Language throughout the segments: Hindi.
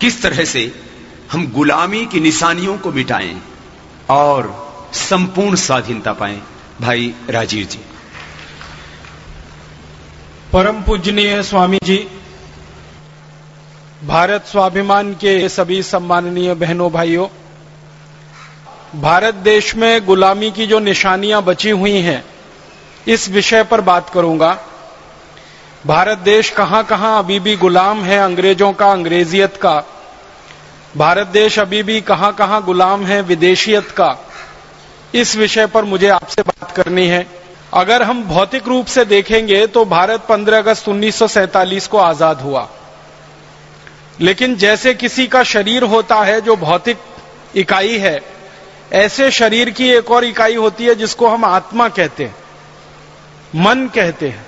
किस तरह से हम गुलामी की निशानियों को मिटाएँ और संपूर्ण स्वाधीनता पाएँ? भाई राजीव जी। परम पूजनीय स्वामी जी भारत स्वाभिमान के सभी सम्माननीय बहनों भाइयों, भारत देश में गुलामी की जो निशानियाँ बची हुई हैं, इस विषय पर बात करूँगा। भारत देश कहाँ कहाँ अभी भी गुलाम है अंग्रेज़ों का, अंग्रेजियत का? भारत देश अभी भी कहाँ कहाँ गुलाम है विदेशियत का? इस विषय पर मुझे आपसे बात करनी है। अगर हम भौतिक रूप से देखेंगे तो भारत 15 अगस्त उन्नीस को आज़ाद हुआ। लेकिन जैसे किसी का शरीर होता है जो भौतिक इकाई है, ऐसे शरीर की एक और इकाई होती है जिसको हम आत्मा कहते हैं, मन कहते हैं।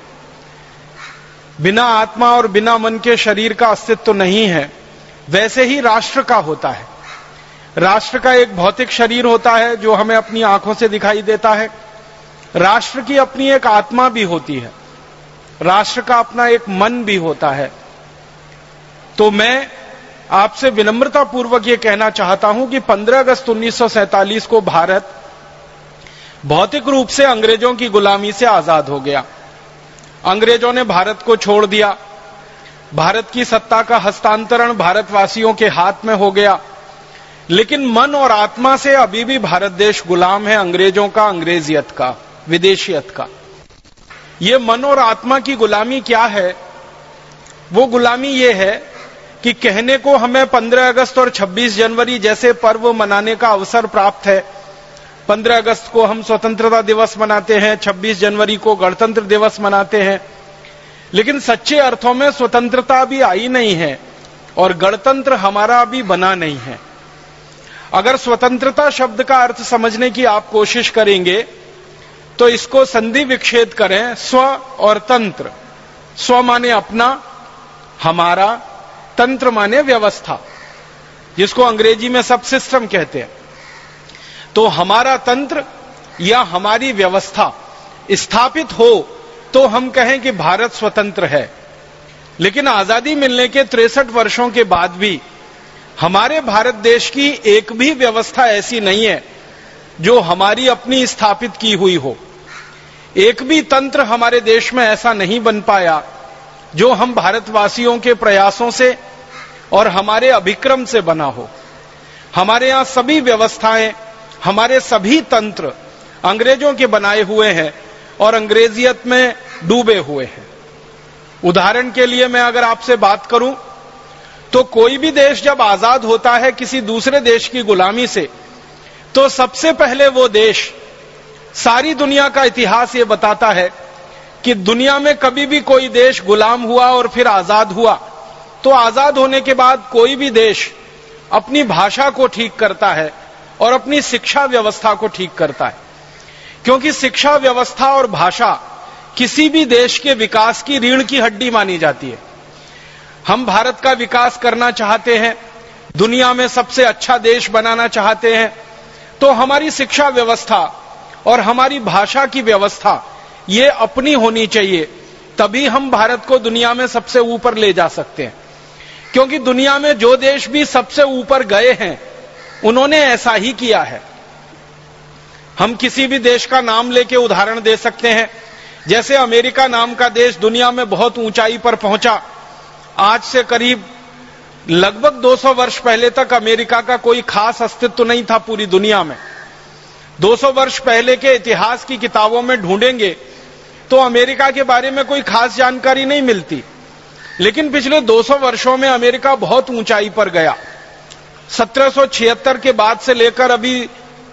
बिना आत्मा और बिना मन के शरीर का अस्तित्व तो नहीं है, वैसे ही राष्ट्र का होता है। राष्ट्र का एक भौतिक शरीर होता है जो हमें अपनी आँखों से दिखाई देता है। राष्ट्र की अपनी एक आत्मा भी होती है। राष्ट्र का अपना एक मन भी होता है। तो मैं आपसे विनम्रता पूर्वक यह कहना चाहता हूँ कि 15 अगस्त उन्नीस को भारत भौतिक रूप से अंग्रेज़ों की गुलामी से आज़ाद हो गया। अंग्रेज़ों ने भारत को छोड़ दिया। भारत की सत्ता का हस्तांतरण भारतवासियों के हाथ में हो गया। लेकिन मन और आत्मा से अभी भी भारत देश गुलाम है, अंग्रेज़ों का, अंग्रेजियत का, विदेशियत का। ये मन और आत्मा की गुलामी क्या है? वो गुलामी ये है कि कहने को हमें 15 अगस्त और 26 जनवरी जैसे पर्व मनाने का अवसर प्राप्त है। 15 अगस्त को हम स्वतंत्रता दिवस मनाते हैं 26 जनवरी को गणतंत्र दिवस मनाते हैं। लेकिन सच्चे अर्थों में स्वतंत्रता भी आई नहीं है और गणतंत्र हमारा भी बना नहीं है। अगर स्वतंत्रता शब्द का अर्थ समझने की आप कोशिश करेंगे तो इसको संधि विक्षेद करें, स्व और तंत्र। स्व माने अपना, हमारा, तंत्र माने व्यवस्था, जिसको अंग्रेज़ी में सब सिस्टम कहते हैं। तो हमारा तंत्र या हमारी व्यवस्था स्थापित हो तो हम कहें कि भारत स्वतंत्र है। लेकिन आज़ादी मिलने के तिरसठ वर्षों के बाद भी हमारे भारत देश की एक भी व्यवस्था ऐसी नहीं है जो हमारी अपनी स्थापित की हुई हो। एक भी तंत्र हमारे देश में ऐसा नहीं बन पाया जो हम भारतवासियों के प्रयासों से और हमारे अभिक्रम से बना हो। हमारे यहाँ सभी व्यवस्थाएँ हमारे सभी तंत्र अंग्रेज़ों के बनाए हुए हैं और अंग्रेजियत में डूबे हुए हैं। उदाहरण के लिए मैं अगर आपसे बात करूँ तो कोई भी देश जब आज़ाद होता है किसी दूसरे देश की गुलामी से तो सबसे पहले वो देश सारी दुनिया का इतिहास ये बताता है कि दुनिया में कभी भी कोई देश गुलाम हुआ और फिर आज़ाद हुआ तो आज़ाद होने के बाद कोई भी देश अपनी भाषा को ठीक करता है और अपनी शिक्षा व्यवस्था को ठीक करता है। क्योंकि शिक्षा व्यवस्था और भाषा किसी भी देश के विकास की रीढ़ की हड्डी मानी जाती है। हम भारत का विकास करना चाहते हैं, दुनिया में सबसे अच्छा देश बनाना चाहते हैं तो हमारी शिक्षा व्यवस्था और हमारी भाषा की व्यवस्था ये अपनी होनी चाहिए, तभी हम भारत को दुनिया में सबसे ऊपर ले जा सकते हैं। क्योंकि दुनिया में जो देश भी सबसे ऊपर गए हैं उन्होंने ऐसा ही किया है। हम किसी भी देश का नाम लेके उदाहरण दे सकते हैं। जैसे अमेरिका नाम का देश दुनिया में बहुत ऊंचाई पर पहुँचा, आज से करीब लगभग 200 वर्ष पहले तक अमेरिका का कोई खास अस्तित्व नहीं था पूरी दुनिया में। 200 वर्ष पहले के इतिहास की किताबों में ढूंढेंगे तो अमेरिका के बारे में कोई खास जानकारी नहीं मिलती। लेकिन पिछले 200 वर्षों में अमेरिका बहुत ऊंचाई पर गया। 1776 के बाद से लेकर अभी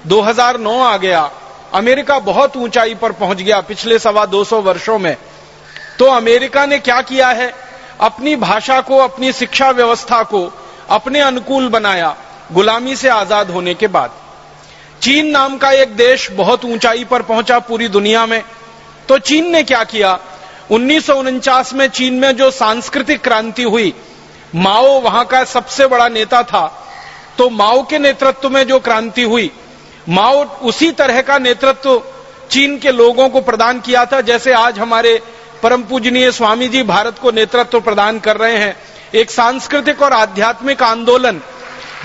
2009 आ गया। अमेरिका बहुत ऊंचाई पर पहुँच गया पिछले सवा 200 वर्षों में। तो अमेरिका ने क्या किया है? अपनी भाषा को, अपनी शिक्षा व्यवस्था को अपने अनुकूल बनाया गुलामी से आज़ाद होने के बाद। चीन नाम का एक देश बहुत ऊंचाई पर पहुँचा पूरी दुनिया में। तो चीन ने क्या किया? उन्नीस सौ उनचास में चीन में जो सांस्कृतिक क्रांति हुई, माओ वहाँ का सबसे बड़ा नेता था तो माओ के नेतृत्व में जो क्रांति हुई, माओ उसी तरह का नेतृत्व चीन के लोगों को प्रदान किया था, जैसे आज हमारे परम पूजनीय स्वामी जी भारत को नेतृत्व प्रदान कर रहे हैं। एक सांस्कृतिक और आध्यात्मिक आंदोलन,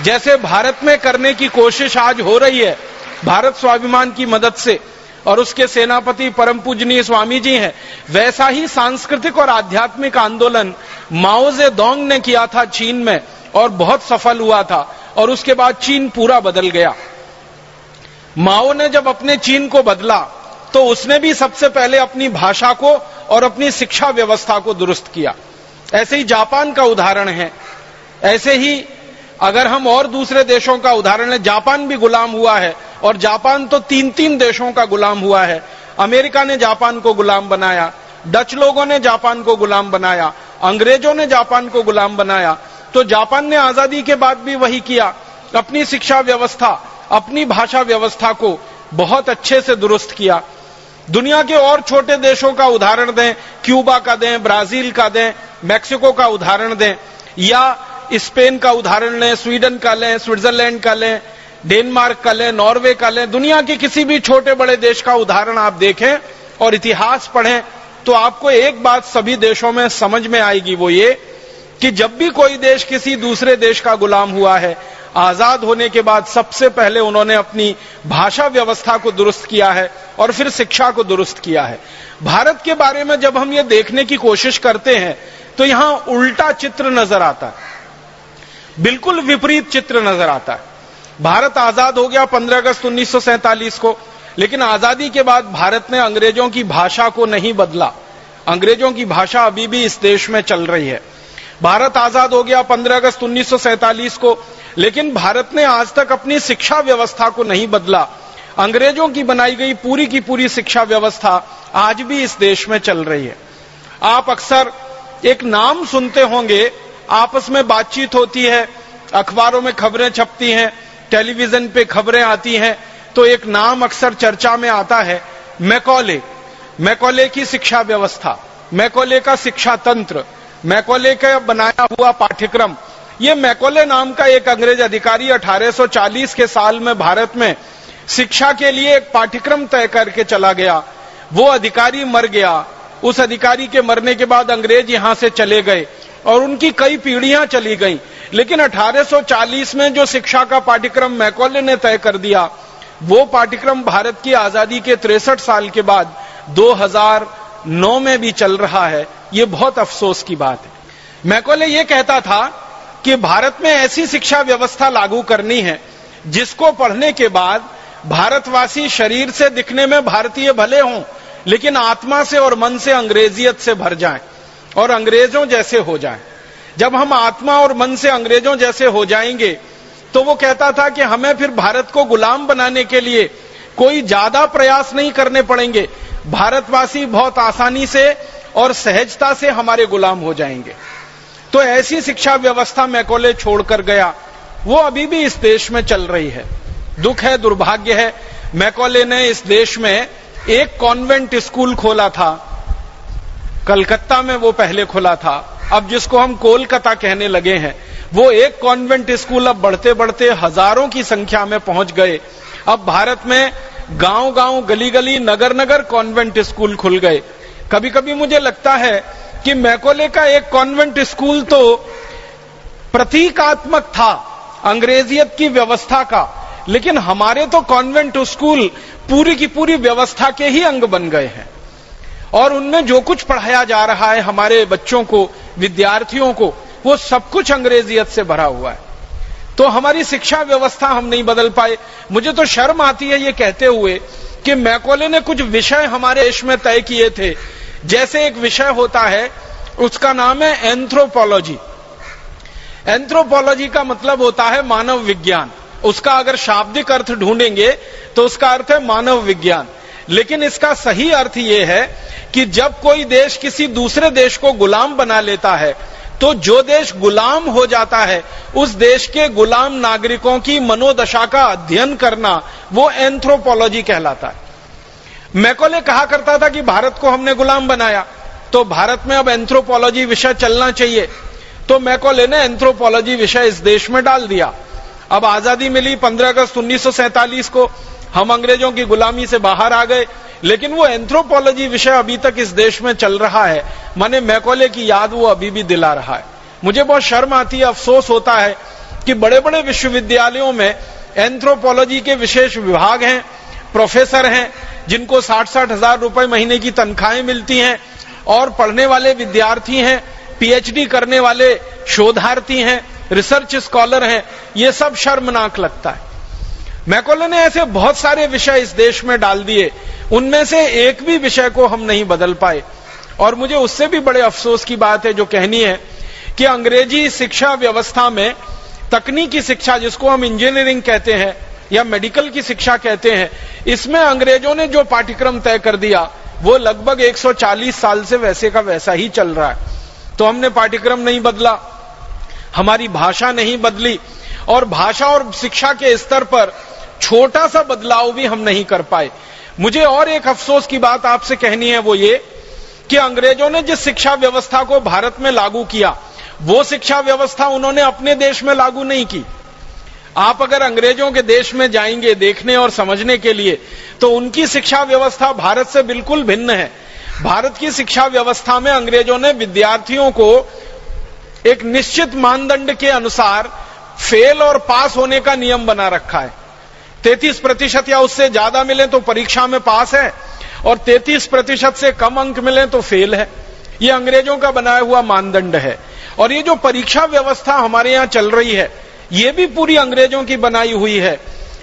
जैसे भारत में करने की कोशिश आज हो रही है, भारत स्वाभिमान की मदद से। और उसके सेनापति परम पूजनीय स्वामी जी हैं। वैसा ही सांस्कृतिक और आध्यात्मिक आंदोलन माओजे दोंग ने किया था चीन में और बहुत सफल हुआ था और उसके बाद चीन पूरा बदल गया। माओ ने जब अपने चीन को बदला तो उसने भी सबसे पहले अपनी भाषा को और अपनी शिक्षा व्यवस्था को दुरुस्त किया। ऐसे ही जापान का उदाहरण है। ऐसे ही अगर हम और दूसरे देशों का उदाहरण है जापान भी गुलाम हुआ है। और जापान तो तीन तीन देशों का गुलाम हुआ है। अमेरिका ने जापान को गुलाम बनाया, डच लोगों ने जापान को गुलाम बनाया, अंग्रेज़ों ने जापान को गुलाम बनाया। तो जापान ने आज़ादी के बाद भी वही किया। अपनी शिक्षा व्यवस्था, अपनी भाषा व्यवस्था को बहुत अच्छे से दुरुस्त किया। दुनिया के और छोटे देशों का उदाहरण दें, क्यूबा का दें, ब्राज़ील का दें, मैक्सिको का उदाहरण दें, या स्पेन का उदाहरण लें, स्वीडन का लें, स्विट्जरलैंड का लें डेनमार्क का लें, नॉर्वे का लें, दुनिया के किसी भी छोटे बड़े देश का उदाहरण आप देखें और इतिहास पढ़ें तो आपको एक बात सभी देशों में समझ में आएगी वो ये कि जब भी कोई देश किसी दूसरे देश का गुलाम हुआ है, आज़ाद होने के बाद सबसे पहले उन्होंने अपनी भाषा व्यवस्था को दुरुस्त किया है और फिर शिक्षा को दुरुस्त किया है। भारत के बारे में जब हम ये देखने की कोशिश करते हैं तो यहाँ उल्टा चित्र नज़र आता है। बिल्कुल विपरीत चित्र नज़र आता है। भारत आज़ाद हो गया 15 अगस्त उन्नीस को, लेकिन आज़ादी के बाद भारत ने अंग्रेज़ों की भाषा को नहीं बदला। अंग्रेज़ों की भाषा अभी भी इस देश में चल रही है। भारत आज़ाद हो गया 15 अगस्त उन्नीस को, लेकिन भारत ने आज तक अपनी शिक्षा व्यवस्था को नहीं बदला। अंग्रेज़ों की बनाई गई पूरी की पूरी शिक्षा व्यवस्था आज भी इस देश में चल रही है। आप अक्सर एक नाम सुनते होंगे, आपस में बातचीत होती है, अखबारों में खबरें छपती हैं टेलीविज़न पे खबरें आती हैं तो एक नाम अक्सर चर्चा में आता है, मैकॉले। मैकॉले की शिक्षा व्यवस्था, मैकॉले का शिक्षा तंत्र, मैकॉले का बनाया हुआ पाठ्यक्रम, ये मैकोले नाम का एक अंग्रेज़ अधिकारी 1840 के साल में भारत में शिक्षा के लिए एक पाठ्यक्रम तय करके चला गया। वो अधिकारी मर गया। उस अधिकारी के मरने के बाद अंग्रेज़ यहाँ से चले गए। और उनकी कई पीढ़ियाँ चली गईं। लेकिन 1840 में जो शिक्षा का पाठ्यक्रम मैकोले ने तय कर दिया, वो पाठ्यक्रम भारत की आज़ादी के तिरसठ साल के बाद 2009 में भी चल रहा है। ये बहुत अफसोस की बात है। मैकोले ये कहता था कि भारत में ऐसी शिक्षा व्यवस्था लागू करनी है, जिसको पढ़ने के बाद भारतवासी शरीर से दिखने में भारतीय भले हों, लेकिन आत्मा से और मन से अंग्रेजियत से भर जाएँ। और अंग्रेज़ों जैसे हो जाए। जब हम आत्मा और मन से अंग्रेज़ों जैसे हो जाएँगे तो वो कहता था कि हमें फिर भारत को गुलाम बनाने के लिए कोई ज़्यादा प्रयास नहीं करने पड़ेंगे। भारतवासी बहुत आसानी से और सहजता से हमारे गुलाम हो जाएँगे। तो ऐसी शिक्षा व्यवस्था मैकोले छोड़कर गया। वो अभी भी इस देश में चल रही है। दुख है, दुर्भाग्य है। मैकोले ने इस देश में एक कॉन्वेंट स्कूल खोला था। कलकत्ता में वो पहले खुला था। अब जिसको हम कोलकाता कहने लगे हैं, वो एक कॉन्वेंट स्कूल अब बढ़ते बढ़ते हज़ारों की संख्या में पहुँच गए। अब भारत में गाँव गाँव गली गली नगर नगर कॉन्वेंट स्कूल खुल गए। कभी कभी मुझे लगता है कि मैकोले का एक कॉन्वेंट स्कूल तो प्रतीकात्मक था, अंग्रेजियत की व्यवस्था का, लेकिन हमारे तो कॉन्वेंट स्कूल पूरी की पूरी व्यवस्था के ही अंग बन गए हैं। और उनमें जो कुछ पढ़ाया जा रहा है हमारे बच्चों को, विद्यार्थियों को, वो सब कुछ अंग्रेजियत से भरा हुआ है। तो हमारी शिक्षा व्यवस्था हम नहीं बदल पाए। मुझे तो शर्म आती है ये कहते हुए कि मैकोले ने कुछ विषय हमारे देश में तय किए थे। जैसे एक विषय होता है, उसका नाम है एंथ्रोपोलॉजी एंथ्रोपोलॉजी का मतलब होता है मानव विज्ञान। उसका अगर शाब्दिक अर्थ ढूंढेंगे तो उसका अर्थ है मानव विज्ञान। लेकिन इसका सही अर्थ यह है कि जब कोई देश किसी दूसरे देश को गुलाम बना लेता है तो जो देश गुलाम हो जाता है, उस देश के गुलाम नागरिकों की मनोदशा का अध्ययन करना वो एंथ्रोपोलॉजी कहलाता है। मैकोले कहा करता था कि भारत को हमने गुलाम बनाया तो भारत में अब एंथ्रोपोलॉजी विषय चलना चाहिए। तो मैकोले ने एंथ्रोपोलॉजी विषय इस देश में डाल दिया। अब आज़ादी मिली 15 अगस्त उन्नीस को। हम अंग्रेज़ों की गुलामी से बाहर आ गए, लेकिन वो एंथ्रोपोलॉजी विषय अभी तक इस देश में चल रहा है। माने मैकोले की याद वो अभी भी दिला रहा है। मुझे बहुत शर्म आती है, अफसोस होता है कि बड़े बड़े विश्वविद्यालयों में एंथ्रोपोलॉजी के विशेष विभाग हैं प्रोफेसर हैं, जिनको साठ साठ हज़ार रुपए महीने की तनख्वाहें मिलती हैं, और पढ़ने वाले विद्यार्थी हैं पीएचडी करने वाले शोधार्थी हैं रिसर्च स्कॉलर हैं, ये सब शर्मनाक लगता है। मैकोले ने ऐसे बहुत सारे विषय इस देश में डाल दिए। उनमें से एक भी विषय को हम नहीं बदल पाए। और मुझे उससे भी बड़े अफसोस की बात है जो कहनी है कि अंग्रेज़ी शिक्षा व्यवस्था में तकनीकी शिक्षा, जिसको हम इंजीनियरिंग कहते हैं या मेडिकल की शिक्षा कहते हैं, इसमें अंग्रेज़ों ने जो पाठ्यक्रम तय कर दिया, वो लगभग 140 साल से वैसे का वैसा ही चल रहा है। तो हमने पाठ्यक्रम नहीं बदला, हमारी भाषा नहीं बदली, और भाषा और शिक्षा के स्तर पर छोटा सा बदलाव भी हम नहीं कर पाए। मुझे और एक अफसोस की बात आपसे कहनी है, वो ये कि अंग्रेज़ों ने जिस शिक्षा व्यवस्था को भारत में लागू किया, वो शिक्षा व्यवस्था उन्होंने अपने देश में लागू नहीं की। आप अगर अंग्रेज़ों के देश में जाएँगे देखने और समझने के लिए तो उनकी शिक्षा व्यवस्था भारत से बिल्कुल भिन्न है। भारत की शिक्षा व्यवस्था में अंग्रेज़ों ने विद्यार्थियों को एक निश्चित मानदंड के अनुसार फेल और पास होने का नियम बना रखा है। तैतीस प्रतिशत या उससे ज़्यादा मिले तो परीक्षा में पास है और तैतीस प्रतिशत से कम अंक मिले तो फेल है। ये अंग्रेज़ों का बनाया हुआ मानदंड है। और ये जो परीक्षा व्यवस्था हमारे यहाँ चल रही है, ये भी पूरी अंग्रेज़ों की बनाई हुई है।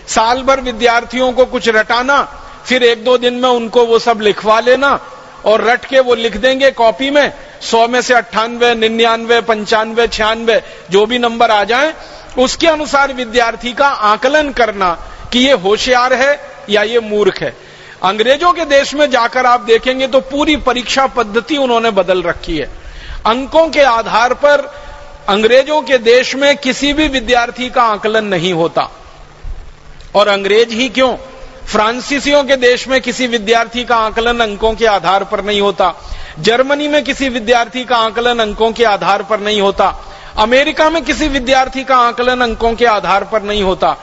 साल भर विद्यार्थियों को कुछ रटाना, फिर एक दो दिन में उनको वो सब लिखवा लेना और रट के वो लिख देंगे कॉपी में। सौ में से अट्ठानवे, निन्यानवे, पंचानवे, छियानवे, जो भी नंबर आ जाए उसके अनुसार विद्यार्थी का आकलन करना कि ये होशियार है या ये मूर्ख है। अंग्रेज़ों के देश में जाकर आप देखेंगे तो पूरी परीक्षा पद्धति उन्होंने बदल रखी है। अंकों के आधार पर अंग्रेज़ों के देश में किसी भी विद्यार्थी का आकलन नहीं होता। और अंग्रेज़ ही क्यों? फ्रांसीसियों के देश में किसी विद्यार्थी का आकलन अंकों के आधार पर नहीं होता। जर्मनी में किसी विद्यार्थी का आकलन अंकों के आधार पर नहीं होता। अमेरिका में किसी विद्यार्थी का आकलन अंकों के आधार पर नहीं होता।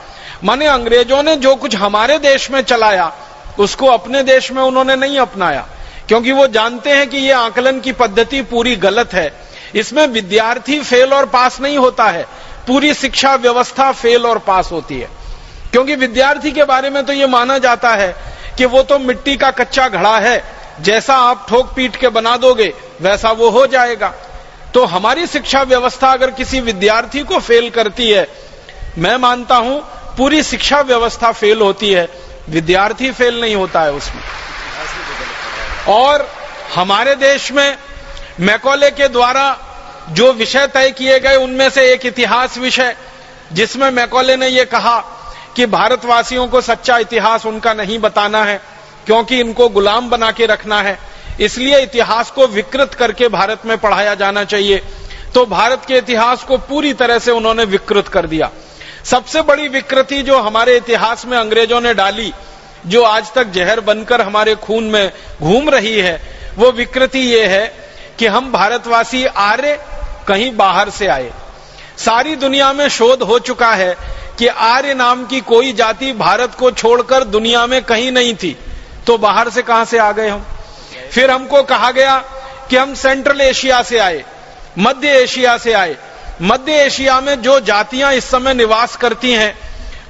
माने अंग्रेज़ों ने जो कुछ हमारे देश में चलाया, उसको अपने देश में उन्होंने नहीं अपनाया। क्योंकि वो जानते हैं कि ये आकलन की पद्धति पूरी गलत है। इसमें विद्यार्थी फेल और पास नहीं होता है। पूरी शिक्षा व्यवस्था फेल और पास होती है। क्योंकि विद्यार्थी के बारे में तो ये माना जाता है कि वो तो मिट्टी का कच्चा घड़ा है। जैसा आप ठोक पीट के बना दोगे, वैसा वो हो जाएगा। तो हमारी शिक्षा व्यवस्था अगर किसी विद्यार्थी को फेल करती है, मैं मानता हूँ पूरी शिक्षा व्यवस्था फेल होती है, विद्यार्थी फेल नहीं होता है उसमें। और हमारे देश में मैकोले के द्वारा जो विषय तय किए गए, उनमें से एक इतिहास विषय, जिसमें मैकोले ने यह कहा कि भारतवासियों को सच्चा इतिहास उनका नहीं बताना है, क्योंकि इनको गुलाम बना के रखना है। इसलिए इतिहास को विकृत करके भारत में पढ़ाया जाना चाहिए। तो भारत के इतिहास को पूरी तरह से उन्होंने विकृत कर दिया। सबसे बड़ी विकृति जो हमारे इतिहास में अंग्रेज़ों ने डाली, जो आज तक जहर बनकर हमारे खून में घूम रही है, वो विकृति ये है कि हम भारतवासी आर्य कहीं बाहर से आए। सारी दुनिया में शोध हो चुका है कि आर्य नाम की कोई जाति भारत को छोड़कर दुनिया में कहीं नहीं थी। तो बाहर से कहाँ से आ गए हम? फिर हमको कहा गया कि हम सेंट्रल एशिया से आए, मध्य एशिया से आए। मध्य एशिया में जो जातियाँ इस समय निवास करती हैं,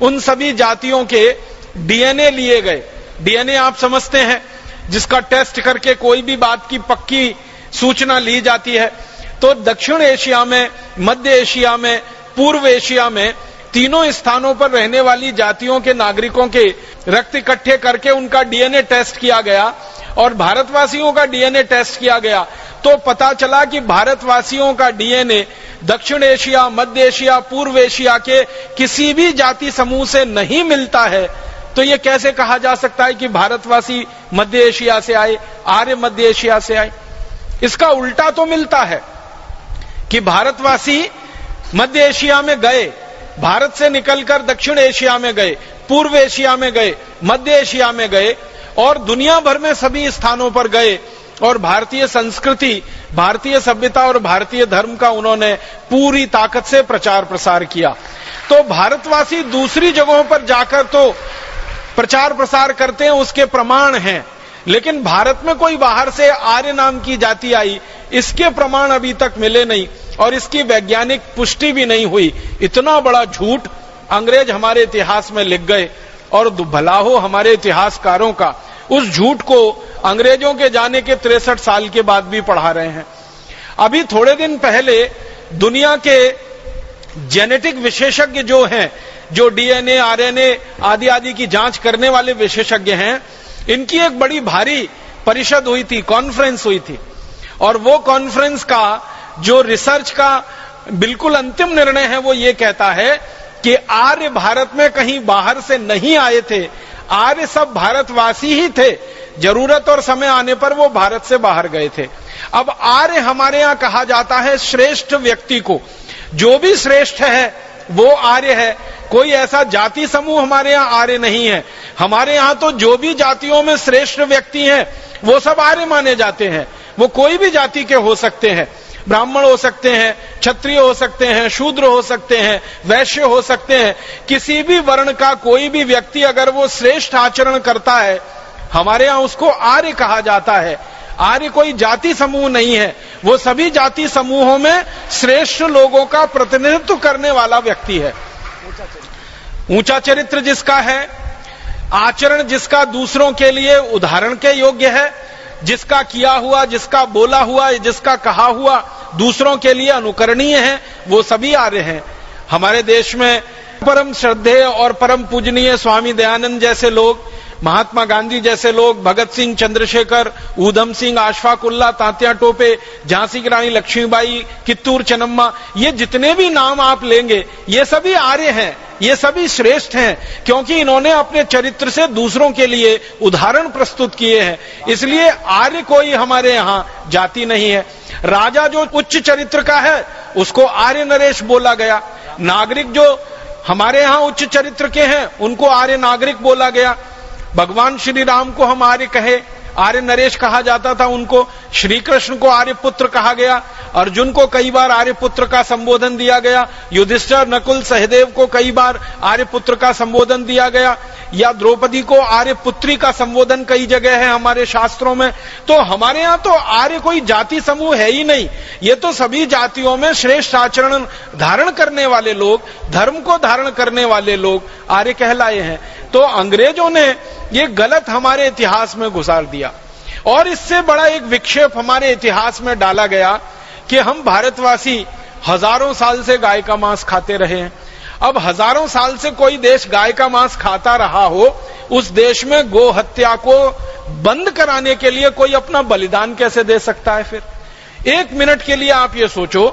उन सभी जातियों के डीएनए लिए गए। डीएनए आप समझते हैं, जिसका टेस्ट करके कोई भी बात की पक्की सूचना ली जाती है। तो दक्षिण एशिया में, मध्य एशिया में, पूर्व एशिया में तीनों स्थानों पर रहने वाली जातियों के नागरिकों के रक्त इकट्ठे करके उनका डीएनए टेस्ट किया गया और भारतवासियों का डीएनए टेस्ट किया गया। तो पता चला कि भारतवासियों का डीएनए दक्षिण एशिया, मध्य एशिया, पूर्व एशिया के किसी भी जाति समूह से नहीं मिलता है। तो ये कैसे कहा जा सकता है कि भारतवासी मध्य एशिया से आए, आर्य मध्य एशिया से आए? इसका उल्टा तो मिलता है कि भारतवासी मध्य एशिया में गए भारत से निकलकर दक्षिण एशिया में गए, पूर्व एशिया में गए, मध्य एशिया में गए और दुनिया भर में सभी स्थानों पर गए और भारतीय संस्कृति, भारतीय सभ्यता और भारतीय धर्म का उन्होंने पूरी ताकत से प्रचार प्रसार किया। तो भारतवासी दूसरी जगहों पर जाकर तो प्रचार प्रसार करते हैं, उसके प्रमाण हैं। लेकिन भारत में कोई बाहर से आर्य नाम की जाति आई, इसके प्रमाण अभी तक मिले नहीं। और इसकी वैज्ञानिक पुष्टि भी नहीं हुई। इतना बड़ा झूठ अंग्रेज़ हमारे इतिहास में लिख गए और भला हो हमारे इतिहासकारों का। उस झूठ को अंग्रेज़ों के जाने के तिरसठ साल के बाद भी पढ़ा रहे हैं। अभी थोड़े दिन पहले दुनिया के जेनेटिक विशेषज्ञ जो हैं, जो डीएनए, आरएनए आदि आदि की जाँच करने वाले विशेषज्ञ हैं, इनकी एक बड़ी भारी परिषद हुई थी, कॉन्फ्रेंस हुई थी। और वो कॉन्फ्रेंस का जो रिसर्च का बिल्कुल अंतिम निर्णय है, वो ये कहता है कि आर्य भारत में कहीं बाहर से नहीं आए थे। आर्य सब भारतवासी ही थे। ज़रूरत और समय आने पर वो भारत से बाहर गए थे। अब आर्य हमारे यहाँ कहा जाता है श्रेष्ठ व्यक्ति को। जो भी श्रेष्ठ है, वो आर्य है। कोई ऐसा जाति समूह हमारे यहाँ आर्य नहीं है। हमारे यहाँ तो जो भी जातियों में श्रेष्ठ व्यक्ति हैं, वो सब आर्य माने जाते हैं। वो कोई भी जाति के हो सकते हैं। ब्राह्मण हो सकते हैं, क्षत्रिय हो सकते हैं, शूद्र हो सकते हैं, वैश्य हो सकते हैं। किसी भी वर्ण का कोई भी व्यक्ति अगर वो श्रेष्ठ आचरण करता है, हमारे यहाँ उसको आर्य कहा जाता है। आर्य कोई जाति समूह नहीं है। वो सभी जाति समूहों में श्रेष्ठ लोगों का प्रतिनिधित्व करने वाला व्यक्ति है। ऊँचा चरित्र जिसका है, आचरण जिसका दूसरों के लिए उदाहरण के योग्य है, जिसका किया हुआ, जिसका बोला हुआ, जिसका कहा हुआ दूसरों के लिए अनुकरणीय है, वो सभी आर्य हैं। हमारे देश में परम श्रद्धेय और परम पूजनीय स्वामी दयानंद जैसे लोग, महात्मा गांधी जैसे लोग, भगत सिंह चंद्रशेखर, ऊधम सिंह आशफाक उल्ला तांत्या टोपे, झांसी की रानी लक्ष्मीबाई, कित्तूर चनम्मा ये जितने भी नाम आप लेंगे, ये सभी आर्य हैं। ये सभी श्रेष्ठ हैं, क्योंकि इन्होंने अपने चरित्र से दूसरों के लिए उदाहरण प्रस्तुत किए हैं। इसलिए आर्य कोई हमारे यहाँ जाति नहीं है। राजा जो उच्च चरित्र का है, उसको आर्य नरेश बोला गया। नागरिक जो हमारे यहाँ उच्च चरित्र के हैं, उनको आर्य नागरिक बोला गया। भगवान श्री राम को हम आर्य कहे। आर्य नरेश कहा जाता था, उनको श्री कृष्ण को आर्य पुत्र कहा गया, अर्जुन को कई बार आर्य पुत्र का संबोधन दिया गया, युधिष्ठर नकुल सहदेव को कई बार आर्य पुत्र का संबोधन दिया गया, या द्रौपदी को आर्य पुत्री का संबोधन कई जगह है हमारे शास्त्रों में तो हमारे यहाँ तो आर्य कोई जाति समूह है ही नहीं, ये तो सभी जातियों में श्रेष्ठ आचरण धारण करने वाले लोग, धर्म को धारण करने वाले लोग आर्य कहलाए हैं। तो अंग्रेज़ों ने ये गलत हमारे इतिहास में गुजार दिया। और इससे बड़ा एक विक्षेप हमारे इतिहास में डाला गया कि हम भारतवासी हज़ारों साल से गाय का मांस खाते रहे हैं। अब हज़ारों साल से कोई देश गाय का मांस खाता रहा हो, उस देश में गो हत्या को बंद कराने के लिए कोई अपना बलिदान कैसे दे सकता है फिर? एक मिनट के लिए आप ये सोचो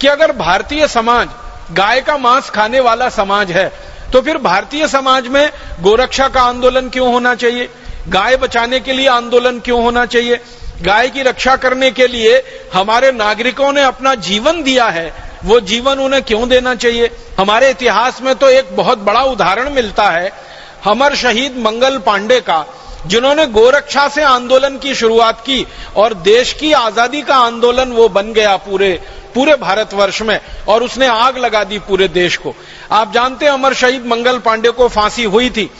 कि अगर भारतीय समाज गाय का मांस खाने वाला समाज है तो फिर भारतीय समाज में गोरक्षा का आंदोलन क्यों होना चाहिए? गाय बचाने के लिए आंदोलन क्यों होना चाहिए? गाय की रक्षा करने के लिए हमारे नागरिकों ने अपना जीवन दिया है। वो जीवन उन्हें क्यों देना चाहिए? हमारे इतिहास में तो एक बहुत बड़ा उदाहरण मिलता है, हमर शहीद मंगल पांडे का, जिन्होंने गोरक्षा से आंदोलन की शुरुआत की और देश की आज़ादी का आंदोलन वो बन गया पूरे पूरे भारतवर्ष में और उसने आग लगा दी पूरे देश को। आप जानते हैं अमर शहीद मंगल पांडे को फांसी हुई थी।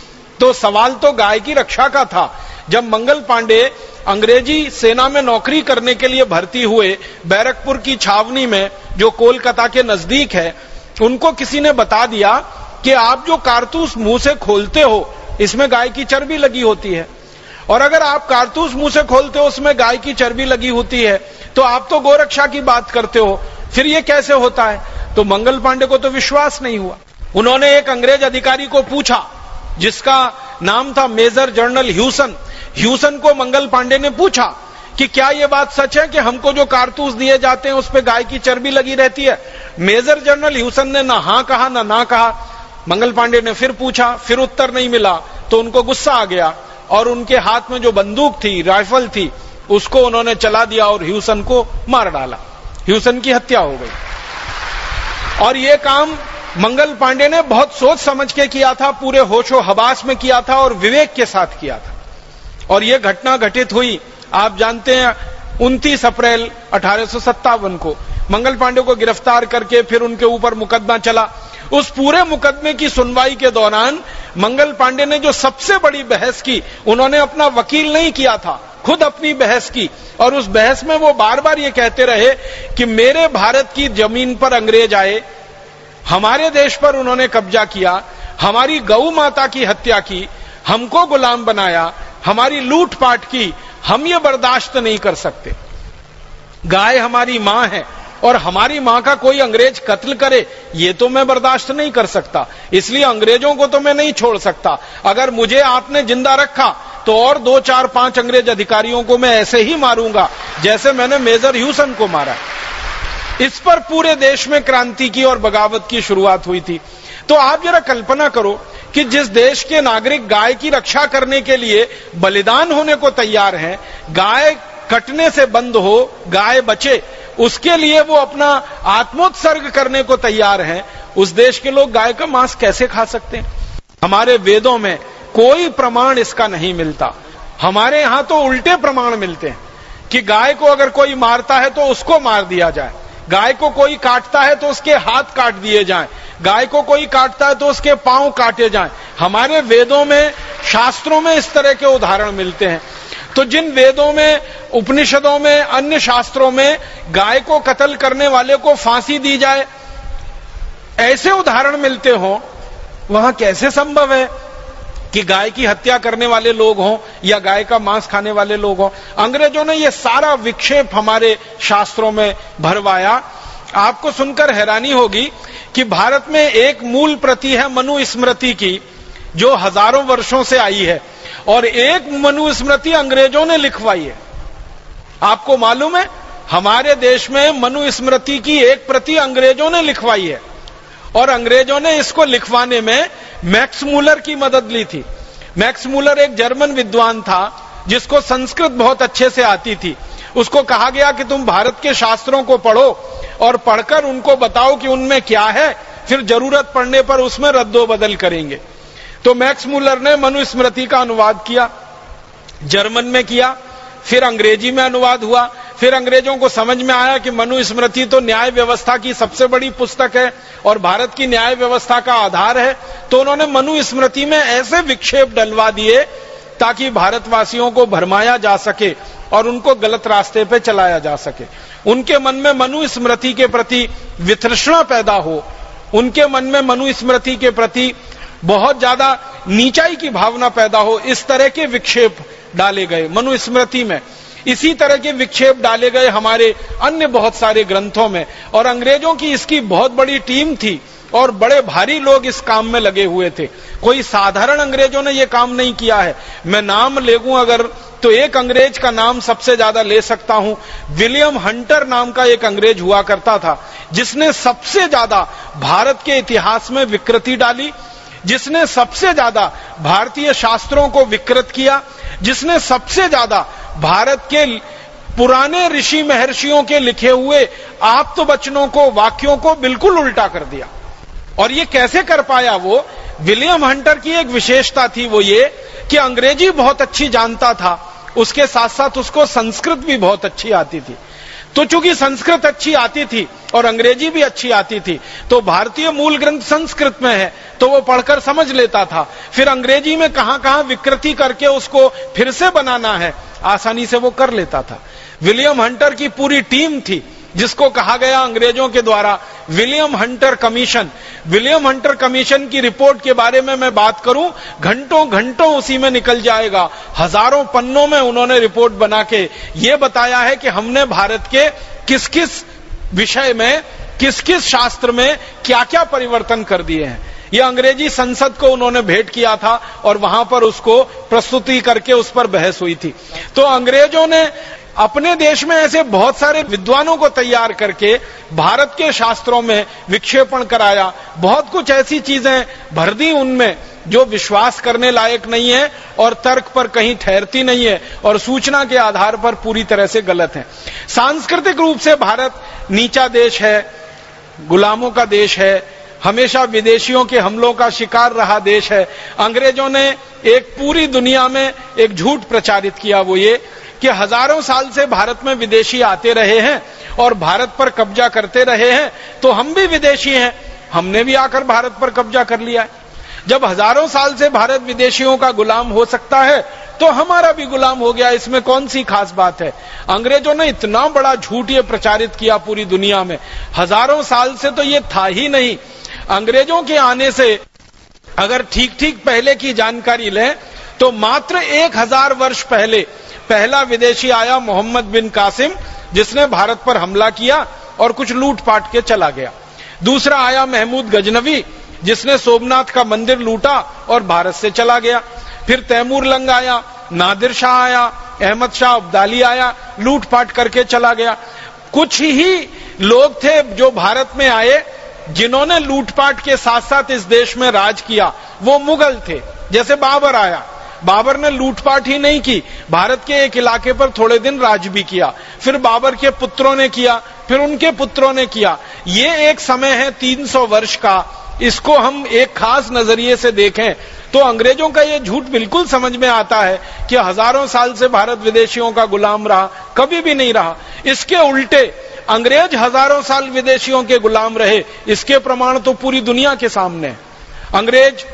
तो सवाल तो गाय की रक्षा का था। जब मंगल पांडे अंग्रेज़ी सेना में नौकरी करने के लिए भर्ती हुए बैरकपुर की छावनी में, जो कोलकाता के नज़दीक है, उनको किसी ने बता दिया कि आप जो कारतूस मुँह से खोलते हो, इसमें गाय की चर्बी लगी होती है। और अगर आप कारतूस मुँह से खोलते हो, उसमें गाय की चर्बी लगी होती है तो आप तो गोरक्षा की बात करते हो, फिर ये कैसे होता है? तो मंगल पांडे को तो विश्वास नहीं हुआ। उन्होंने एक अंग्रेज़ अधिकारी को पूछा, जिसका नाम था मेजर जनरल ह्यूसन। ह्यूसन को मंगल पांडे ने पूछा कि क्या ये बात सच है कि हमको जो कारतूस दिए जाते हैं, उस पर गाय की चर्बी लगी रहती है? मेजर जनरल ह्यूसन ने ना हाँ कहा, ना ना कहा। मंगल पांडे ने फिर पूछा, फिर उत्तर नहीं मिला तो उनको गुस्सा आ गया। और उनके हाथ में जो बंदूक थी, राइफल थी, उसको उन्होंने चला दिया और ह्यूसन को मार डाला। ह्यूसन की हत्या हो गई। और ये काम मंगल पांडे ने बहुत सोच समझ के किया था, पूरे होशो हवास में किया था और विवेक के साथ किया था। और ये घटना घटित हुई, आप जानते हैं, उनतीस अप्रैल अठारह को। मंगल पांडे को गिरफ़्तार करके फिर उनके ऊपर मुकदमा चला। उस पूरे मुकदमे की सुनवाई के दौरान मंगल पांडे ने जो सबसे बड़ी बहस की, उन्होंने अपना वकील नहीं किया था, खुद अपनी बहस की। और उस बहस में वो बार बार ये कहते रहे कि मेरे भारत की ज़मीन पर अंग्रेज़ आए, हमारे देश पर उन्होंने कब्जा किया, हमारी गौ माता की हत्या की, हमको गुलाम बनाया, हमारी लूटपाट की, हम ये बर्दाश्त नहीं कर सकते। गाय हमारी माँ है और हमारी माँ का कोई अंग्रेज़ कत्ल करे, ये तो मैं बर्दाश्त नहीं कर सकता। इसलिए अंग्रेज़ों को तो मैं नहीं छोड़ सकता। अगर मुझे आपने ज़िंदा रखा तो और दो, चार, पाँच अंग्रेज़ अधिकारियों को मैं ऐसे ही मारूँगा, जैसे मैंने मेजर ह्यूसन को मारा। इस पर पूरे देश में क्रांति की और बगावत की शुरुआत हुई थी। तो आप जरा कल्पना करो कि जिस देश के नागरिक गाय की रक्षा करने के लिए बलिदान होने को तैयार हैं, गाय कटने से बंद हो, गाय बचे, उसके लिए वो अपना आत्मोत्सर्ग करने को तैयार हैं। उस देश के लोग गाय का मांस कैसे खा सकते हैं? हमारे वेदों में कोई प्रमाण इसका नहीं मिलता। हमारे यहाँ तो उल्टे प्रमाण मिलते हैं कि गाय को अगर कोई मारता है तो उसको मार दिया जाए। गाय को कोई काटता है तो उसके हाथ काट दिए जाएँ। गाय को कोई काटता है तो उसके पाँव काटे जाएँ। हमारे वेदों में, शास्त्रों में इस तरह के उदाहरण मिलते हैं। तो जिन वेदों में, उपनिषदों में, अन्य शास्त्रों में गाय को कत्ल करने वाले को फांसी दी जाए, ऐसे उदाहरण मिलते हो, वहाँ कैसे संभव है कि गाय की हत्या करने वाले लोग हों या गाय का मांस खाने वाले लोग हों? अंग्रेज़ों ने यह सारा विक्षेप हमारे शास्त्रों में भरवाया। आपको सुनकर हैरानी होगी कि भारत में एक मूल प्रति है मनुस्मृति की, जो हज़ारों वर्षों से आई है। और एक मनुस्मृति अंग्रेज़ों ने लिखवाई है। आपको मालूम है, हमारे देश में मनुस्मृति की एक प्रति अंग्रेज़ों ने लिखवाई है। और अंग्रेज़ों ने इसको लिखवाने में मैक्स मूलर की मदद ली थी। मैक्स मूलर एक जर्मन विद्वान था, जिसको संस्कृत बहुत अच्छे से आती थी। उसको कहा गया कि तुम भारत के शास्त्रों को पढ़ो और पढ़कर उनको बताओ कि उनमें क्या है, फिर ज़रूरत पड़ने पर उसमें रद्दो बदल करेंगे। तो मैक्स मूलर ने मनुस्मृति का अनुवाद किया, जर्मन में किया, फिर अंग्रेज़ी में अनुवाद हुआ, फिर अंग्रेज़ों को समझ में आया कि मनुस्मृति तो न्याय व्यवस्था की सबसे बड़ी पुस्तक है और भारत की न्याय व्यवस्था का आधार है तो उन्होंने मनुस्मृति में ऐसे विक्षेप डलवा दिए ताकि भारतवासियों को भरमाया जा सके और उनको गलत रास्ते पे चलाया जा सके। उनके मन में मनुस्मृति के प्रति वितृष्णा पैदा हो, उनके मन में मनुस्मृति के प्रति बहुत ज़्यादा नीचाई की भावना पैदा हो, इस तरह के विक्षेप डाले गए मनुस्मृति में। इसी तरह के विक्षेप डाले गए हमारे अन्य बहुत सारे ग्रंथों में। और अंग्रेज़ों की इसकी बहुत बड़ी टीम थी और बड़े भारी लोग इस काम में लगे हुए थे। कोई साधारण अंग्रेज़ों ने यह काम नहीं किया है। मैं नाम लेगू अगर तो एक अंग्रेज़ का नाम सबसे ज़्यादा ले सकता हूँ। विलियम हंटर नाम का एक अंग्रेज़ हुआ करता था, जिसने सबसे ज़्यादा भारत के इतिहास में विकृति डाली जिसने सबसे ज़्यादा भारतीय शास्त्रों को विकृत किया, जिसने सबसे ज़्यादा भारत के पुराने ऋषि महर्षियों के लिखे हुए आप तो वचनों को, वाक्यों को बिल्कुल उल्टा कर दिया। और ये कैसे कर पाया वो? विलियम हंटर की एक विशेषता थी वो ये कि अंग्रेज़ी बहुत अच्छी जानता था, उसके साथ साथ उसको संस्कृत भी बहुत अच्छी आती थी। तो चूँकि संस्कृत अच्छी आती थी और अंग्रेज़ी भी अच्छी आती थी तो भारतीय मूल ग्रंथ संस्कृत में है तो वो पढ़कर समझ लेता था। फिर अंग्रेज़ी में कहाँ कहाँ विकृति करके उसको फिर से बनाना है, आसानी से वो कर लेता था। विलियम हंटर की पूरी टीम थी जिसको कहा गया अंग्रेज़ों के द्वारा, William Hunter commission. William Hunter commission की रिपोर्ट के बारे में मैं बात करूँ, घंटों घंटों उसी में निकल जाएगा। हज़ारों पन्नों में उन्होंने रिपोर्ट बना के ये बताया है कि हमने भारत के किस किस विषय में किस किस शास्त्र में क्या क्या परिवर्तन कर दिए हैं। ये अंग्रेज़ी संसद को उन्होंने भेंट किया था और वहाँ पर उसको प्रस्तुति करके उस पर बहस हुई थी। तो अंग्रेज़ों ने अपने देश में ऐसे बहुत सारे विद्वानों को तैयार करके भारत के शास्त्रों में विक्षेपण कराया, बहुत कुछ ऐसी चीज़ें भर दी उनमें जो विश्वास करने लायक नहीं है और तर्क पर कहीं ठहरती नहीं है और सूचना के आधार पर पूरी तरह से गलत है। सांस्कृतिक रूप से भारत नीचा देश है, गुलामों का देश है, हमेशा विदेशियों के हमलों का शिकार रहा देश है। अंग्रेज़ों ने एक पूरी दुनिया में एक झूठ प्रचारित किया वो ये। कि हज़ारों साल से भारत में विदेशी आते रहे हैं और भारत पर कब्जा करते रहे हैं तो हम भी विदेशी हैं। हमने भी आकर भारत पर कब्जा कर लिया है। जब हज़ारों साल से भारत विदेशियों का गुलाम हो सकता है तो हमारा भी गुलाम हो गया। इसमें कौन सी खास बात है? अंग्रेज़ों ने इतना बड़ा झूठ ये प्रचारित किया पूरी दुनिया में। हज़ारों साल से तो ये था ही नहीं। अंग्रेज़ों के आने से अगर ठीक ठीक पहले की जानकारी लें तो मात्र एक हज़ार वर्ष पहले पहला विदेशी आया मोहम्मद बिन कासिम, जिसने भारत पर हमला किया और कुछ लूटपाट के चला गया। दूसरा आया महमूद गजनवी, जिसने सोमनाथ का मंदिर लूटा और भारत से चला गया। फिर तैमूर लंग आया, नादिर शाह आया, अहमद शाह अब्दाली आया, लूटपाट करके चला गया। कुछ ही लोग थे जो भारत में आए, जिन्होंने लूटपाट के साथ साथ इस देश में राज किया। वो मुगल थे, जैसे बाबर आया। बाबर ने लूटपाट ही नहीं की। भारत के एक इलाके पर थोड़े दिन राज भी किया। फिर बाबर के पुत्रों ने किया, फिर उनके पुत्रों ने किया। ये एक समय है 300 वर्ष का। इसको हम एक खास नज़रिए से देखें तो अंग्रेज़ों का ये झूठ बिल्कुल समझ में आता है कि हज़ारों साल से भारत विदेशियों का गुलाम रहा, कभी भी नहीं रहा। इसके उल्टे, अंग्रेज़ हज़ारों साल विदेशियों के गुलाम रहे। इसके प्रमाण तो पूरी दुनिया के सामने अंग्रेज़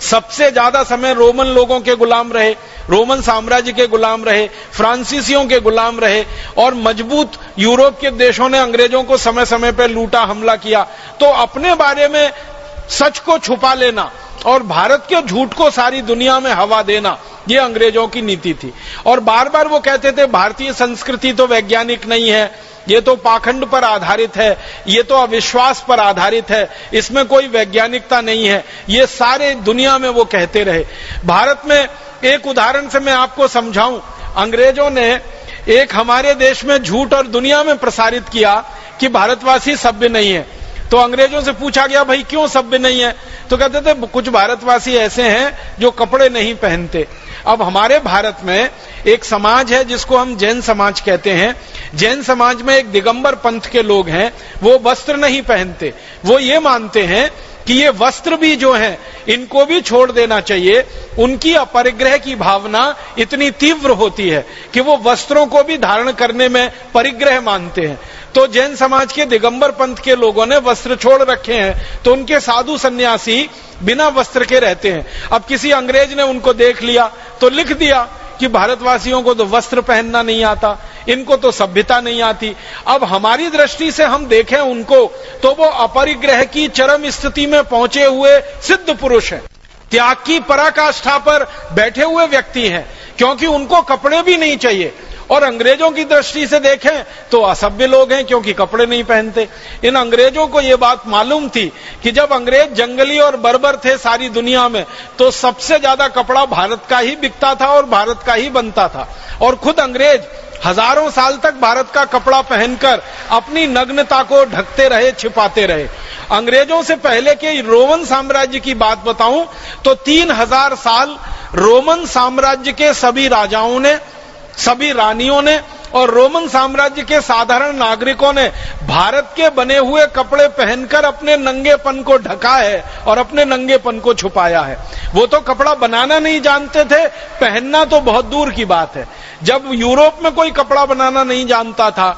सबसे ज़्यादा समय रोमन लोगों के गुलाम रहे, रोमन साम्राज्य के गुलाम रहे, फ्रांसीसियों के गुलाम रहे और मज़बूत यूरोप के देशों ने अंग्रेज़ों को समय समय पर लूटा, हमला किया। तो अपने बारे में सच को छुपा लेना और भारत के झूठ को सारी दुनिया में हवा देना, ये अंग्रेज़ों की नीति थी। और बार बार वो कहते थे, भारतीय संस्कृति तो वैज्ञानिक नहीं है, ये तो पाखंड पर आधारित है, ये तो अविश्वास पर आधारित है, इसमें कोई वैज्ञानिकता नहीं है। ये सारे दुनिया में वो कहते रहे। भारत में एक उदाहरण से मैं आपको समझाऊं। अंग्रेज़ों ने एक हमारे देश में झूठ और दुनिया में प्रसारित किया कि भारतवासी सभ्य नहीं है। तो अंग्रेज़ों से पूछा गया, भाई, क्यों सभ्य नहीं है? तो कहते थे, कुछ भारतवासी ऐसे हैं जो कपड़े नहीं पहनते। अब हमारे भारत में एक समाज है जिसको हम जैन समाज कहते हैं। जैन समाज में एक दिगंबर पंथ के लोग हैं, वो वस्त्र नहीं पहनते। वो ये मानते हैं कि ये वस्त्र भी जो है, इनको भी छोड़ देना चाहिए। उनकी अपरिग्रह की भावना इतनी तीव्र होती है कि वो वस्त्रों को भी धारण करने में परिग्रह मानते हैं। तो जैन समाज के दिगंबर पंथ के लोगों ने वस्त्र छोड़ रखे हैं तो उनके साधु सन्यासी बिना वस्त्र के रहते हैं। अब किसी अंग्रेज़ ने उनको देख लिया तो लिख दिया कि भारतवासियों को तो वस्त्र पहनना नहीं आता, इनको तो सभ्यता नहीं आती। अब हमारी दृष्टि से हम देखें उनको तो वो अपरिग्रह की चरम स्थिति में पहुँचे हुए सिद्ध पुरुष हैं। त्याग की पराकाष्ठा पर बैठे हुए व्यक्ति हैं, क्योंकि उनको कपड़े भी नहीं चाहिए। और अंग्रेज़ों की दृष्टि से देखें तो असभ्य लोग हैं क्योंकि कपड़े नहीं पहनते। इन अंग्रेज़ों को यह बात मालूम थी कि जब अंग्रेज़ जंगली और बर्बर थे सारी दुनिया में तो सबसे ज़्यादा कपड़ा भारत का ही बिकता था और भारत का ही बनता था। और खुद अंग्रेज़ हज़ारों साल तक भारत का कपड़ा पहनकर अपनी नग्नता को ढकते रहे, छिपाते रहे। अंग्रेज़ों से पहले के रोमन साम्राज्य की बात बताऊँ तो तीन हज़ार साल रोमन साम्राज्य के सभी राजाओं ने सभी रानियों ने और रोमन साम्राज्य के साधारण नागरिकों ने भारत के बने हुए कपड़े पहनकर अपने नंगेपन को ढका है और अपने नंगेपन को छुपाया है। वो तो कपड़ा बनाना नहीं जानते थे, पहनना तो बहुत दूर की बात है। जब यूरोप में कोई कपड़ा बनाना नहीं जानता था,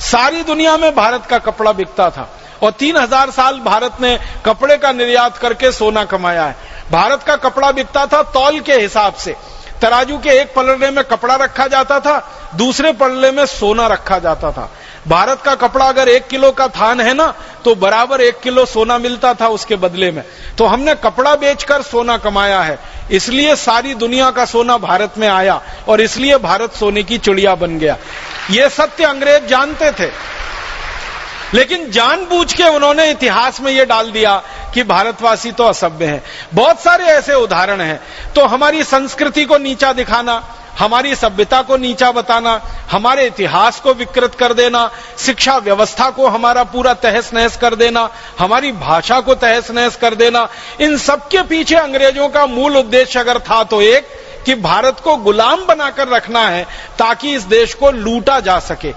सारी दुनिया में भारत का कपड़ा बिकता था और तीन हज़ार साल भारत ने कपड़े का निर्यात करके सोना कमाया है। भारत का कपड़ा बिकता था तौल के हिसाब से। तराजू के एक पलड़े में कपड़ा रखा जाता था, दूसरे पलड़े में सोना रखा जाता था। भारत का कपड़ा अगर एक किलो का थान है ना तो बराबर एक किलो सोना मिलता था उसके बदले में। तो हमने कपड़ा बेचकर सोना कमाया है। इसलिए सारी दुनिया का सोना भारत में आया और इसलिए भारत सोने की चिड़िया बन गया। ये सत्य अंग्रेज़ जानते थे। लेकिन जानबूझ के उन्होंने इतिहास में यह डाल दिया कि भारतवासी तो असभ्य हैं। बहुत सारे ऐसे उदाहरण हैं। तो हमारी संस्कृति को नीचा दिखाना, हमारी सभ्यता को नीचा बताना, हमारे इतिहास को विकृत कर देना, शिक्षा व्यवस्था को हमारा पूरा तहस नहस कर देना, हमारी भाषा को तहस नहस कर देना, इन सबके पीछे अंग्रेज़ों का मूल उद्देश्य अगर था तो एक कि भारत को गुलाम बनाकर रखना है ताकि इस देश को लूटा जा सके।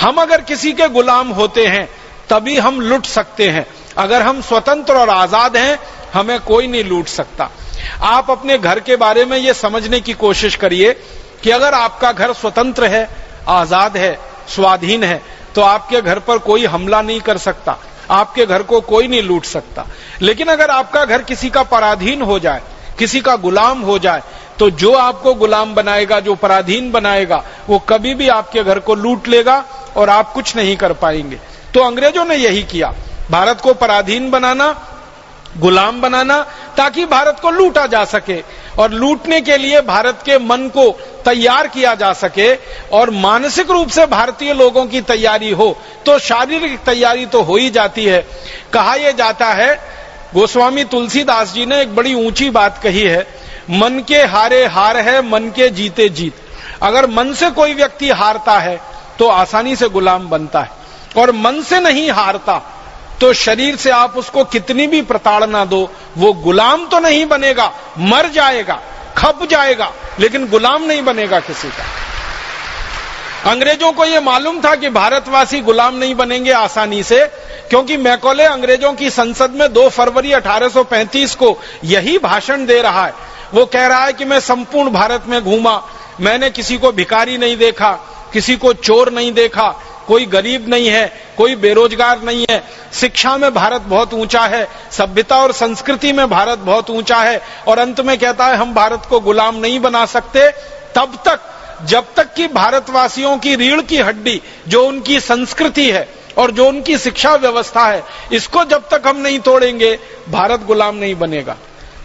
हम अगर किसी के गुलाम होते हैं, तभी हम लुट सकते हैं। अगर हम स्वतंत्र और आज़ाद हैं, हमें कोई नहीं लूट सकता। आप अपने घर के बारे में ये समझने की कोशिश करिए कि अगर आपका घर स्वतंत्र है, आज़ाद है, स्वाधीन है तो आपके घर पर कोई हमला नहीं कर सकता। आपके घर को कोई नहीं लूट सकता। लेकिन अगर आपका घर किसी का पराधीन हो जाए, किसी का गुलाम हो जाए तो जो आपको गुलाम बनाएगा, जो पराधीन बनाएगा, वो कभी भी आपके घर को लूट लेगा और आप कुछ नहीं कर पाएँगे। तो अंग्रेज़ों ने यही किया। भारत को पराधीन बनाना, गुलाम बनाना, ताकि भारत को लूटा जा सके और लूटने के लिए भारत के मन को तैयार किया जा सके और मानसिक रूप से भारतीय लोगों की तैयारी हो तो शारीरिक तैयारी तो हो ही जाती है। कहा यह जाता है, गोस्वामी तुलसीदास जी ने एक बड़ी ऊँची बात कही है मन के हारे हार है, मन के जीते जीत। अगर मन से कोई व्यक्ति हारता है तो आसानी से गुलाम बनता है। और मन से नहीं हारता तो शरीर से आप उसको कितनी भी प्रताड़ना दो, वो गुलाम तो नहीं बनेगा, मर जाएगा, खप जाएगा, लेकिन गुलाम नहीं बनेगा किसी का। अंग्रेज़ों को यह मालूम था कि भारतवासी गुलाम नहीं बनेंगे आसानी से, क्योंकि मैकोले अंग्रेज़ों की संसद में 2 फरवरी 1835 को यही भाषण दे रहा है। वो कह रहा है कि मैं संपूर्ण भारत में घूमा। मैंने किसी को भिकारी नहीं देखा, किसी को चोर नहीं देखा। कोई गरीब नहीं है, कोई बेरोजगार नहीं है। शिक्षा में भारत बहुत ऊँचा है, सभ्यता और संस्कृति में भारत बहुत ऊँचा है और अंत में कहता है, हम भारत को गुलाम नहीं बना सकते। तब तक, जब तक कि भारतवासियों की रीढ़ की हड्डी, जो उनकी संस्कृति है और जो उनकी शिक्षा व्यवस्था है, इसको जब तक हम नहीं तोड़ेंगे, भारत गुलाम नहीं बनेगा।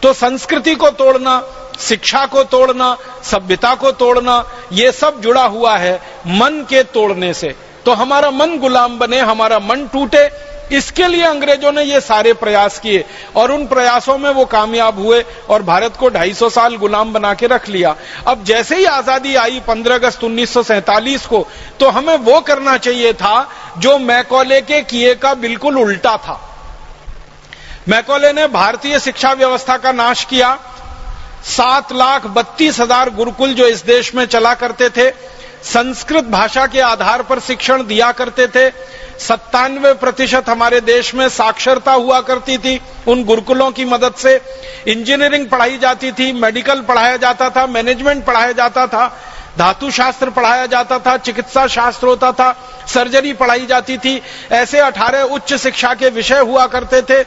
तो संस्कृति को तोड़ना, शिक्षा को तोड़ना, सभ्यता को तोड़ना, ये सब जुड़ा हुआ है मन के तोड़ने से। तो हमारा मन गुलाम बने, हमारा मन टूटे, इसके लिए अंग्रेज़ों ने ये सारे प्रयास किए और उन प्रयासों में वो कामयाब हुए और भारत को 250 साल गुलाम बना के रख लिया। अब जैसे ही आज़ादी आई 15 अगस्त उन्नीस को तो हमें वो करना चाहिए था जो मैकोले के किए का बिल्कुल उल्टा था। मैकोले ने भारतीय शिक्षा व्यवस्था का नाश किया। सात लाख बत्तीस हज़ार गुरुकुल जो इस देश में चला करते थे, संस्कृत भाषा के आधार पर शिक्षण दिया करते थे। सत्तानवे प्रतिशत हमारे देश में साक्षरता हुआ करती थी उन गुरुकुलों की मदद से। इंजीनियरिंग पढ़ाई जाती थी, मेडिकल पढ़ाया जाता था, मैनेजमेंट पढ़ाया जाता था। धातु शास्त्र पढ़ाया जाता था चिकित्सा शास्त्र होता था, सर्जरी पढ़ाई जाती थी। ऐसे 18 उच्च शिक्षा के विषय हुआ करते थे।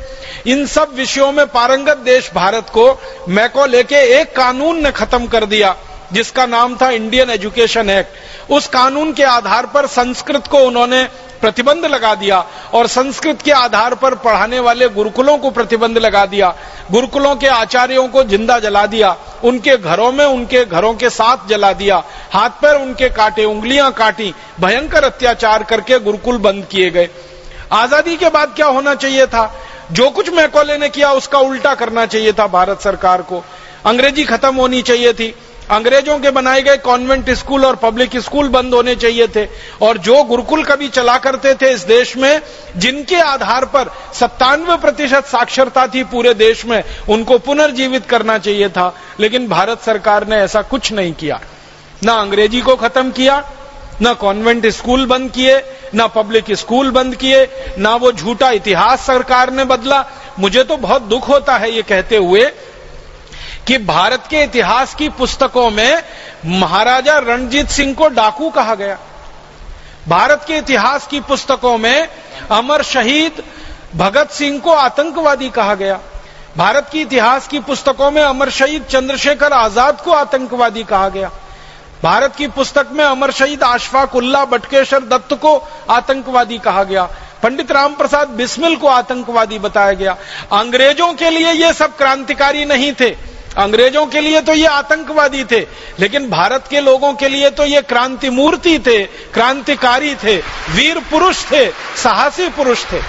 इन सब विषयों में पारंगत देश भारत को मैको लेके एक कानून ने खत्म कर दिया, जिसका नाम था इंडियन एजुकेशन एक्ट। उस कानून के आधार पर संस्कृत को उन्होंने प्रतिबंध लगा दिया और संस्कृत के आधार पर पढ़ाने वाले गुरुकुलों को प्रतिबंध लगा दिया, गुरुकुलों के आचार्यों को ज़िंदा जला दिया, उनके घरों में उनके घरों के साथ जला दिया, हाथ पैर उनके काटे, उंगलियाँ काटी, भयंकर अत्याचार करके गुरुकुल बंद किए गए। आज़ादी के बाद क्या होना चाहिए था? जो कुछ मैकोले ने किया उसका उल्टा करना चाहिए था भारत सरकार को। अंग्रेज़ी खत्म होनी चाहिए थी। अंग्रेज़ों के बनाए गए कॉन्वेंट स्कूल और पब्लिक स्कूल बंद होने चाहिए थे। और जो गुरुकुल कभी चला करते थे इस देश में, जिनके आधार पर सत्तानवे प्रतिशत साक्षरता थी पूरे देश में, उनको पुनर्जीवित करना चाहिए था। लेकिन भारत सरकार ने ऐसा कुछ नहीं किया। ना अंग्रेज़ी को खत्म किया, ना कॉन्वेंट स्कूल बंद किए, ना पब्लिक स्कूल बंद किए, ना वो झूठा इतिहास सरकार ने बदला। मुझे तो बहुत दुख होता है ये कहते हुए कि भारत के इतिहास की पुस्तकों में महाराजा रणजीत सिंह को डाकू कहा गया। भारत के इतिहास की पुस्तकों में अमर शहीद भगत सिंह को आतंकवादी कहा गया। भारत की इतिहास की पुस्तकों में अमर शहीद चंद्रशेखर आज़ाद को आतंकवादी कहा गया। भारत की पुस्तक में अमर शहीद आशफाक उल्ला बटकेश्वर दत्त को आतंकवादी कहा गया। पंडित राम प्रसाद बिस्मिल को आतंकवादी बताया गया। अंग्रेज़ों के लिए ये सब क्रांतिकारी नहीं थे। अंग्रेज़ों के लिए तो ये आतंकवादी थे, लेकिन भारत के लोगों के लिए तो ये क्रांति मूर्ति थे, क्रांतिकारी थे, वीर पुरुष थे, साहसी पुरुष थे,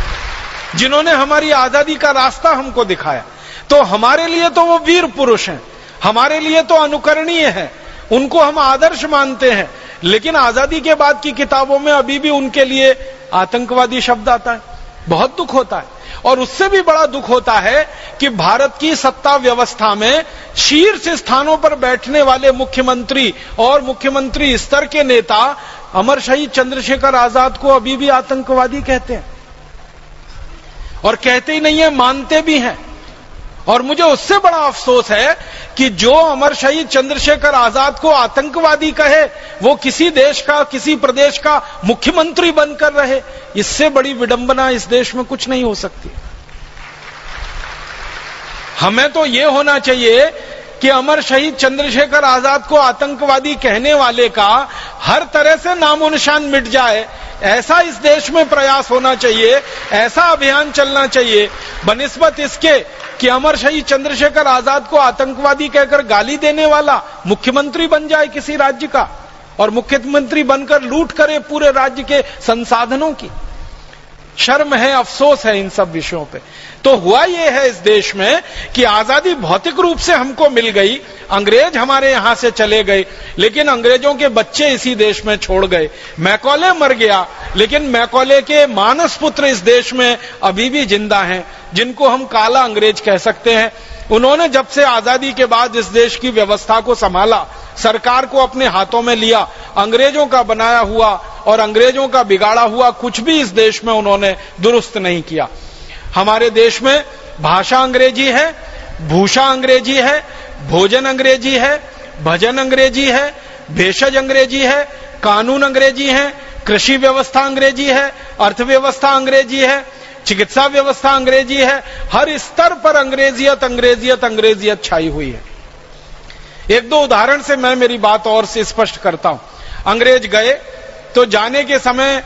जिन्होंने हमारी आज़ादी का रास्ता हमको दिखाया। तो हमारे लिए तो वो वीर पुरुष हैं, हमारे लिए तो अनुकरणीय है, उनको हम आदर्श मानते हैं, लेकिन आज़ादी के बाद की किताबों में अभी भी उनके लिए आतंकवादी शब्द आता है। बहुत दुख होता है। और उससे भी बड़ा दुख होता है कि भारत की सत्ता व्यवस्था में शीर्ष स्थानों पर बैठने वाले मुख्यमंत्री और मुख्यमंत्री स्तर के नेता अमर शहीद चंद्रशेखर आज़ाद को अभी भी आतंकवादी कहते हैं। और कहते ही नहीं है, मानते भी हैं। और मुझे उससे बड़ा अफसोस है कि जो अमर शहीद चंद्रशेखर आज़ाद को आतंकवादी कहे, वो किसी देश का, किसी प्रदेश का मुख्यमंत्री बनकर रहे, इससे बड़ी विडंबना इस देश में कुछ नहीं हो सकती। हमें तो ये होना चाहिए कि अमर शहीद चंद्रशेखर आज़ाद को आतंकवादी कहने वाले का हर तरह से नामो निशान मिट जाए, ऐसा इस देश में प्रयास होना चाहिए, ऐसा अभियान चलना चाहिए। बनिस्बत इसके कि अमर शहीद चंद्रशेखर आज़ाद को आतंकवादी कहकर गाली देने वाला मुख्यमंत्री बन जाए किसी राज्य का, और मुख्यमंत्री बनकर लूट करे पूरे राज्य के संसाधनों की। शर्म है, अफसोस है इन सब विषयों पे। तो हुआ यह है इस देश में कि आज़ादी भौतिक रूप से हमको मिल गई, अंग्रेज़ हमारे यहाँ से चले गए, लेकिन अंग्रेज़ों के बच्चे इसी देश में छोड़ गए। मैकौले मर गया, लेकिन मैकौले के मानस पुत्र इस देश में अभी भी ज़िंदा हैं, जिनको हम काला अंग्रेज़ कह सकते हैं। उन्होंने जब से आज़ादी के बाद इस देश की व्यवस्था को संभाला, सरकार को अपने हाथों में लिया, अंग्रेज़ों का बनाया हुआ और अंग्रेज़ों का बिगाड़ा हुआ कुछ भी इस देश में उन्होंने दुरुस्त नहीं किया। हमारे देश में भाषा अंग्रेज़ी है, भूषा अंग्रेज़ी है, भोजन अंग्रेज़ी है, भजन अंग्रेज़ी है, भेषज अंग्रेज़ी है, कानून अंग्रेज़ी है, कृषि व्यवस्था अंग्रेज़ी है, अर्थव्यवस्था अंग्रेज़ी है चिकित्सा व्यवस्था अंग्रेज़ी है, हर स्तर पर अंग्रेजियत अंग्रेजियत अंग्रेजियत छाई हुई है। एक दो उदाहरण से मैं मेरी बात और से स्पष्ट करता हूँ। अंग्रेज़ गए तो जाने के समय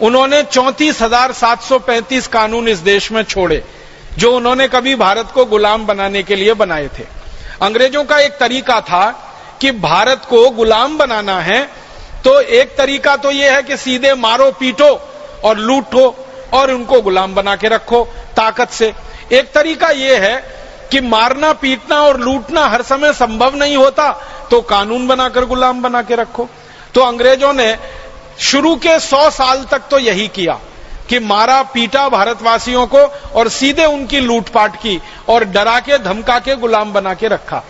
उन्होंने चौंतीस हज़ार सात सौ पैंतीस कानून इस देश में छोड़े, जो उन्होंने कभी भारत को गुलाम बनाने के लिए बनाए थे। अंग्रेज़ों का एक तरीका था कि भारत को गुलाम बनाना है तो एक तरीका तो यह है कि सीधे मारो, पीटो और लूटो। और उनको गुलाम बना के रखो ताकत से। एक तरीका यह है कि मारना, पीटना और लूटना हर समय संभव नहीं होता तो कानून बनाकर गुलाम बना के रखो। तो अंग्रेज़ों ने शुरू के सौ साल तक तो यही किया कि मारा, पीटा भारतवासियों को और सीधे उनकी लूटपाट की और डरा के, धमका के गुलाम बना के रखा।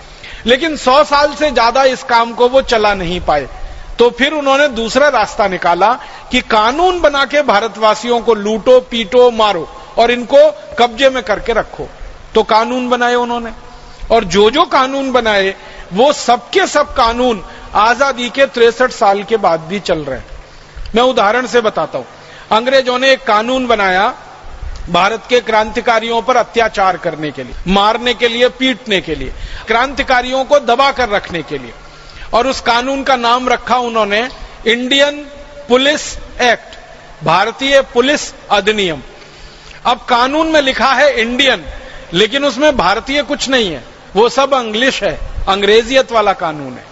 लेकिन सौ साल से ज़्यादा इस काम को वो चला नहीं पाए। तो फिर उन्होंने दूसरा रास्ता निकाला कि कानून बना के भारतवासियों को लूटो, पीटो, मारो और इनको कब्जे में करके रखो। तो कानून बनाए उन्होंने। और जो जो कानून बनाए, वो सबके सब कानून आज़ादी के तिरसठ साल के बाद भी चल रहे हैं। मैं उदाहरण से बताता हूँ। अंग्रेज़ों ने एक कानून बनाया भारत के क्रांतिकारियों पर अत्याचार करने के लिए, मारने के लिए, पीटने के लिए, क्रांतिकारियों को दबा कर रखने के लिए। और उस कानून का नाम रखा उन्होंने, इंडियन पुलिस एक्ट, भारतीय पुलिस अधिनियम। अब कानून में लिखा है इंडियन, लेकिन उसमें भारतीय कुछ नहीं है। वो सब इंग्लिश है, अंग्रेजियत वाला कानून है।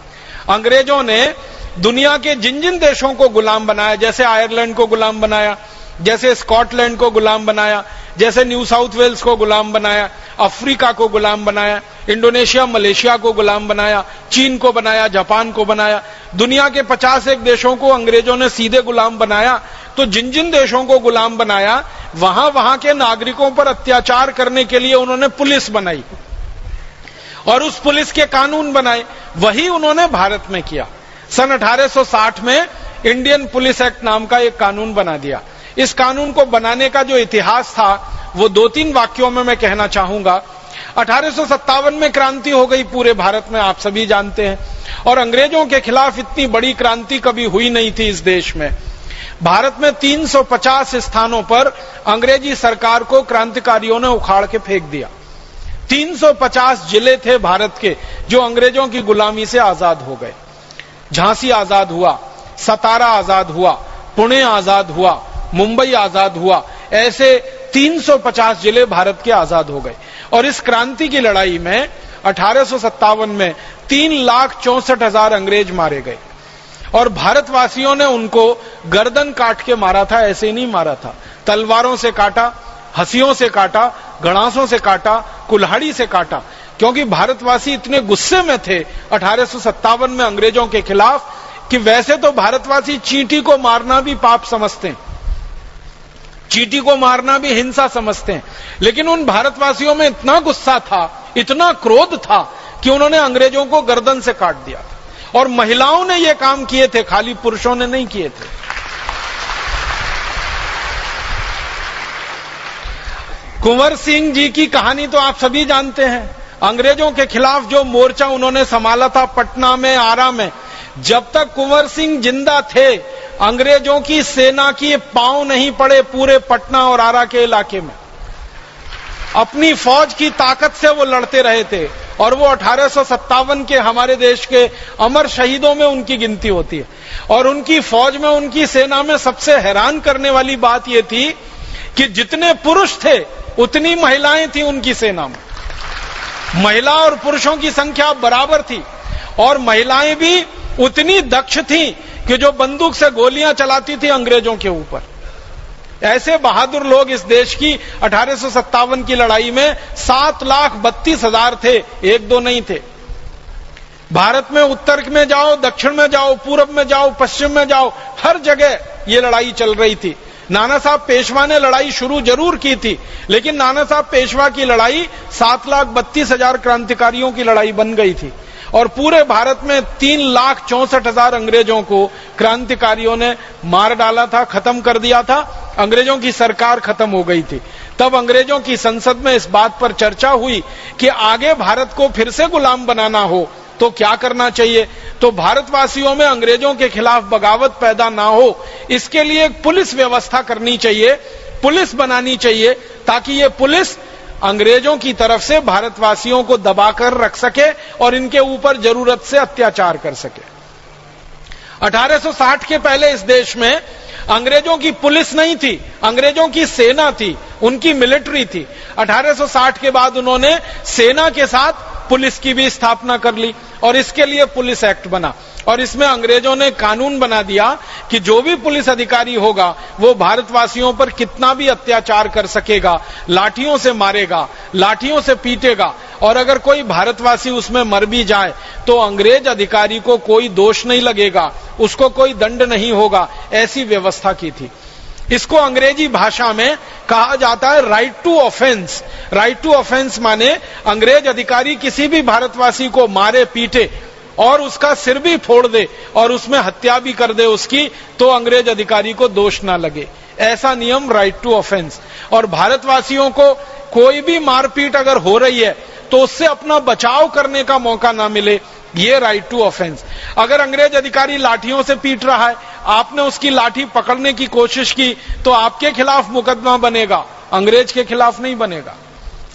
अंग्रेज़ों ने दुनिया के जिन जिन देशों को गुलाम बनाया, जैसे आयरलैंड को गुलाम बनाया जैसे स्कॉटलैंड को गुलाम बनाया, जैसे न्यू साउथ वेल्स को गुलाम बनाया, अफ्रीका को गुलाम बनाया, इंडोनेशिया, मलेशिया को गुलाम बनाया, चीन को बनाया, जापान को बनाया, दुनिया के पचास एक देशों को अंग्रेज़ों ने सीधे गुलाम बनाया तो जिन जिन देशों को गुलाम बनाया, वहाँ वहाँ के नागरिकों पर अत्याचार करने के लिए उन्होंने पुलिस बनाई और उस पुलिस के कानून बनाए, वही उन्होंने भारत में किया। सन 1860 में इंडियन पुलिस एक्ट नाम का एक कानून बना दिया। इस कानून को बनाने का जो इतिहास था, वो दो तीन वाक्यों में मैं कहना चाहूँगा। अठारह में क्रांति हो गई पूरे भारत में, आप सभी जानते हैं। और अंग्रेज़ों के खिलाफ इतनी बड़ी क्रांति कभी हुई नहीं थी इस देश में। भारत में 350 स्थानों पर अंग्रेज़ी सरकार को क्रांतिकारियों ने उखाड़ के फेंक दिया। 350 ज़िले थे भारत के, जो अंग्रेज़ों की गुलामी से आज़ाद हो गए। झांसी आज़ाद हुआ, सतारा आज़ाद हुआ, पुणे आज़ाद हुआ मुंबई आज़ाद हुआ। ऐसे 350 ज़िले भारत के आज़ाद हो गए। और इस क्रांति की लड़ाई में अठारह में तीन लाख चौसठ हज़ार अंग्रेज़ मारे गए। और भारतवासियों ने उनको गर्दन काट के मारा था, ऐसे नहीं मारा था। तलवारों से काटा, हंसियों से काटा, गणासों से काटा, कुल्हाड़ी से काटा। क्योंकि भारतवासी इतने गुस्से में थे अठारह में अंग्रेज़ों के खिलाफ कि वैसे तो भारतवासी चींटी को मारना भी पाप समझते हैं। चीटी को मारना भी हिंसा समझते हैं। लेकिन उन भारतवासियों में इतना गुस्सा था, इतना क्रोध था कि उन्होंने अंग्रेज़ों को गर्दन से काट दिया और महिलाओं ने यह काम किए थे, खाली पुरुषों ने नहीं किए थे। कुंवर सिंह जी की कहानी तो आप सभी जानते हैं। अंग्रेज़ों के खिलाफ जो मोर्चा उन्होंने संभाला था, पटना में, आरा में जब तक कुंवर सिंह ज़िंदा थे, अंग्रेज़ों की सेना की पाँव नहीं पड़े पूरे पटना और आरा के इलाके में। अपनी फौज की ताकत से वो लड़ते रहे थे और वो अठारह सौ सत्तावन के हमारे देश के अमर शहीदों में उनकी गिनती होती है। और उनकी फौज में, उनकी सेना में सबसे हैरान करने वाली बात यह थी कि जितने पुरुष थे, उतनी महिलाएँ थी उनकी सेना में। महिला और पुरुषों की संख्या बराबर थी और महिलाएँ भी उतनी दक्ष थी कि जो बंदूक से गोलियाँ चलाती थी अंग्रेज़ों के ऊपर। ऐसे बहादुर लोग इस देश की अठारह की लड़ाई में सात लाख बत्तीस हज़ार थे, एक दो नहीं थे। भारत में उत्तर में जाओ, दक्षिण में जाओ पूर्व में जाओ, पश्चिम में जाओ, हर जगह ये लड़ाई चल रही थी। नाना साहब पेशवा ने लड़ाई शुरू ज़रूर की थी, लेकिन नाना साहब पेशवा की लड़ाई सात लाख बत्तीस हज़ार क्रांतिकारियों की लड़ाई बन गई थी। और पूरे भारत में तीन लाख चौसठ हज़ार अंग्रेज़ों को क्रांतिकारियों ने मार डाला था, खत्म कर दिया था। अंग्रेज़ों की सरकार खत्म हो गई थी। तब अंग्रेज़ों की संसद में इस बात पर चर्चा हुई कि आगे भारत को फिर से गुलाम बनाना हो तो क्या करना चाहिए? तो भारतवासियों में अंग्रेज़ों के खिलाफ बगावत पैदा ना हो, इसके लिए एक पुलिस व्यवस्था करनी चाहिए, पुलिस बनानी चाहिए, ताकि ये पुलिस अंग्रेज़ों की तरफ़ से भारतवासियों को दबाकर रख सके और इनके ऊपर ज़रूरत से अत्याचार कर सके। 1860 के पहले इस देश में अंग्रेज़ों की पुलिस नहीं थी, अंग्रेज़ों की सेना थी, उनकी मिलिट्री थी। 1860 के बाद उन्होंने सेना के साथ पुलिस की भी स्थापना कर ली और इसके लिए पुलिस एक्ट बना। और इसमें अंग्रेज़ों ने कानून बना दिया कि जो भी पुलिस अधिकारी होगा, वो भारतवासियों पर कितना भी अत्याचार कर सकेगा, लाठियों से मारेगा, लाठियों से पीटेगा, और अगर कोई भारतवासी उसमें मर भी जाए तो अंग्रेज़ अधिकारी को कोई दोष नहीं लगेगा, उसको कोई दंड नहीं होगा, ऐसी व्यवस्था की थी। इसको अंग्रेज़ी भाषा में कहा जाता है right to offence right to offence माने अंग्रेज़ अधिकारी किसी भी भारतवासी को मारे, पीटे और उसका सिर भी फोड़ दे और उसमें हत्या भी कर दे उसकी तो अंग्रेज़ अधिकारी को दोष ना लगे। ऐसा नियम राइट टू ऑफेंस और भारतवासियों को कोई भी मारपीट अगर हो रही है तो उससे अपना बचाव करने का मौका ना मिले, ये राइट टू ऑफेंस अगर अंग्रेज़ अधिकारी लाठियों से पीट रहा है, आपने उसकी लाठी पकड़ने की कोशिश की तो आपके खिलाफ मुकदमा बनेगा, अंग्रेज़ के खिलाफ नहीं बनेगा।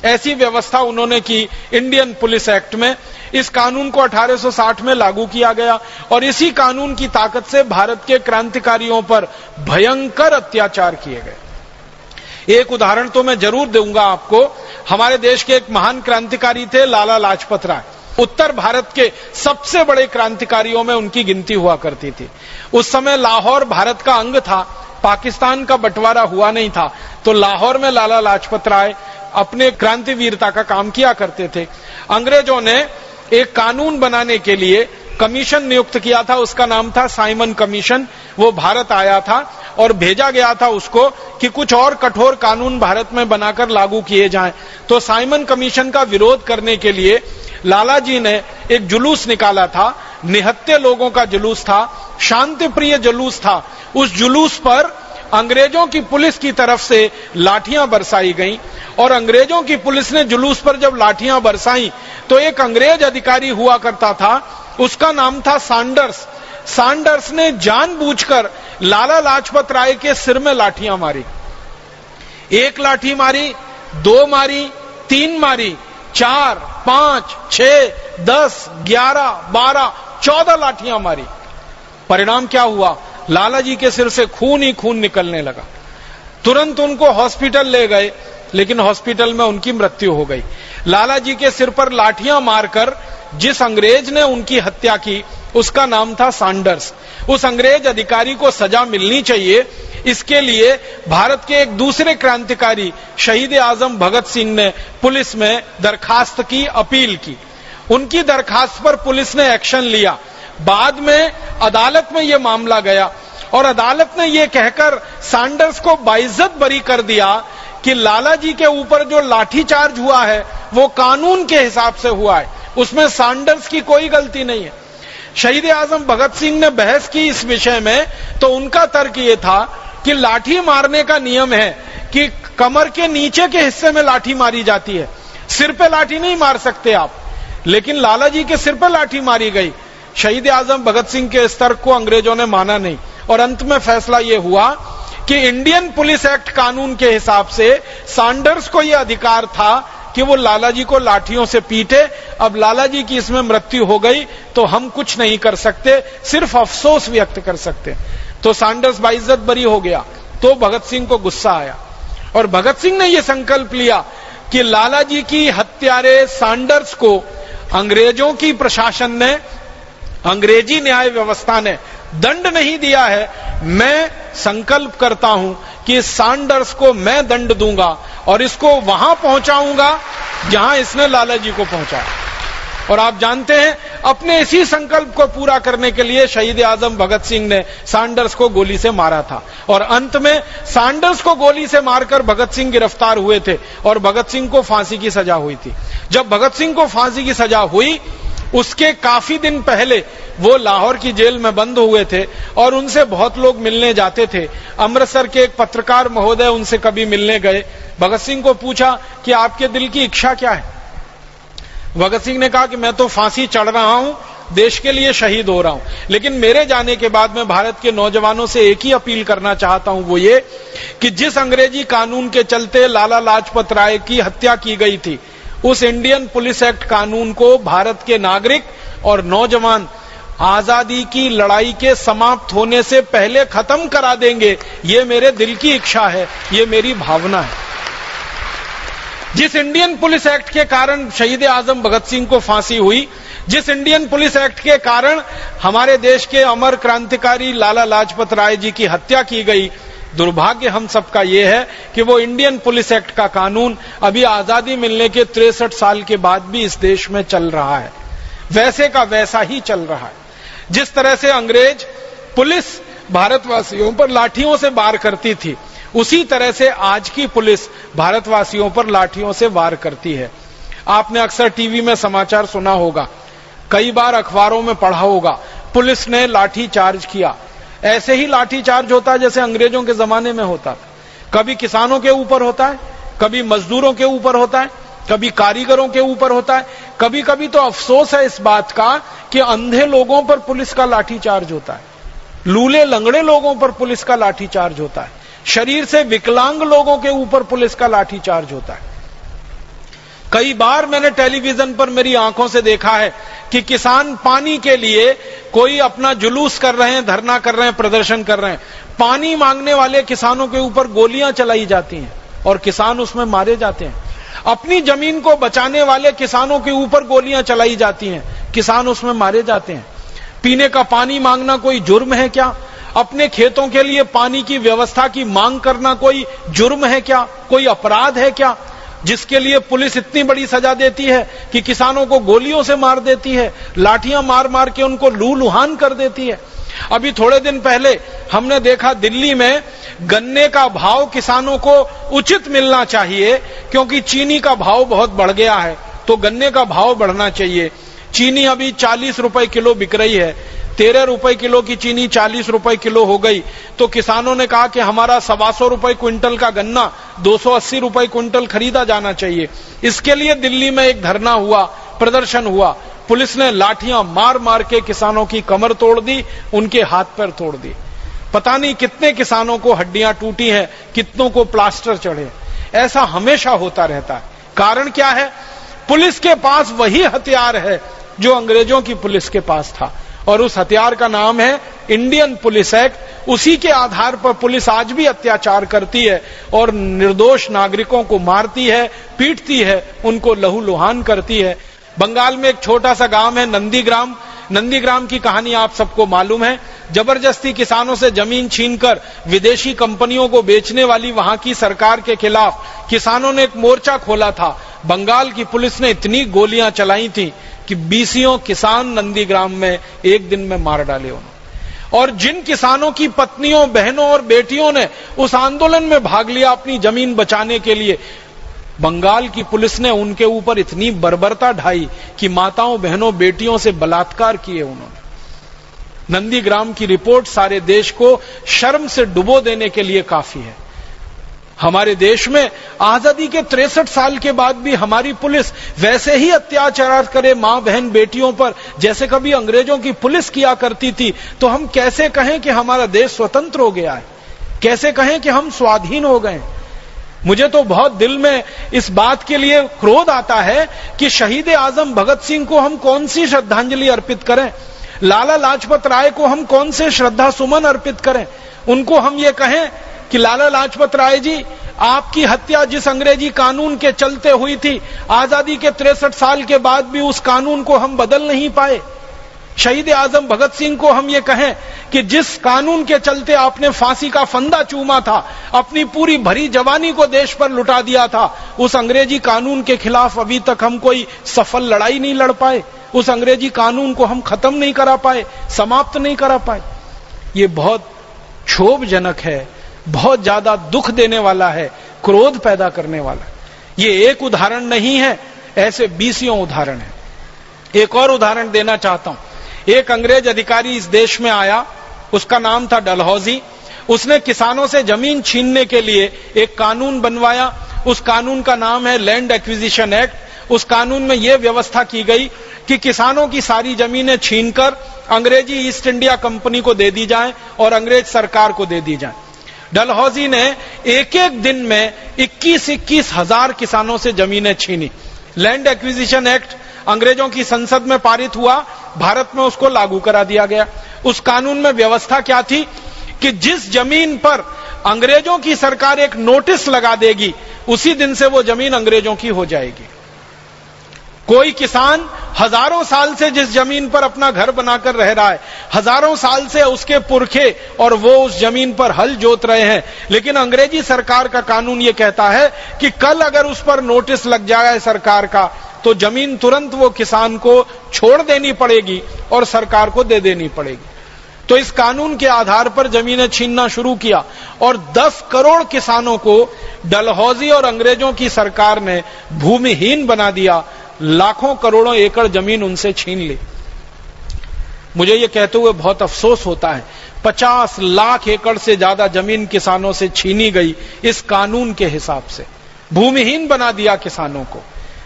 ऐसी व्यवस्था उन्होंने की, इंडियन पुलिस एक्ट में। इस कानून को 1860 में लागू किया गया और इसी कानून की ताकत से भारत के क्रांतिकारियों पर भयंकर अत्याचार किए गए। एक उदाहरण तो मैं ज़रूर दूँगा आपको। हमारे देश के एक महान क्रांतिकारी थे लाला लाजपत राय। उत्तर भारत के सबसे बड़े क्रांतिकारियों में उनकी गिनती हुआ करती थी। उस समय लाहौर भारत का अंग था, पाकिस्तान का बंटवारा हुआ नहीं था। तो लाहौर में लाला लाजपत राय अपने क्रांति वीरता का काम किया करते थे। अंग्रेज़ों ने एक कानून बनाने के लिए कमीशन नियुक्त किया था, उसका नाम था साइमन कमीशन। वो भारत आया था और भेजा गया था उसको कि कुछ और कठोर कानून भारत में बनाकर लागू किए जाएँ। तो साइमन कमीशन का विरोध करने के लिए लाला जी ने एक जुलूस निकाला था। निहत्ते लोगों का जुलूस था शांति प्रिय जुलूस था। उस जुलूस पर अंग्रेज़ों की पुलिस की तरफ़ से लाठियाँ बरसाई गईं और अंग्रेज़ों की पुलिस ने जुलूस पर जब लाठियाँ बरसाई तो एक अंग्रेज़ अधिकारी हुआ करता था, उसका नाम था सांडर्स। सांडर्स ने जानबूझकर लाला लाजपत राय के सिर में लाठियाँ मारी। एक लाठी मारी, दो मारी, तीन मारी, चार, पाँच छ दस, ग्यारह, बारह, चौदह लाठियाँ मारी। परिणाम क्या हुआ? लाला जी के सिर से खून ही खून निकलने लगा। तुरंत उनको हॉस्पिटल ले गए, लेकिन हॉस्पिटल में उनकी मृत्यु हो गई। लाला जी के सिर पर लाठियाँ मारकर जिस अंग्रेज़ ने उनकी हत्या की, उसका नाम था सांडर्स। उस अंग्रेज़ अधिकारी को सजा मिलनी चाहिए। इसके लिए भारत के एक दूसरे क्रांतिकारी, शहीद आज़म भगत सिंह ने पुलिस में दरखास्त की, अपील की। उनकी दरखास्त पर पुलिस ने एक्शन लिया। बाद में अदालत में यह मामला गया और अदालत ने यह कहकर सैंडर्स को बाइज्जत बरी कर दिया कि लाला जी के ऊपर जो लाठीचार्ज हुआ है, वो कानून के हिसाब से हुआ है। उसमें सैंडर्स की कोई गलती नहीं है। शहीद आज़म भगत सिंह ने बहस की इस विषय में तो उनका तर्क ये था कि लाठी मारने का नियम है कि कमर के नीचे के हिस्से में लाठी मारी जाती है। सिर पे लाठी नहीं मार सकते आप। लेकिन लाला जी के सिर पे लाठी मारी गई। शहीद आज़म भगत सिंह के इस तर्क को अंग्रेज़ों ने माना नहीं। और अंत में फैसला यह हुआ कि इंडियन पुलिस एक्ट कानून के हिसाब से सांडर्स को यह अधिकार था कि वो लाला जी को लाठियों से पीटे। अब लाला जी की इसमें मृत्यु हो गई तो हम कुछ नहीं कर सकते, सिर्फ़ अफसोस व्यक्त कर सकते। तो सांडर्स बाइज्जत बरी हो गया तो भगत सिंह को गुस्सा आया। और भगत सिंह ने यह संकल्प लिया कि लालाजी की हत्यारे सांडर्स को अंग्रेज़ों की प्रशासन ने अंग्रेज़ी न्याय व्यवस्था ने दंड नहीं दिया है। मैं संकल्प करता हूँ कि सांडर्स को मैं दंड दूँगा और इसको वहाँ पहुंचाऊँगा जहाँ इसने लाला जी को पहुँचाया। और आप जानते हैं, अपने इसी संकल्प को पूरा करने के लिए शहीद आज़म भगत सिंह ने सांडर्स को गोली से मारा था। और अंत में सांडर्स को गोली से मारकर भगत सिंह गिरफ़्तार हुए थे और भगत सिंह को फांसी की सजा हुई थी। जब भगत सिंह को फांसी की सजा हुई उसके काफ़ी दिन पहले वो लाहौर की जेल में बंद हुए थे और उनसे बहुत लोग मिलने जाते थे। अमृतसर के एक पत्रकार महोदय उनसे कभी मिलने गए। भगत सिंह को पूछा कि आपके दिल की इच्छा क्या है? भगत सिंह ने कहा कि मैं तो फांसी चढ़ रहा हूँ, देश के लिए शहीद हो रहा हूँ। लेकिन मेरे जाने के बाद मैं भारत के नौजवानों से एक ही अपील करना चाहता हूँ वो ये कि जिस अंग्रेज़ी कानून के चलते लाला लाजपत राय की हत्या की गई थी उस इंडियन पुलिस एक्ट कानून को भारत के नागरिक और नौजवान आज़ादी की लड़ाई के समाप्त होने से पहले खत्म करा देंगे। ये मेरे दिल की इच्छा है। ये मेरी भावना है। जिस इंडियन पुलिस एक्ट के कारण शहीद आज़म भगत सिंह को फांसी हुई, जिस इंडियन पुलिस एक्ट के कारण हमारे देश के अमर क्रांतिकारी लाला लाजपत राय जी की हत्या की गई दुर्भाग्य हम सबका यह है कि वो इंडियन पुलिस एक्ट का कानून अभी आज़ादी मिलने के तिरसठ साल के बाद भी इस देश में चल रहा है। वैसे का वैसा ही चल रहा है। जिस तरह से अंग्रेज़ पुलिस भारतवासियों पर लाठियों से वार करती थी, उसी तरह से आज की पुलिस भारतवासियों पर लाठियों से वार करती है। आपने अक्सर टीवी में समाचार सुना होगा, कई बार अखबारों में पढ़ा होगा, पुलिस ने लाठी चार्ज किया ऐसे ही लाठी चार्ज होता है जैसे अंग्रेज़ों के जमाने में होता था। कभी किसानों के ऊपर होता है, कभी मजदूरों के ऊपर होता है, कभी कारीगरों के ऊपर होता है। कभी कभी तो अफसोस है इस बात का कि अंधे लोगों पर पुलिस का लाठी चार्ज होता है। लूले लंगड़े लोगों पर पुलिस का लाठी चार्ज होता है। शरीर से विकलांग लोगों के ऊपर पुलिस का लाठी चार्ज होता है। कई बार मैंने टेलीविज़न पर मेरी आँखों से देखा है कि किसान पानी के लिए कोई अपना जुलूस कर रहे हैं, धरना कर रहे हैं, प्रदर्शन कर रहे हैं। पानी मांगने वाले किसानों के ऊपर गोलियाँ चलाई जाती हैं और किसान उसमें मारे जाते हैं। अपनी ज़मीन को बचाने वाले किसानों के ऊपर गोलियाँ चलाई जाती हैं। किसान उसमें मारे जाते हैं। पीने का पानी मांगना कोई जुर्म है क्या? अपने खेतों के लिए पानी की व्यवस्था की मांग करना कोई जुर्म है क्या? कोई अपराध है क्या? जिसके लिए पुलिस इतनी बड़ी सजा देती है कि किसानों को गोलियों से मार देती है, लाठियाँ मार मार के उनको लू लुहान कर देती है। अभी थोड़े दिन पहले हमने देखा दिल्ली में गन्ने का भाव किसानों को उचित मिलना चाहिए, क्योंकि चीनी का भाव बहुत बढ़ गया है तो गन्ने का भाव बढ़ना चाहिए। चीनी अभी चालीस रुपए किलो बिक रही है। तेरह रुपए किलो की चीनी, चालीस रुपए किलो हो गई। तो किसानों ने कहा कि हमारा सवा सौ रुपए क्विंटल का गन्ना, दो सौ अस्सी रुपए क्विंटल खरीदा जाना चाहिए। इसके लिए दिल्ली में एक धरना हुआ, प्रदर्शन हुआ। पुलिस ने लाठियाँ मार मार के किसानों की कमर तोड़ दी, उनके हाथ पर तोड़ दी। पता नहीं कितने किसानों को हड्डियाँ टूटी हैं, कितनों को प्लास्टर चढ़े। ऐसा हमेशा होता रहता है। कारण क्या है? पुलिस के पास वही हथियार है, जो अंग्रेज़ों की पुलिस के पास था। और उस हथियार का नाम है इंडियन पुलिस एक्ट। उसी के आधार पर पुलिस आज भी अत्याचार करती है और निर्दोष नागरिकों को मारती है, पीटती है, उनको लहूलुहान करती है। बंगाल में एक छोटा सा गाँव है नंदीग्राम नंदीग्राम की कहानी आप सबको मालूम है। ज़बरदस्ती किसानों से ज़मीन छीनकर विदेशी कंपनियों को बेचने वाली वहाँ की सरकार के खिलाफ किसानों ने एक मोर्चा खोला था। बंगाल की पुलिस ने इतनी गोलियाँ चलाई थी कि बीसियों किसान नंदीग्राम में एक दिन में मार डाले उन्होंने। और जिन किसानों की पत्नियों, बहनों और बेटियों ने उस आंदोलन में भाग लिया अपनी ज़मीन बचाने के लिए बंगाल की पुलिस ने उनके ऊपर इतनी बर्बरता ढाई कि माताओं, बहनों, बेटियों से बलात्कार किए उन्होंने। नंदीग्राम की रिपोर्ट सारे देश को शर्म से डुबो देने के लिए काफ़ी है। हमारे देश में आज़ादी के तिरसठ साल के बाद भी हमारी पुलिस वैसे ही अत्याचार करे माँ, बहन, बेटियों पर, जैसे कभी अंग्रेज़ों की पुलिस किया करती थी तो हम कैसे कहें कि हमारा देश स्वतंत्र हो गया है? कैसे कहें कि हम स्वाधीन हो गए मुझे तो बहुत दिल में इस बात के लिए क्रोध आता है कि शहीद आज़म भगत सिंह को हम कौन सी श्रद्धांजलि अर्पित करें? लाला लाजपत राय को हम कौन से श्रद्धा सुमन अर्पित करें? उनको हम ये कहें कि लाला लाजपत राय जी, आपकी हत्या जिस अंग्रेज़ी कानून के चलते हुई थी, आज़ादी के तिरसठ साल के बाद भी उस कानून को हम बदल नहीं पाए। शहीद आज़म भगत सिंह को हम ये कहें कि जिस कानून के चलते आपने फांसी का फंदा चूमा था, अपनी पूरी भरी जवानी को देश पर लुटा दिया था, उस अंग्रेज़ी कानून के खिलाफ अभी तक हम कोई सफल लड़ाई नहीं लड़ पाए, उस अंग्रेज़ी कानून को हम खत्म नहीं करा पाए, समाप्त नहीं करा पाए। ये बहुत क्षोभजनक है, बहुत ज़्यादा दुख देने वाला है, क्रोध पैदा करने वाला ये एक उदाहरण नहीं है, ऐसे बीसियों उदाहरण है। एक और उदाहरण देना चाहता हूँ। एक अंग्रेज़ अधिकारी इस देश में आया, उसका नाम था डलहौजी। उसने किसानों से ज़मीन छीनने के लिए एक कानून बनवाया। उस कानून का नाम है लैंड एक्विजिशन एक्ट। उस कानून में यह व्यवस्था की गई कि किसानों की सारी जमीनें छीनकर अंग्रेज़ी ईस्ट इंडिया कंपनी को दे दी जाए और अंग्रेज़ सरकार को दे दी जाए। डलहौजी ने एक एक दिन में 21-21 हज़ार किसानों से जमीनें छीनी। लैंड एक्विजिशन एक्ट अंग्रेज़ों की संसद में पारित हुआ, भारत में उसको लागू करा दिया गया। उस कानून में व्यवस्था क्या थी कि जिस ज़मीन पर अंग्रेज़ों की सरकार एक नोटिस लगा देगी, उसी दिन से वो ज़मीन अंग्रेज़ों की हो जाएगी। कोई किसान हज़ारों साल से जिस ज़मीन पर अपना घर बनाकर रह रहा है, हज़ारों साल से उसके पुरखे और वो उस ज़मीन पर हल जोत रहे हैं। लेकिन अंग्रेज़ी सरकार का कानून ये कहता है कि कल अगर उस पर नोटिस लग जाए सरकार का तो ज़मीन तुरंत वो किसान को छोड़ देनी पड़ेगी और सरकार को दे देनी पड़ेगी। तो इस कानून के आधार पर जमीनें छीनना शुरू किया और 10 करोड़ किसानों को डलहौजी और अंग्रेज़ों की सरकार ने भूमिहीन बना दिया। लाखों करोड़ों एकड़ ज़मीन उनसे छीन ली। मुझे ये कहते हुए बहुत अफसोस होता है। पचास लाख एकड़ से ज़्यादा ज़मीन किसानों से छीनी गई इस कानून के हिसाब से। भूमिहीन बना दिया किसानों को।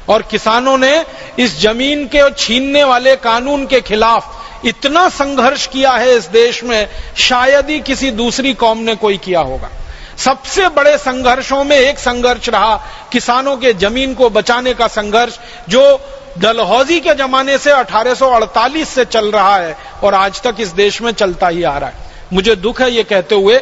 और किसानों ने इस ज़मीन के छीनने वाले कानून के खिलाफ इतना संघर्ष किया है इस देश में, शायद ही किसी दूसरी कौम ने कोई किया होगा। सबसे बड़े संघर्षों में एक संघर्ष रहा किसानों के ज़मीन को बचाने का संघर्ष, जो डलहौजी के जमाने से 1848 से चल रहा है और आज तक इस देश में चलता ही आ रहा है। मुझे दुख है ये कहते हुए,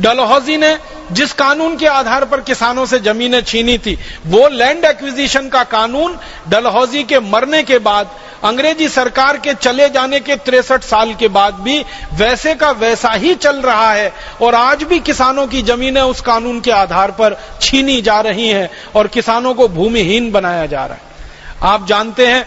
डलहौजी ने जिस कानून के आधार पर किसानों से जमीनें छीनी थी, वो लैंड एक्विजिशन का कानून डलहौजी के मरने के बाद, अंग्रेज़ी सरकार के चले जाने के तिरसठ साल के बाद भी वैसे का वैसा ही चल रहा है और आज भी किसानों की जमीनें उस कानून के आधार पर छीनी जा रही हैं और किसानों को भूमिहीन बनाया जा रहा है। आप जानते हैं,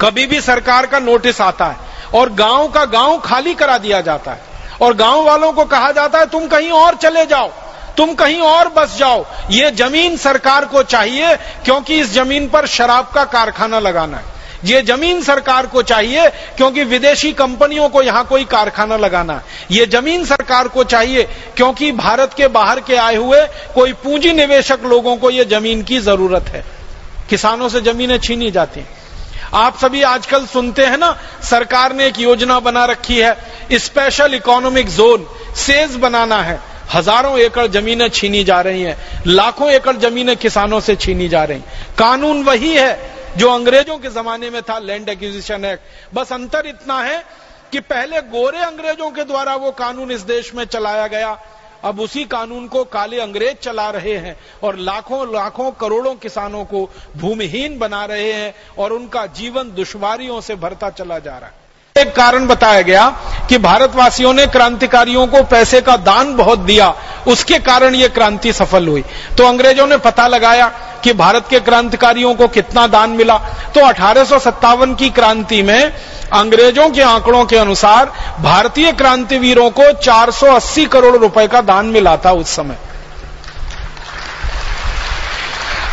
कभी भी सरकार का नोटिस आता है और गाँव का गाँव खाली करा दिया जाता है। और गाँव वालों को कहा जाता है, तुम कहीं और चले जाओ, तुम कहीं और बस जाओ। ये ज़मीन सरकार को चाहिए, क्योंकि इस ज़मीन पर शराब का कारखाना लगाना है। ये ज़मीन सरकार को चाहिए, क्योंकि विदेशी कंपनियों को यहाँ कोई कारखाना लगाना ये ज़मीन सरकार को चाहिए, क्योंकि भारत के बाहर के आए हुए कोई पूंजी निवेशक लोगों को ये ज़मीन की ज़रूरत है। किसानों से जमीनें छीनी जाती हैं। आप सभी आजकल सुनते हैं ना, सरकार ने एक योजना बना रखी है स्पेशल इकोनॉमिक जोन सेज बनाना है। हज़ारों एकड़ जमीनें छीनी जा रही हैं, लाखों एकड़ जमीनें किसानों से छीनी जा रही कानून वही है, जो अंग्रेज़ों के जमाने में था लैंड एक्विजिशन एक्ट बस अंतर इतना है कि पहले गोरे अंग्रेज़ों के द्वारा वो कानून इस देश में चलाया गया अब उसी कानून को काले अंग्रेज़ चला रहे हैं और लाखों लाखों करोड़ों किसानों को भूमिहीन बना रहे हैं और उनका जीवन दुश्वारियों से भरता चला जा रहा है। एक कारण बताया गया कि भारतवासियों ने क्रांतिकारियों को पैसे का दान बहुत दिया। उसके कारण ये क्रांति सफल हुई। तो अंग्रेज़ों ने पता लगाया कि भारत के क्रांतिकारियों को कितना दान मिला। तो अठारह सौ सत्तावन की क्रांति में अंग्रेज़ों के आंकड़ों के अनुसार भारतीय क्रांतिवीरों को 480 करोड़ रुपए का दान मिला था उस समय।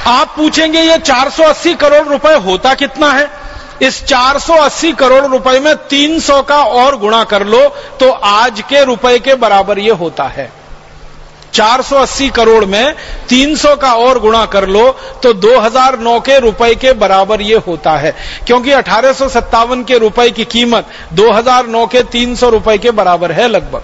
आप पूछेंगे, ये 480 करोड़ रुपए होता कितना है? इस 480 करोड़ रुपए में 300 का और गुणा कर लो तो आज के रुपए के बराबर ये होता है। 480 करोड़ में 300 का और गुणा कर लो तो 2009 के रुपए के बराबर ये होता है। क्योंकि अठारह सौ सत्तावन के रुपए की कीमत 2009 के 300 रुपए के बराबर है लगभग।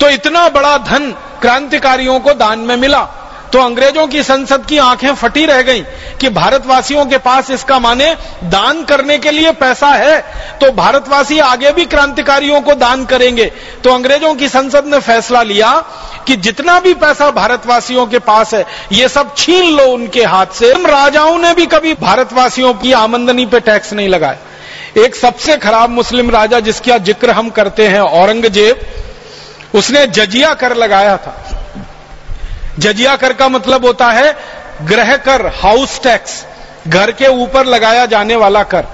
तो इतना बड़ा धन क्रांतिकारियों को दान में मिला। तो अंग्रेज़ों की संसद की आँखें फटी रह गईं कि भारतवासियों के पास इसका माने दान करने के लिए पैसा है तो भारतवासी आगे भी क्रांतिकारियों को दान करेंगे। तो अंग्रेज़ों की संसद ने फैसला लिया कि जितना भी पैसा भारतवासियों के पास है, ये सब छीन लो उनके हाथ से। राजाओं ने भी कभी भारतवासियों की आमंदनी पे टैक्स नहीं लगाया एक सबसे खराब मुस्लिम राजा जिसका ज़िक्र हम करते हैं, औरंगज़ेब, उसने जजिया कर लगाया था। जजिया कर का मतलब होता है ग्रह कर हाउस टैक्स घर के ऊपर लगाया जाने वाला कर।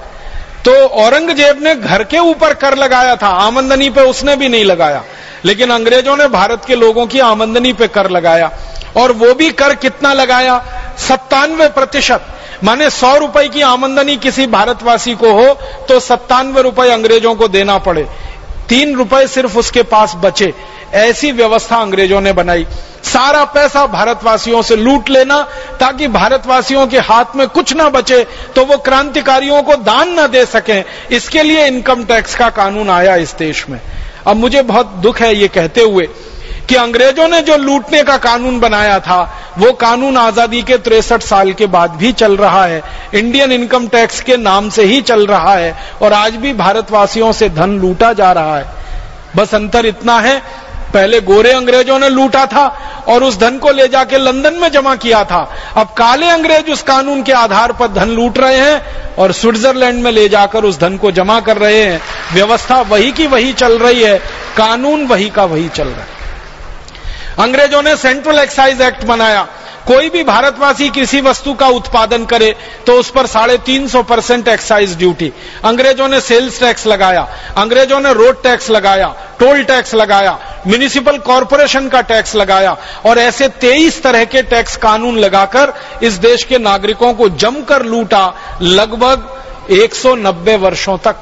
तो औरंगज़ेब ने घर के ऊपर कर लगाया था, आमंदनी पे उसने भी नहीं लगाया। लेकिन अंग्रेज़ों ने भारत के लोगों की आमंदनी पे कर लगाया। और वो भी कर कितना लगाया? सत्तानवे प्रतिशत। माने सौ रुपए की आमंदनी किसी भारतवासी को हो तो सत्तानवे रुपए अंग्रेज़ों को देना पड़े। तीन रुपए सिर्फ़ उसके पास बचे। ऐसी व्यवस्था अंग्रेज़ों ने बनाई। सारा पैसा भारतवासियों से लूट लेना, ताकि भारतवासियों के हाथ में कुछ ना बचे तो वो क्रांतिकारियों को दान न दे सकें। इसके लिए इनकम टैक्स का कानून आया इस देश में। अब मुझे बहुत दुख है ये कहते हुए कि अंग्रेज़ों ने जो लूटने का कानून बनाया था, वो कानून आज़ादी के तिरसठ साल के बाद भी चल रहा है। इंडियन इनकम टैक्स के नाम से ही चल रहा है, और आज भी भारतवासियों से धन लूटा जा रहा है। बस अंतर इतना है। पहले गोरे अंग्रेज़ों ने लूटा था और उस धन को ले जाके लंदन में जमा किया था। अब काले अंग्रेज़ उस कानून के आधार पर धन लूट रहे हैं और स्विट्जरलैंड में ले जाकर उस धन को जमा कर रहे हैं। व्यवस्था वही की वही चल रही है, कानून वही का वही चल रहा है। अंग्रेज़ों ने सेंट्रल एक्साइज एक्ट बनाया। कोई भी भारतवासी किसी वस्तु का उत्पादन करे तो उस पर साढ़े तीन सौ परसेंट एक्साइज ड्यूटी अंग्रेज़ों ने सेल्स टैक्स लगाया, अंग्रेज़ों ने रोड टैक्स लगाया टोल टैक्स लगाया म्यूनिसिपल कॉरपोरेशन का टैक्स लगाया, और ऐसे तेईस तरह के टैक्स कानून लगाकर इस देश के नागरिकों को जमकर लूटा लगभग 190 वर्षों तक।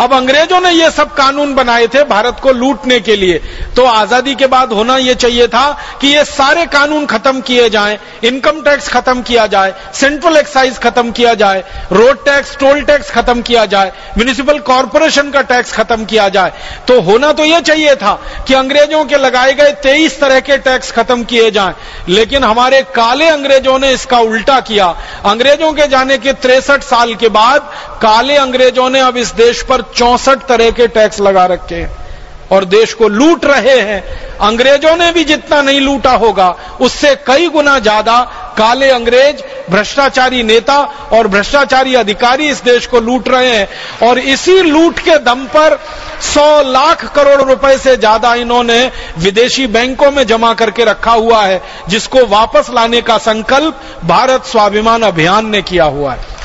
अब अंग्रेज़ों ने ये सब कानून बनाए थे भारत को लूटने के लिए। तो आज़ादी के बाद होना यह चाहिए था कि ये सारे कानून खत्म किए जाएँ, इनकम टैक्स खत्म किया जाए, सेंट्रल एक्साइज खत्म किया जाए, रोड टैक्स, टोल टैक्स खत्म किया जाए, म्यूनिसिपल कॉरपोरेशन का टैक्स खत्म किया जाए। तो होना तो यह चाहिए था कि अंग्रेज़ों के लगाए गए तेईस तरह के टैक्स खत्म किए जाए। लेकिन हमारे काले अंग्रेज़ों ने इसका उल्टा किया। अंग्रेज़ों के जाने के तिरसठ साल के बाद काले अंग्रेज़ों ने अब इस देश पर चौसठ तरह के टैक्स लगा रखे हैं और देश को लूट रहे हैं। अंग्रेज़ों ने भी जितना नहीं लूटा होगा, उससे कई गुना ज़्यादा काले अंग्रेज़, भ्रष्टाचारी नेता और भ्रष्टाचारी अधिकारी इस देश को लूट रहे हैं। और इसी लूट के दम पर 100 लाख करोड़ रुपए से ज़्यादा इन्होंने विदेशी बैंकों में जमा करके रखा हुआ है, जिसको वापस लाने का संकल्प भारत स्वाभिमान अभियान ने किया हुआ है।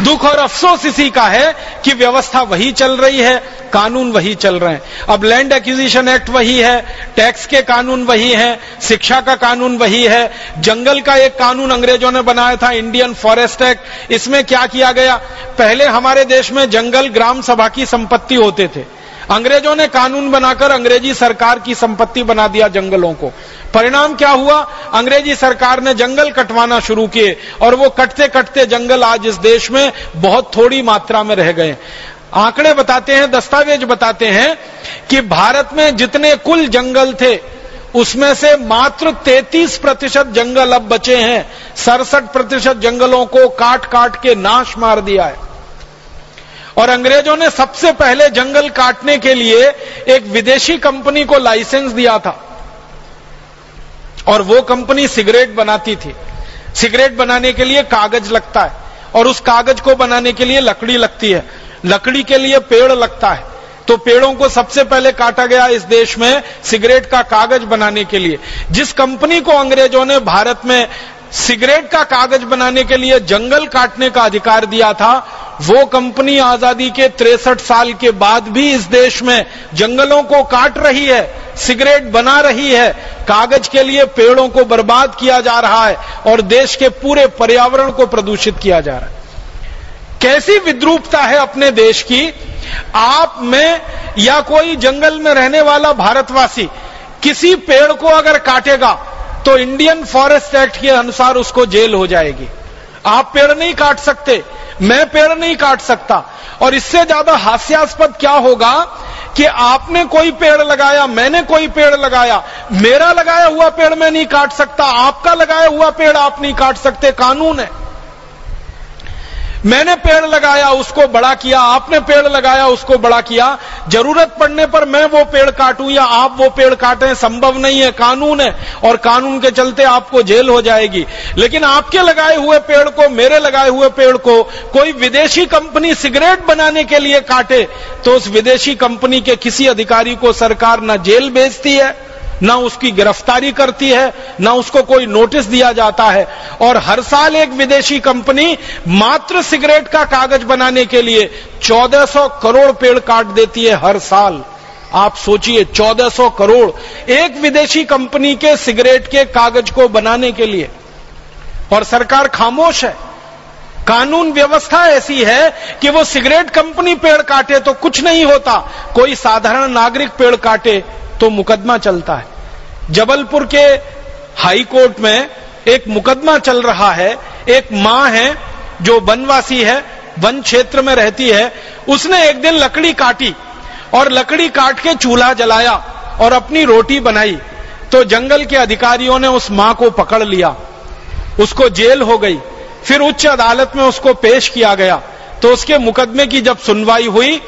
दुख और अफसोस इसी का है कि व्यवस्था वही चल रही है, कानून वही चल रहे हैं। अब लैंड एक्विजिशन एक्ट वही है टैक्स के कानून वही है, शिक्षा का कानून वही है, जंगल का एक कानून अंग्रेज़ों ने बनाया था इंडियन फॉरेस्ट एक्ट इसमें क्या किया गया? पहले हमारे देश में जंगल ग्राम सभा की संपत्ति होते थे। अंग्रेज़ों ने कानून बनाकर अंग्रेज़ी सरकार की संपत्ति बना दिया जंगलों को। परिणाम क्या हुआ? अंग्रेज़ी सरकार ने जंगल कटवाना शुरू किए और वो कटते कटते जंगल आज इस देश में बहुत थोड़ी मात्रा में रह गए। आंकड़े बताते हैं, दस्तावेज़ बताते हैं कि भारत में जितने कुल जंगल थे, उसमें से मात्र 33 प्रतिशत जंगल अब बचे हैं। सड़सठ प्रतिशत जंगलों को काट काट के नाश मार दिया है। और अंग्रेज़ों ने सबसे पहले जंगल काटने के लिए एक विदेशी कंपनी को लाइसेंस दिया था। और वो कंपनी सिगरेट बनाती थी। सिगरेट बनाने के लिए कागज़ लगता है। और उस कागज़ को बनाने के लिए लकड़ी लगती है। लकड़ी के लिए पेड़ लगता है। तो पेड़ों को सबसे पहले काटा गया इस देश में सिगरेट का कागज़ बनाने के लिए। जिस कंपनी को अंग्रेज़ों ने भारत में सिगरेट का कागज़ बनाने के लिए जंगल काटने का अधिकार दिया था। वो कंपनी आज़ादी के तिरसठ साल के बाद भी इस देश में जंगलों को काट रही है, सिगरेट बना रही है। कागज़ के लिए पेड़ों को बर्बाद किया जा रहा है और देश के पूरे पर्यावरण को प्रदूषित किया जा रहा है। कैसी विद्रूपता है अपने देश की? आप में या कोई जंगल में रहने वाला भारतवासी किसी पेड़ को अगर काटेगा तो इंडियन फॉरेस्ट एक्ट के अनुसार उसको जेल हो जाएगी। आप पेड़ नहीं काट सकते, मैं पेड़ नहीं काट सकता। और इससे ज़्यादा हास्यास्पद क्या होगा कि आपने कोई पेड़ लगाया, मैंने कोई पेड़ लगाया, मेरा लगाया हुआ पेड़ मैं नहीं काट सकता, आपका लगाया हुआ पेड़ आप नहीं काट सकते, कानून है। मैंने पेड़ लगाया, उसको बड़ा किया, आपने पेड़ लगाया, उसको बड़ा किया। ज़रूरत पड़ने पर मैं वो पेड़ काटूं या आप वो पेड़ काटें, संभव नहीं है, कानून है। और कानून के चलते आपको जेल हो जाएगी। लेकिन आपके लगाए हुए पेड़ को, मेरे लगाए हुए पेड़ को कोई विदेशी कंपनी सिगरेट बनाने के लिए काटे तो उस विदेशी कंपनी के किसी अधिकारी को सरकार न जेल भेजती है। न उसकी गिरफ्तारी करती है, ना उसको कोई नोटिस दिया जाता है। और हर साल एक विदेशी कंपनी मात्र सिगरेट का कागज़ बनाने के लिए 1400 करोड़ पेड़ काट देती है हर साल। आप सोचिए 1400 करोड़ एक विदेशी कंपनी के सिगरेट के कागज़ को बनाने के लिए। और सरकार खामोश है। कानून व्यवस्था ऐसी है कि वो सिगरेट कंपनी पेड़ काटे तो कुछ नहीं होता। कोई साधारण नागरिक पेड़ काटे तो मुकदमा चलता है। जबलपुर के हाई कोर्ट में एक मुकदमा चल रहा है। एक माँ है जो वनवासी है, वन क्षेत्र में रहती है। उसने एक दिन लकड़ी काटी और लकड़ी काट के चूल्हा जलाया और अपनी रोटी बनाई। तो जंगल के अधिकारियों ने उस माँ को पकड़ लिया। उसको जेल हो गई। फिर उच्च अदालत में उसको पेश किया गया। तो उसके मुकदमे की जब सुनवाई हुई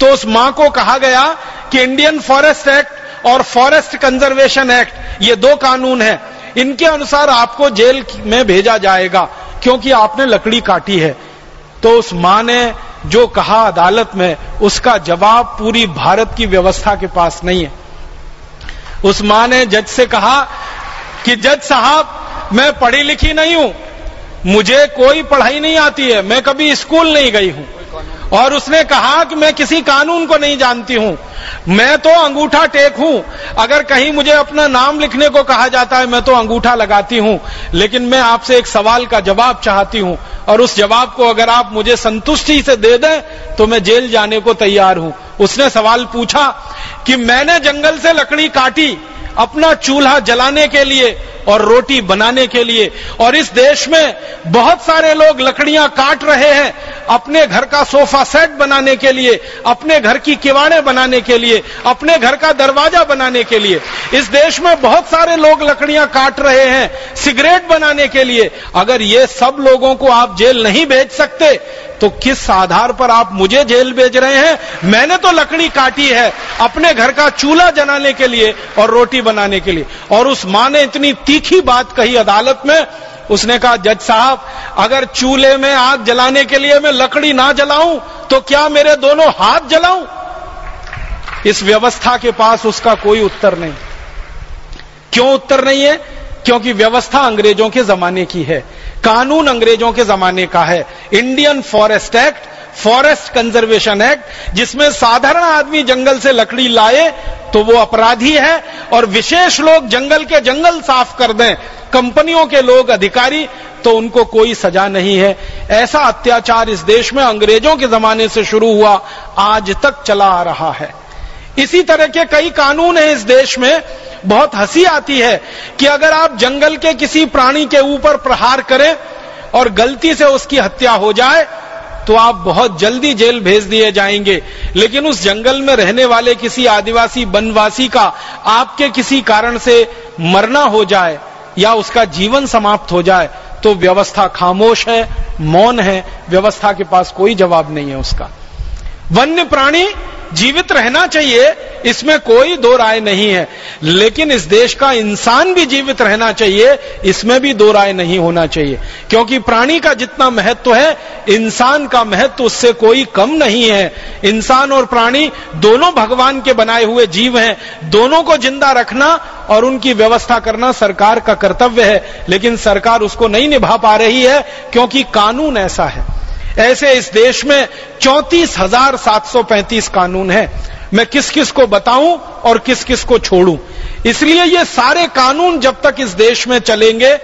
तो उस माँ को कहा गया कि इंडियन फॉरेस्ट एक्ट और फॉरेस्ट कंजर्वेशन एक्ट, ये दो कानून है। इनके अनुसार आपको जेल में भेजा जाएगा, क्योंकि आपने लकड़ी काटी है। तो उस माँ ने जो कहा अदालत में, उसका जवाब पूरी भारत की व्यवस्था के पास नहीं है। उस माँ ने जज से कहा कि, जज साहब, मैं पढ़ी लिखी नहीं हूँ मुझे कोई पढ़ाई नहीं आती है, मैं कभी स्कूल नहीं गई हूँ। और उसने कहा कि मैं किसी कानून को नहीं जानती हूँ। मैं तो अंगूठा टेक हूँ। अगर कहीं मुझे अपना नाम लिखने को कहा जाता है, मैं तो अंगूठा लगाती हूँ। लेकिन मैं आपसे एक सवाल का जवाब चाहती हूँ, और उस जवाब को अगर आप मुझे संतुष्टि से दे दें तो मैं जेल जाने को तैयार हूँ। उसने सवाल पूछा कि मैंने जंगल से लकड़ी काटी अपना चूल्हा जलाने के लिए और रोटी बनाने के लिए। और इस देश में बहुत सारे लोग लकड़ियाँ काट रहे हैं अपने घर का सोफा सेट बनाने के लिए, अपने घर की किवाड़े बनाने के लिए, अपने घर का दरवाज़ा बनाने के लिए। इस देश में बहुत सारे लोग लकड़ियाँ काट रहे हैं, सिगरेट बनाने के लिए। अगर ये सब लोगों को आप जेल नहीं भेज सकते तो किस आधार पर आप मुझे जेल भेज रहे हैं? मैंने तो लकड़ी काटी है अपने घर का चूल्हा जलाने के लिए और रोटी बनाने के लिए। और उस माँ ने इतनी तीखी बात कही अदालत में, उसने कहा, जज साहब, अगर चूल्हे में आग जलाने के लिए मैं लकड़ी ना जलाऊं तो क्या मेरे दोनों हाथ जलाऊं? इस व्यवस्था के पास उसका कोई उत्तर नहीं। क्यों उत्तर नहीं है? क्योंकि व्यवस्था अंग्रेज़ों के जमाने की है। कानून अंग्रेज़ों के जमाने का है। Indian forest act forest conservation act, जिसमें साधारण आदमी जंगल से लकड़ी लाए तो वो अपराधी है, और विशेष लोग जंगल के जंगल साफ़ कर दें, कंपनियों के लोग अधिकारी तो उनको कोई सजा नहीं है। ऐसा अत्याचार इस देश में अंग्रेज़ों के जमाने से शुरू हुआ, आज तक चला आ रहा है। इसी तरह के कई कानून हैं इस देश में, बहुत हँसी आती है कि अगर आप जंगल के किसी प्राणी के ऊपर प्रहार करें, और गलती से उसकी हत्या हो जाए तो आप बहुत जल्दी जेल भेज दिए जाएँगे। लेकिन उस जंगल में रहने वाले किसी आदिवासी वनवासी का आपके किसी कारण से मरना हो जाए या उसका जीवन समाप्त हो जाए तो व्यवस्था खामोश है, मौन है, व्यवस्था के पास कोई जवाब नहीं है उसका। वन्य प्राणी जीवित रहना चाहिए, इसमें कोई दो राय नहीं है। लेकिन इस देश का इंसान भी जीवित रहना चाहिए, इसमें भी दो राय नहीं होना चाहिए। क्योंकि प्राणी का जितना महत्व है, इंसान का महत्व उससे कोई कम नहीं है। इंसान और प्राणी दोनों भगवान के बनाए हुए जीव हैं। दोनों को ज़िंदा रखना और उनकी व्यवस्था करना सरकार का कर्तव्य है। लेकिन सरकार उसको नहीं निभा पा रही है, क्योंकि कानून ऐसा है। ऐसे इस देश में चौंतीस हज़ार सात सौ पैंतीस कानून हैं। मैं किस किस को बताऊँ और किस किस को छोड़ूं? इसलिए ये सारे कानून जब तक इस देश में चलेंगे,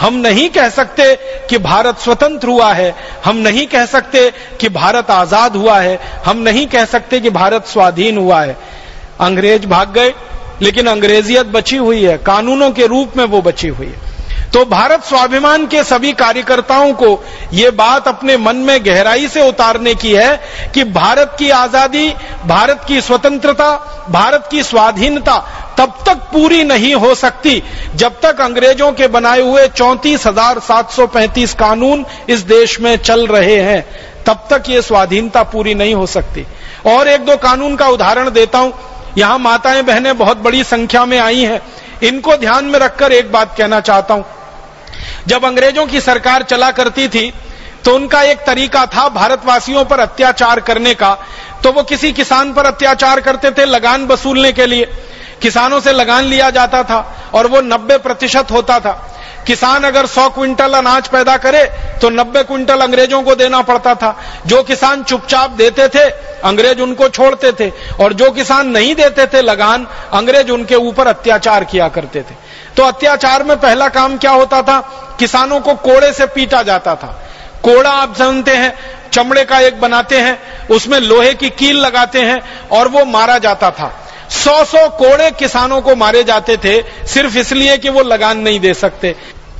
हम नहीं कह सकते कि भारत स्वतंत्र हुआ है, हम नहीं कह सकते कि भारत आज़ाद हुआ है, हम नहीं कह सकते कि भारत स्वाधीन हुआ है। अंग्रेज़ भाग गए, लेकिन अंग्रेजियत बची हुई है, कानूनों के रूप में वो बची हुई है। तो भारत स्वाभिमान के सभी कार्यकर्ताओं को ये बात अपने मन में गहराई से उतारने की है कि भारत की आज़ादी, भारत की स्वतंत्रता, भारत की स्वाधीनता तब तक पूरी नहीं हो सकती जब तक अंग्रेज़ों के बनाए हुए चौंतीस हज़ार सात सौ पैंतीस कानून इस देश में चल रहे हैं। तब तक ये स्वाधीनता पूरी नहीं हो सकती। और एक दो कानून का उदाहरण देता हूँ। यहाँ माताएँ बहनें बहुत बड़ी संख्या में आई हैं। इनको ध्यान में रखकर एक बात कहना चाहता हूँ। जब अंग्रेज़ों की सरकार चला करती थी तो उनका एक तरीका था भारतवासियों पर अत्याचार करने का। तो वो किसी किसान पर अत्याचार करते थे लगान वसूलने के लिए। किसानों से लगान लिया जाता था और वो 90 प्रतिशत होता था। किसान अगर 100 क्विंटल अनाज पैदा करे तो 90 क्विंटल अंग्रेज़ों को देना पड़ता था। जो किसान चुपचाप देते थे, अंग्रेज़ उनको छोड़ते थे। और जो किसान नहीं देते थे लगान, अंग्रेज़ उनके ऊपर अत्याचार किया करते थे। तो अत्याचार में पहला काम क्या होता था? किसानों को कोड़े से पीटा जाता था। कोड़ा आप जानते हैं, चमड़े का एक बनाते हैं, उसमें लोहे की कील लगाते हैं और वो मारा जाता था। सौ सौ कोड़े किसानों को मारे जाते थे, सिर्फ़ इसलिए कि वो लगान नहीं दे सकते।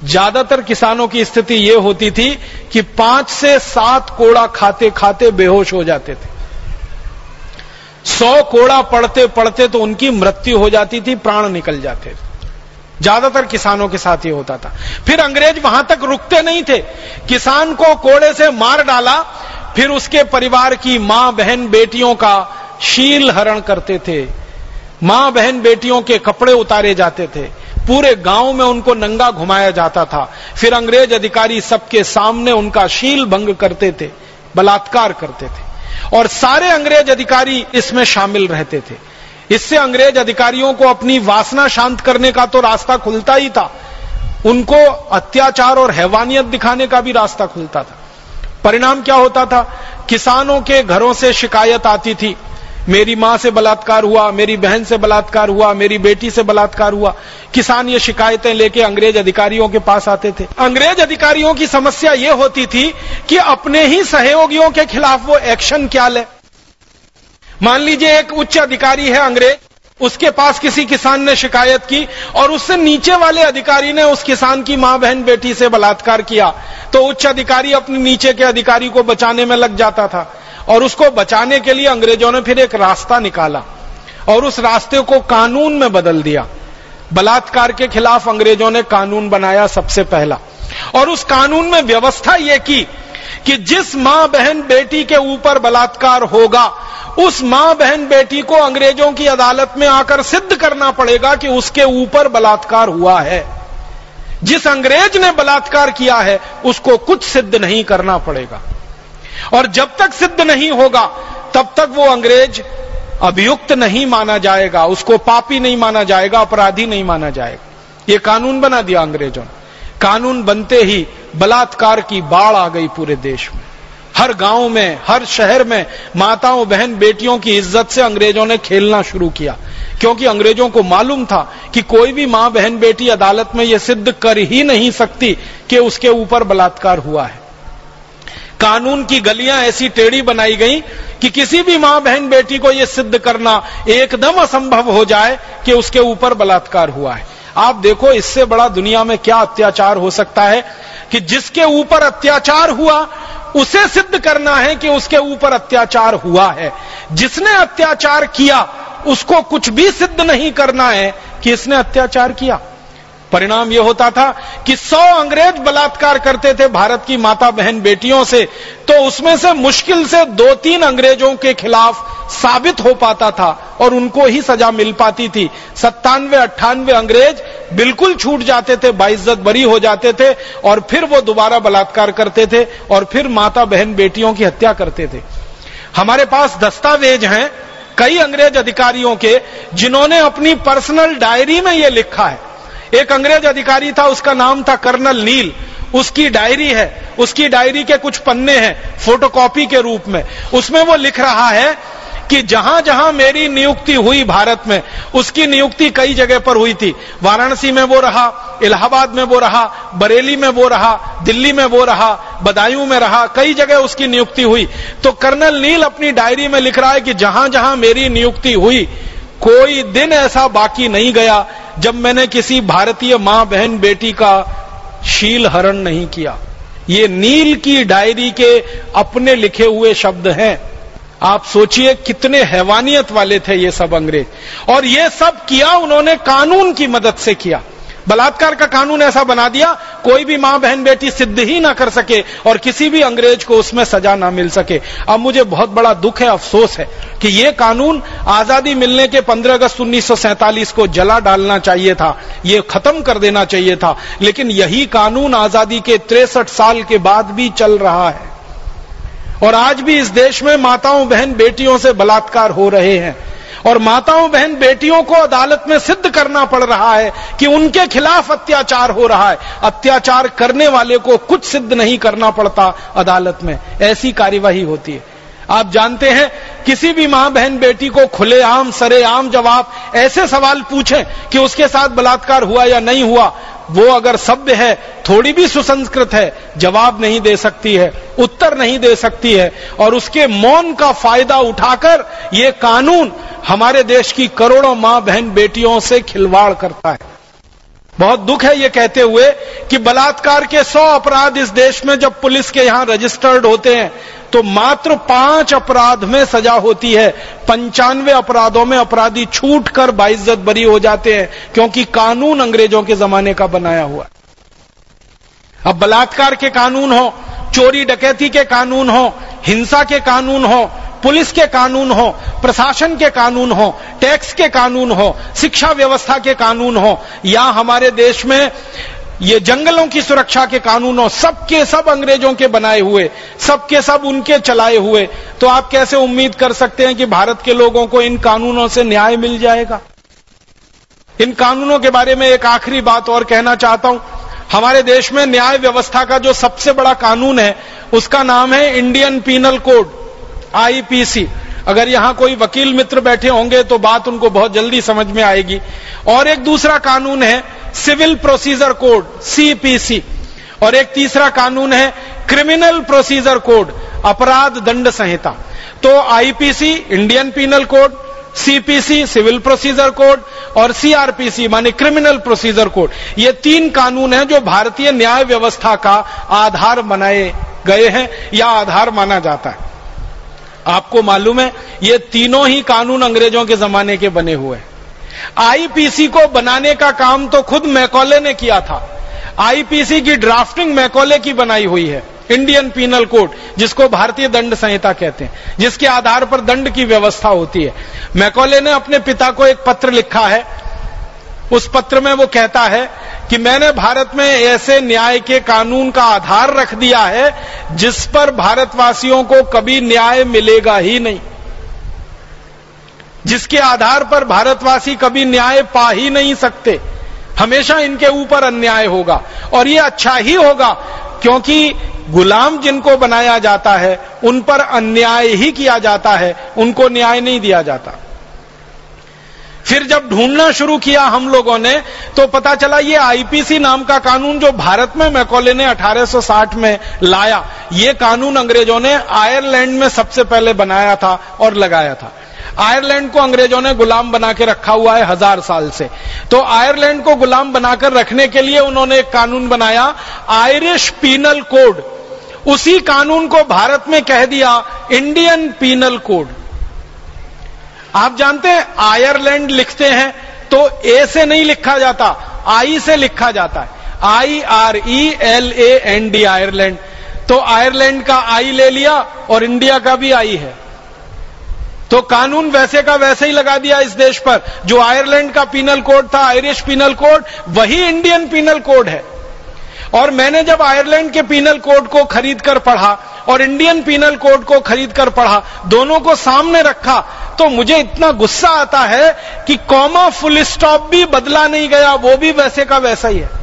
ज़्यादातर किसानों की स्थिति ये होती थी कि पाँच से सात कोड़ा खाते खाते बेहोश हो जाते थे। सौ कोड़ा पड़ते पढ़ते तो उनकी मृत्यु हो जाती थी, प्राण निकल जाते थे। ज़्यादातर किसानों के साथ ये होता था। फिर अंग्रेज़ वहाँ तक रुकते नहीं थे। किसान को कोड़े से मार डाला। फिर उसके परिवार की माँ, बहन, बेटियों का शील हरण करते थे। माँ, बहन, बेटियों के कपड़े उतारे जाते थे। पूरे गाँव में उनको नंगा घुमाया जाता था। फिर अंग्रेज़ अधिकारी सबके सामने उनका शील भंग करते थे, बलात्कार करते थे। और सारे अंग्रेज़ अधिकारी इसमें शामिल रहते थे। इससे अंग्रेज़ अधिकारियों को अपनी वासना शांत करने का तो रास्ता खुलता ही था। उनको अत्याचार और हैवानियत दिखाने का भी रास्ता खुलता था। परिणाम क्या होता था? किसानों के घरों से शिकायत आती थी। मेरी माँ से बलात्कार हुआ, मेरी बहन से बलात्कार हुआ, मेरी बेटी से बलात्कार हुआ। किसान ये शिकायतें लेके अंग्रेज़ अधिकारियों के पास आते थे। अंग्रेज़ अधिकारियों की समस्या ये होती थी कि अपने ही सहयोगियों के खिलाफ वो एक्शन क्या ले। मान लीजिए एक उच्च अधिकारी है अंग्रेज़, उसके पास किसी किसान ने शिकायत की और उससे नीचे वाले अधिकारी ने उस किसान की माँ बहन बेटी से बलात्कार किया तो उच्च अधिकारी अपने नीचे के अधिकारी को बचाने में लग जाता था और उसको बचाने के लिए अंग्रेज़ों ने फिर एक रास्ता निकाला और उस रास्ते को कानून में बदल दिया। बलात्कार के खिलाफ अंग्रेज़ों ने कानून बनाया सबसे पहला और उस कानून में व्यवस्था यह की कि जिस माँ बहन बेटी के ऊपर बलात्कार होगा, उस माँ बहन बेटी को अंग्रेज़ों की अदालत में आकर सिद्ध करना पड़ेगा कि उसके ऊपर बलात्कार हुआ है। जिस अंग्रेज़ ने बलात्कार किया है, उसको कुछ सिद्ध नहीं करना पड़ेगा। और जब तक सिद्ध नहीं होगा, तब तक वो अंग्रेज़ अभियुक्त नहीं माना जाएगा, उसको पापी नहीं माना जाएगा, अपराधी नहीं माना जाएगा। ये कानून बना दिया अंग्रेज़ों ने। कानून बनते ही बलात्कार की बाढ़ आ गई पूरे देश में। हर गाँव में, हर शहर में माताओं, बहन, बेटियों की इज़्ज़त से अंग्रेज़ों ने खेलना शुरू किया। क्योंकि अंग्रेज़ों को मालूम था कि कोई भी माँ, बहन, बेटी अदालत में यह सिद्ध कर ही नहीं सकती कि उसके ऊपर बलात्कार हुआ है। कानून की गलियाँ ऐसी टेढ़ी बनाई गई कि किसी भी माँ, बहन, बेटी को यह सिद्ध करना एकदम असंभव हो जाए कि उसके ऊपर बलात्कार हुआ है। आप देखो, इससे बड़ा दुनिया में क्या अत्याचार हो सकता है कि जिसके ऊपर अत्याचार हुआ, उसे सिद्ध करना है कि उसके ऊपर अत्याचार हुआ है। जिसने अत्याचार किया, उसको कुछ भी सिद्ध नहीं करना है कि इसने अत्याचार किया। परिणाम यह होता था कि सौ अंग्रेज़ बलात्कार करते थे भारत की माता बहन बेटियों से तो उसमें से मुश्किल से दो तीन अंग्रेज़ों के खिलाफ साबित हो पाता था और उनको ही सजा मिल पाती थी। सत्तानवे, अट्ठानवे अंग्रेज़ बिल्कुल छूट जाते थे, बाइज्जत बरी हो जाते थे और फिर वो दोबारा बलात्कार करते थे और फिर माता बहन बेटियों की हत्या करते थे। हमारे पास दस्तावेज़ हैं कई अंग्रेज़ अधिकारियों के जिन्होंने अपनी पर्सनल डायरी में ये लिखा है। एक अंग्रेज़ अधिकारी था, उसका नाम था कर्नल नील। उसकी डायरी है, उसकी डायरी के कुछ पन्ने हैं, फोटोकॉपी के रूप में। उसमें वो लिख रहा है कि जहाँ जहाँ मेरी नियुक्ति हुई भारत में, उसकी नियुक्ति कई जगह पर हुई थी। वाराणसी में वो रहा, इलाहाबाद में वो रहा, बरेली में वो रहा, दिल्ली में वो रहा, बदायूं में रहा, कई जगह उसकी नियुक्ति हुई। तो कर्नल नील अपनी डायरी में लिख रहा है कि जहाँ जहाँ मेरी नियुक्ति हुई कोई दिन ऐसा बाकी नहीं गया जब मैंने किसी भारतीय माँ बहन बेटी का शील हरण नहीं किया। ये नील की डायरी के अपने लिखे हुए शब्द हैं। आप सोचिए कितने हैवानियत वाले थे ये सब अंग्रेज़। और ये सब किया उन्होंने कानून की मदद से किया। बलात्कार का कानून ऐसा बना दिया, कोई भी माँ बहन बेटी सिद्ध ही ना कर सके और किसी भी अंग्रेज़ को उसमें सजा ना मिल सके। अब मुझे बहुत बड़ा दुख है, अफसोस है कि ये कानून आज़ादी मिलने के 15 अगस्त 1947 को जला डालना चाहिए था, ये खत्म कर देना चाहिए था, लेकिन यही कानून आज़ादी के तिरसठ साल के बाद भी चल रहा है। और आज भी इस देश में माताओं, बहन, बेटियों से बलात्कार हो रहे हैं। और माताओं बहन बेटियों को अदालत में सिद्ध करना पड़ रहा है कि उनके खिलाफ अत्याचार हो रहा है। अत्याचार करने वाले को कुछ सिद्ध नहीं करना पड़ता अदालत में। ऐसी कार्यवाही होती है। आप जानते हैं, किसी भी माँ बहन बेटी को खुलेआम सरेआम जवाब ऐसे सवाल पूछें कि उसके साथ बलात्कार हुआ या नहीं हुआ, वो अगर सभ्य है, थोड़ी भी सुसंस्कृत है, जवाब नहीं दे सकती है, उत्तर नहीं दे सकती है, और उसके मौन का फ़ायदा उठाकर ये कानून हमारे देश की करोड़ों माँ बहन बेटियों से खिलवाड़ करता है। बहुत दुख है ये कहते हुए कि बलात्कार के सौ अपराध इस देश में जब पुलिस के यहाँ रजिस्टर्ड होते हैं तो मात्र पाँच अपराध में सजा होती है। पंचानवे अपराधों में अपराधी छूट कर बाइज्जत बरी हो जाते हैं, क्योंकि कानून अंग्रेज़ों के जमाने का बनाया हुआ है। अब बलात्कार के कानून हो, चोरी डकैती के कानून हो, हिंसा के कानून हो, पुलिस के कानून हो, प्रशासन के कानून हो, टैक्स के कानून हो, शिक्षा व्यवस्था के कानून हो, या हमारे देश में ये जंगलों की सुरक्षा के कानूनों, सबके सब अंग्रेज़ों के बनाए हुए, सबके सब उनके चलाए हुए। तो आप कैसे उम्मीद कर सकते हैं कि भारत के लोगों को इन कानूनों से न्याय मिल जाएगा? इन कानूनों के बारे में एक आखिरी बात और कहना चाहता हूँ। हमारे देश में न्याय व्यवस्था का जो सबसे बड़ा कानून है, उसका नाम है इंडियन पीनल कोड, आईपीसी। अगर यहाँ कोई वकील मित्र बैठे होंगे तो बात उनको बहुत जल्दी समझ में आएगी। और एक दूसरा कानून है, सिविल प्रोसीजर कोड सीपीसी और एक तीसरा कानून है, क्रिमिनल प्रोसीजर कोड, अपराध दंड संहिता। तो IPC Indian penal code CPC civil procedure code और सीआरपीसी माने क्रिमिनल प्रोसीजर कोड। ये तीन कानून हैं जो भारतीय न्याय व्यवस्था का आधार बनाए गए हैं या आधार माना जाता है। आपको मालूम है, ये तीनों ही कानून अंग्रेज़ों के जमाने के बने हुए हैं। आईपीसी को बनाने का काम तो खुद मैकोले ने किया था। आईपीसी की ड्राफ्टिंग मैकोले की बनाई हुई है इंडियन पीनल कोड जिसको भारतीय दंड संहिता कहते हैं, जिसके आधार पर दंड की व्यवस्था होती है। मैकोले ने अपने पिता को एक पत्र लिखा है उस पत्र में वो कहता है कि मैंने भारत में ऐसे न्याय के कानून का आधार रख दिया है, जिस पर भारतवासियों को कभी न्याय मिलेगा ही नहीं। जिसके आधार पर भारतवासी कभी न्याय पा ही नहीं सकते। हमेशा इनके ऊपर अन्याय होगा। और ये अच्छा ही होगा, क्योंकि गुलाम जिनको बनाया जाता है, उन पर अन्याय ही किया जाता है, उनको न्याय नहीं दिया जाता। फिर जब ढूंढना शुरू किया हम लोगों ने तो पता चला ये आईपीसी नाम का कानून जो भारत में मैकोले ने 1860 में लाया, ये कानून अंग्रेज़ों ने आयरलैंड में सबसे पहले बनाया था और लगाया था। आयरलैंड को अंग्रेज़ों ने गुलाम बना के रखा हुआ है हज़ार साल से। तो आयरलैंड को गुलाम बनाकर रखने के लिए उन्होंने एक कानून बनाया, आयरिश पीनल कोड। उसी कानून को भारत में कह दिया, इंडियन पीनल कोड। आप जानते हैं, आयरलैंड लिखते हैं तो ए से नहीं लिखा जाता आई से लिखा जाता है। I R E L A N D Ireland. तो आयरलैंड का आई ले लिया और इंडिया का भी आई है। तो कानून वैसे का वैसे ही लगा दिया इस देश पर। जो आयरलैंड का पीनल कोड था आयरिश पीनल कोड वही इंडियन पीनल कोड है। और मैंने जब आयरलैंड के पीनल कोड को खरीद कर पढ़ा और इंडियन पीनल कोड को खरीद कर पढ़ा, दोनों को सामने रखा तो मुझे इतना गुस्सा आता है कि कॉमा फुल स्टॉप भी बदला नहीं गया, वो भी वैसे का वैसा ही है।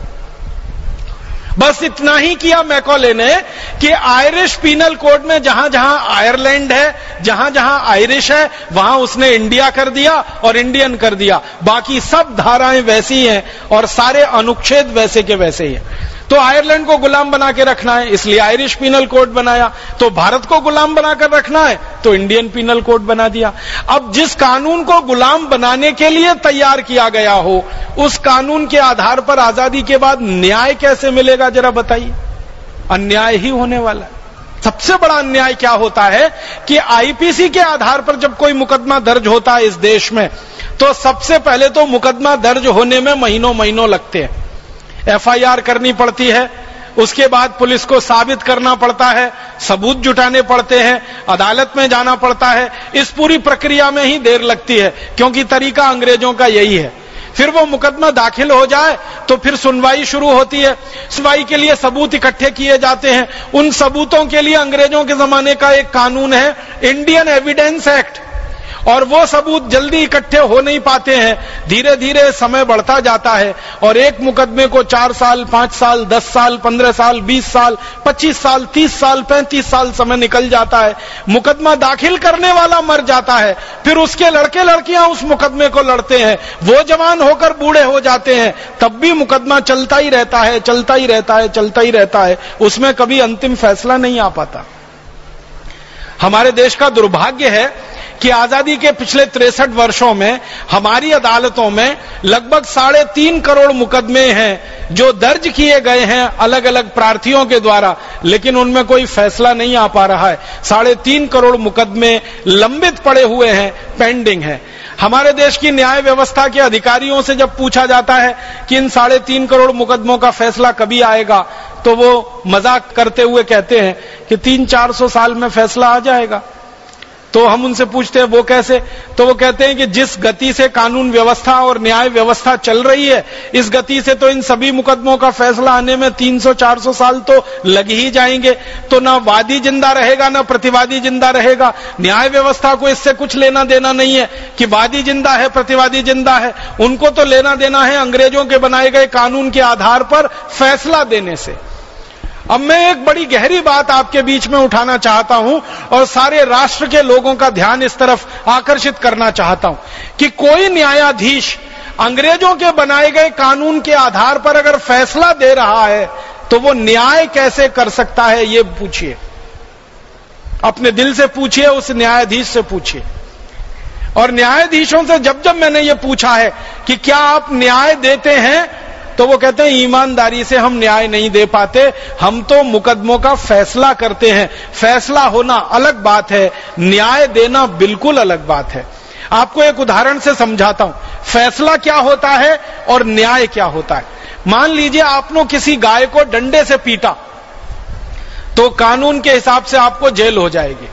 बस इतना ही किया मैकॉले ने कि आयरिश पीनल कोड में जहाँ जहाँ आयरलैंड है जहाँ जहाँ आयरिश है, वहाँ उसने इंडिया कर दिया और इंडियन कर दिया। बाकी सब धाराएँ वैसी हैं और सारे अनुच्छेद वैसे के वैसे ही हैं। तो आयरलैंड को गुलाम बना के रखना है, इसलिए आयरिश पीनल कोड बनाया। तो भारत को गुलाम बनाकर रखना है तो इंडियन पीनल कोड बना दिया। अब जिस कानून को गुलाम बनाने के लिए तैयार किया गया हो, उस कानून के आधार पर आज़ादी के बाद न्याय कैसे मिलेगा, जरा बताइए। अन्याय ही होने वाला है। सबसे बड़ा अन्याय क्या होता है कि आईपीसी के आधार पर जब कोई मुकदमा दर्ज होता है इस देश में तो सबसे पहले तो मुकदमा दर्ज होने में महीनों महीनों लगते हैं। एफआईआर करनी पड़ती है, उसके बाद पुलिस को साबित करना पड़ता है, सबूत जुटाने पड़ते हैं, अदालत में जाना पड़ता है, इस पूरी प्रक्रिया में ही देर लगती है, क्योंकि तरीका अंग्रेज़ों का यही है। फिर वो मुकदमा दाखिल हो जाए तो फिर सुनवाई शुरू होती है, सुनवाई के लिए सबूत इकट्ठे किए जाते हैं, उन सबूतों के लिए अंग्रेज़ों के जमाने का एक कानून है, इंडियन एविडेंस एक्ट। और वो सबूत जल्दी इकट्ठे हो नहीं पाते हैं। धीरे धीरे समय बढ़ता जाता है और एक मुकदमे को चार साल, पाँच साल, दस साल, पंद्रह साल, बीस साल, पच्चीस साल, तीस साल, पैंतीस साल समय निकल जाता है। मुकदमा दाखिल करने वाला मर जाता है। फिर उसके लड़के लड़कियाँ उस मुकदमे को लड़ते हैं। वो जवान होकर बूढ़े हो जाते हैं। तब भी मुकदमा चलता ही रहता है, चलता ही रहता है, चलता ही रहता है। उसमें कभी अंतिम फैसला नहीं आ पाता। हमारे देश का दुर्भाग्य है कि आज़ादी के पिछले तिरसठ वर्षों में, हमारी अदालतों में लगभग साढ़े तीन करोड़ मुकदमे हैं जो दर्ज किए गए हैं अलग अलग प्रार्थियों के द्वारा, लेकिन उनमें कोई फैसला नहीं आ पा रहा है। साढ़े तीन करोड़ मुकदमे लंबित पड़े हुए हैं, पेंडिंग है। हमारे देश की न्याय व्यवस्था के अधिकारियों से जब पूछा जाता है कि इन साढ़े तीन करोड़ मुकदमों का फैसला कभी आएगा तो वो मज़ाक करते हुए कहते हैं कि तीन चार सौ साल में फैसला आ जाएगा। तो हम उनसे पूछते हैं, वो कैसे? तो वो कहते हैं कि जिस गति से कानून व्यवस्था और न्याय व्यवस्था चल रही है, इस गति से तो इन सभी मुकदमों का फैसला आने में 300-400 साल तो लग ही जाएँगे। तो ना वादी ज़िंदा रहेगा, ना प्रतिवादी ज़िंदा रहेगा। न्याय व्यवस्था को इससे कुछ लेना देना नहीं है कि वादी ज़िंदा है, प्रतिवादी ज़िंदा है। उनको तो लेना देना है अंग्रेज़ों के बनाए गए कानून के आधार पर फैसला देने से। अब मैं एक बड़ी गहरी बात आपके बीच में उठाना चाहता हूँ और सारे राष्ट्र के लोगों का ध्यान इस तरफ़ आकर्षित करना चाहता हूँ कि कोई न्यायाधीश अंग्रेज़ों के बनाए गए कानून के आधार पर अगर फैसला दे रहा है तो वो न्याय कैसे कर सकता है ये पूछिए। अपने दिल से पूछिए, उस न्यायाधीश से पूछिए। और न्यायाधीशों से जब जब मैंने ये पूछा है कि क्या आप न्याय देते हैं तो वो कहते हैं, ईमानदारी से हम न्याय नहीं दे पाते। हम तो मुकदमों का फैसला करते हैं। फैसला होना अलग बात है। न्याय देना बिल्कुल अलग बात है। आपको एक उदाहरण से समझाता हूँ। फैसला क्या होता है और न्याय क्या होता है। मान लीजिए आपने किसी गाय को डंडे से पीटा तो कानून के हिसाब से आपको जेल हो जाएगी।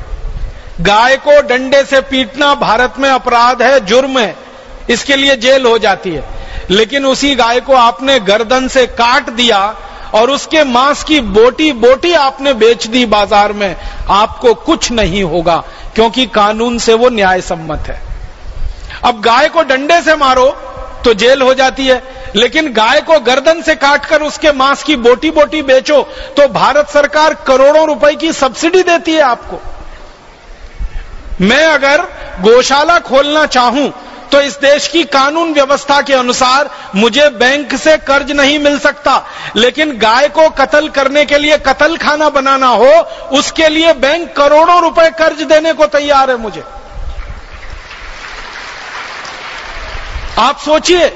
गाय को डंडे से पीटना भारत में अपराध है, जुर्म है। इसके लिए जेल हो जाती है। लेकिन उसी गाय को आपने गर्दन से काट दिया और उसके मांस की बोटी बोटी आपने बेच दी बाज़ार में, आपको कुछ नहीं होगा, क्योंकि कानून से वो न्याय सम्मत है। अब गाय को डंडे से मारो तो जेल हो जाती है, लेकिन गाय को गर्दन से काटकर उसके मांस की बोटी बोटी बेचो तो भारत सरकार करोड़ों रुपए की सब्सिडी देती है आपको। मैं अगर गौशाला खोलना चाहूँ तो इस देश की कानून व्यवस्था के अनुसार मुझे बैंक से कर्ज नहीं मिल सकता। लेकिन गाय को कत्ल करने के लिए कत्ल खाना बनाना हो, उसके लिए बैंक करोड़ों रुपए कर्ज देने को तैयार है मुझे। आप सोचिए,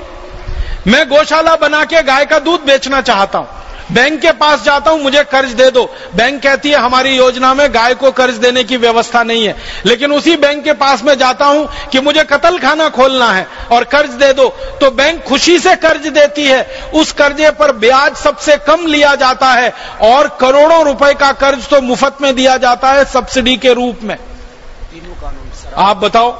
मैं गौशाला बना के गाय का दूध बेचना चाहता हूँ। बैंक के पास जाता हूँ मुझे कर्ज दे दो। बैंक कहती है हमारी योजना में गाय को कर्ज देने की व्यवस्था नहीं है। लेकिन उसी बैंक के पास में जाता हूँ कि मुझे कतल खाना खोलना है और कर्ज दे दो। तो बैंक खुशी से कर्ज देती है। उस कर्जे पर ब्याज सबसे कम लिया जाता है और करोड़ों रुपए का कर्ज तो मुफ़्त में दिया जाता है सब्सिडी के रूप में। तीनों कानून आप बताओ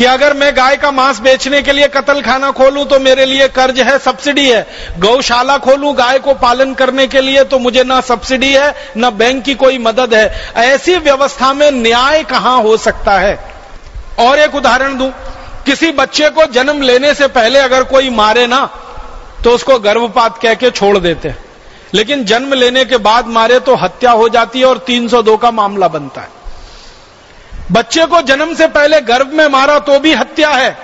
कि अगर मैं गाय का मांस बेचने के लिए कतल खाना खोलूं तो मेरे लिए कर्ज है सब्सिडी है। गौशाला खोलूं, गाय को पालन करने के लिए तो मुझे ना सब्सिडी है, ना बैंक की कोई मदद है। ऐसी व्यवस्था में न्याय कहाँ हो सकता है? और एक उदाहरण दूँ। किसी बच्चे को जन्म लेने से पहले अगर कोई मारे ना तो उसको गर्भपात कह के छोड़ देते। लेकिन जन्म लेने के बाद मारे तो हत्या हो जाती है और 302 का मामला बनता है। बच्चे को जन्म से पहले गर्भ में मारा तो भी हत्या है।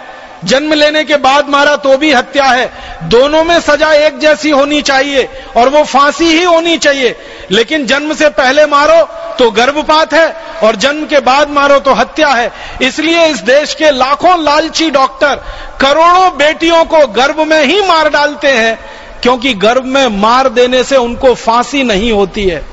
जन्म लेने के बाद मारा तो भी हत्या है। दोनों में सजा एक जैसी होनी चाहिए और वो फांसी ही होनी चाहिए। लेकिन जन्म से पहले मारो तो गर्भपात है और जन्म के बाद मारो तो हत्या है। इसलिए इस देश के लाखों लालची डॉक्टर करोड़ों बेटियों को गर्भ में ही मार डालते हैं, क्योंकि गर्भ में मार देने से उनको फांसी नहीं होती है।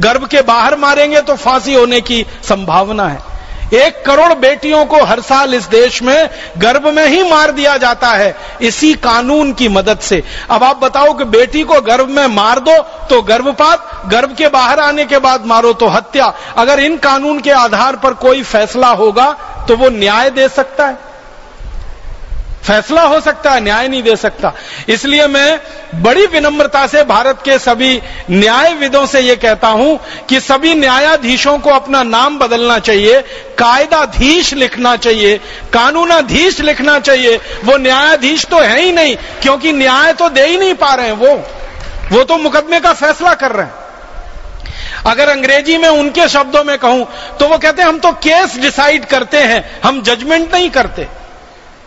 गर्भ के बाहर मारेंगे तो फांसी होने की संभावना है। एक करोड़ बेटियों को हर साल इस देश में गर्भ में ही मार दिया जाता है, इसी कानून की मदद से। अब आप बताओ कि बेटी को गर्भ में मार दो तो गर्भपात, गर्भ के बाहर आने के बाद मारो तो हत्या। अगर इन कानून के आधार पर कोई फैसला होगा तो वो न्याय दे सकता है। फैसला हो सकता है न्याय नहीं दे सकता। इसलिए मैं बड़ी विनम्रता से भारत के सभी न्यायविदों से यह कहता हूँ कि सभी न्यायाधीशों को अपना नाम बदलना चाहिए, कायदाधीश लिखना चाहिए, कानूनाधीश लिखना चाहिए। वो न्यायाधीश तो है ही नहीं, क्योंकि न्याय तो दे ही नहीं पा रहे हैं वो। वो तो मुकदमे का फैसला कर रहे हैं। अगर अंग्रेज़ी में उनके शब्दों में कहूँ तो वो कहते हैं, हम तो केस डिसाइड करते हैं, हम जजमेंट नहीं करते।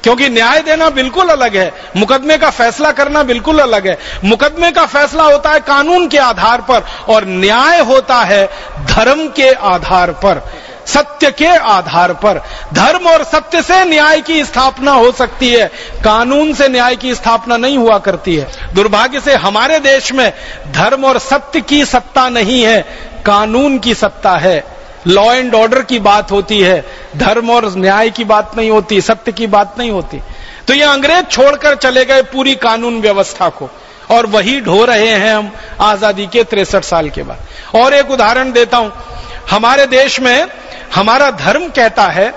क्योंकि न्याय देना बिल्कुल अलग है। मुकदमे का फैसला करना बिल्कुल अलग है। मुकदमे का फैसला होता है कानून के आधार पर और न्याय होता है धर्म के आधार पर, सत्य के आधार पर। धर्म और सत्य से न्याय की स्थापना हो सकती है। कानून से न्याय की स्थापना नहीं हुआ करती है। दुर्भाग्य से हमारे देश में धर्म और सत्य की सत्ता नहीं है, कानून की सत्ता है। लॉ एंड ऑर्डर की बात होती है, धर्म और न्याय की बात नहीं होती, सत्य की बात नहीं होती। तो ये अंग्रेज़ छोड़कर चले गए पूरी कानून व्यवस्था को, और वही ढो रहे हैं हम आज़ादी के तिरसठ साल के बाद। और एक उदाहरण देता हूँ, हमारे देश में हमारा धर्म कहता है,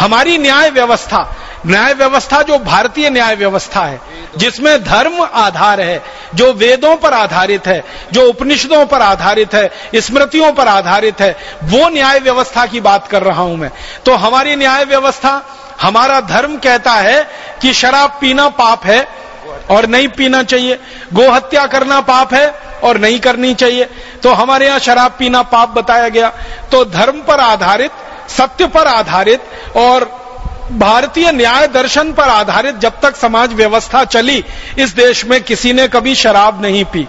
हमारी न्याय व्यवस्था न्याय व्यवस्था जो भारतीय न्याय व्यवस्था है, जिसमें धर्म आधार है, जो वेदों पर आधारित है, जो उपनिषदों पर आधारित है, स्मृतियों पर आधारित है, वो न्याय व्यवस्था की बात कर रहा हूँ मैं। तो हमारी न्याय व्यवस्था, हमारा धर्म कहता है कि शराब पीना पाप है और नहीं पीना चाहिए गोहत्या करना पाप है और नहीं करनी चाहिए। तो हमारे यहाँ शराब पीना पाप बताया गया। तो धर्म पर आधारित, सत्य पर आधारित और भारतीय न्याय दर्शन पर आधारित जब तक समाज व्यवस्था चली, इस देश में किसी ने कभी शराब नहीं पी।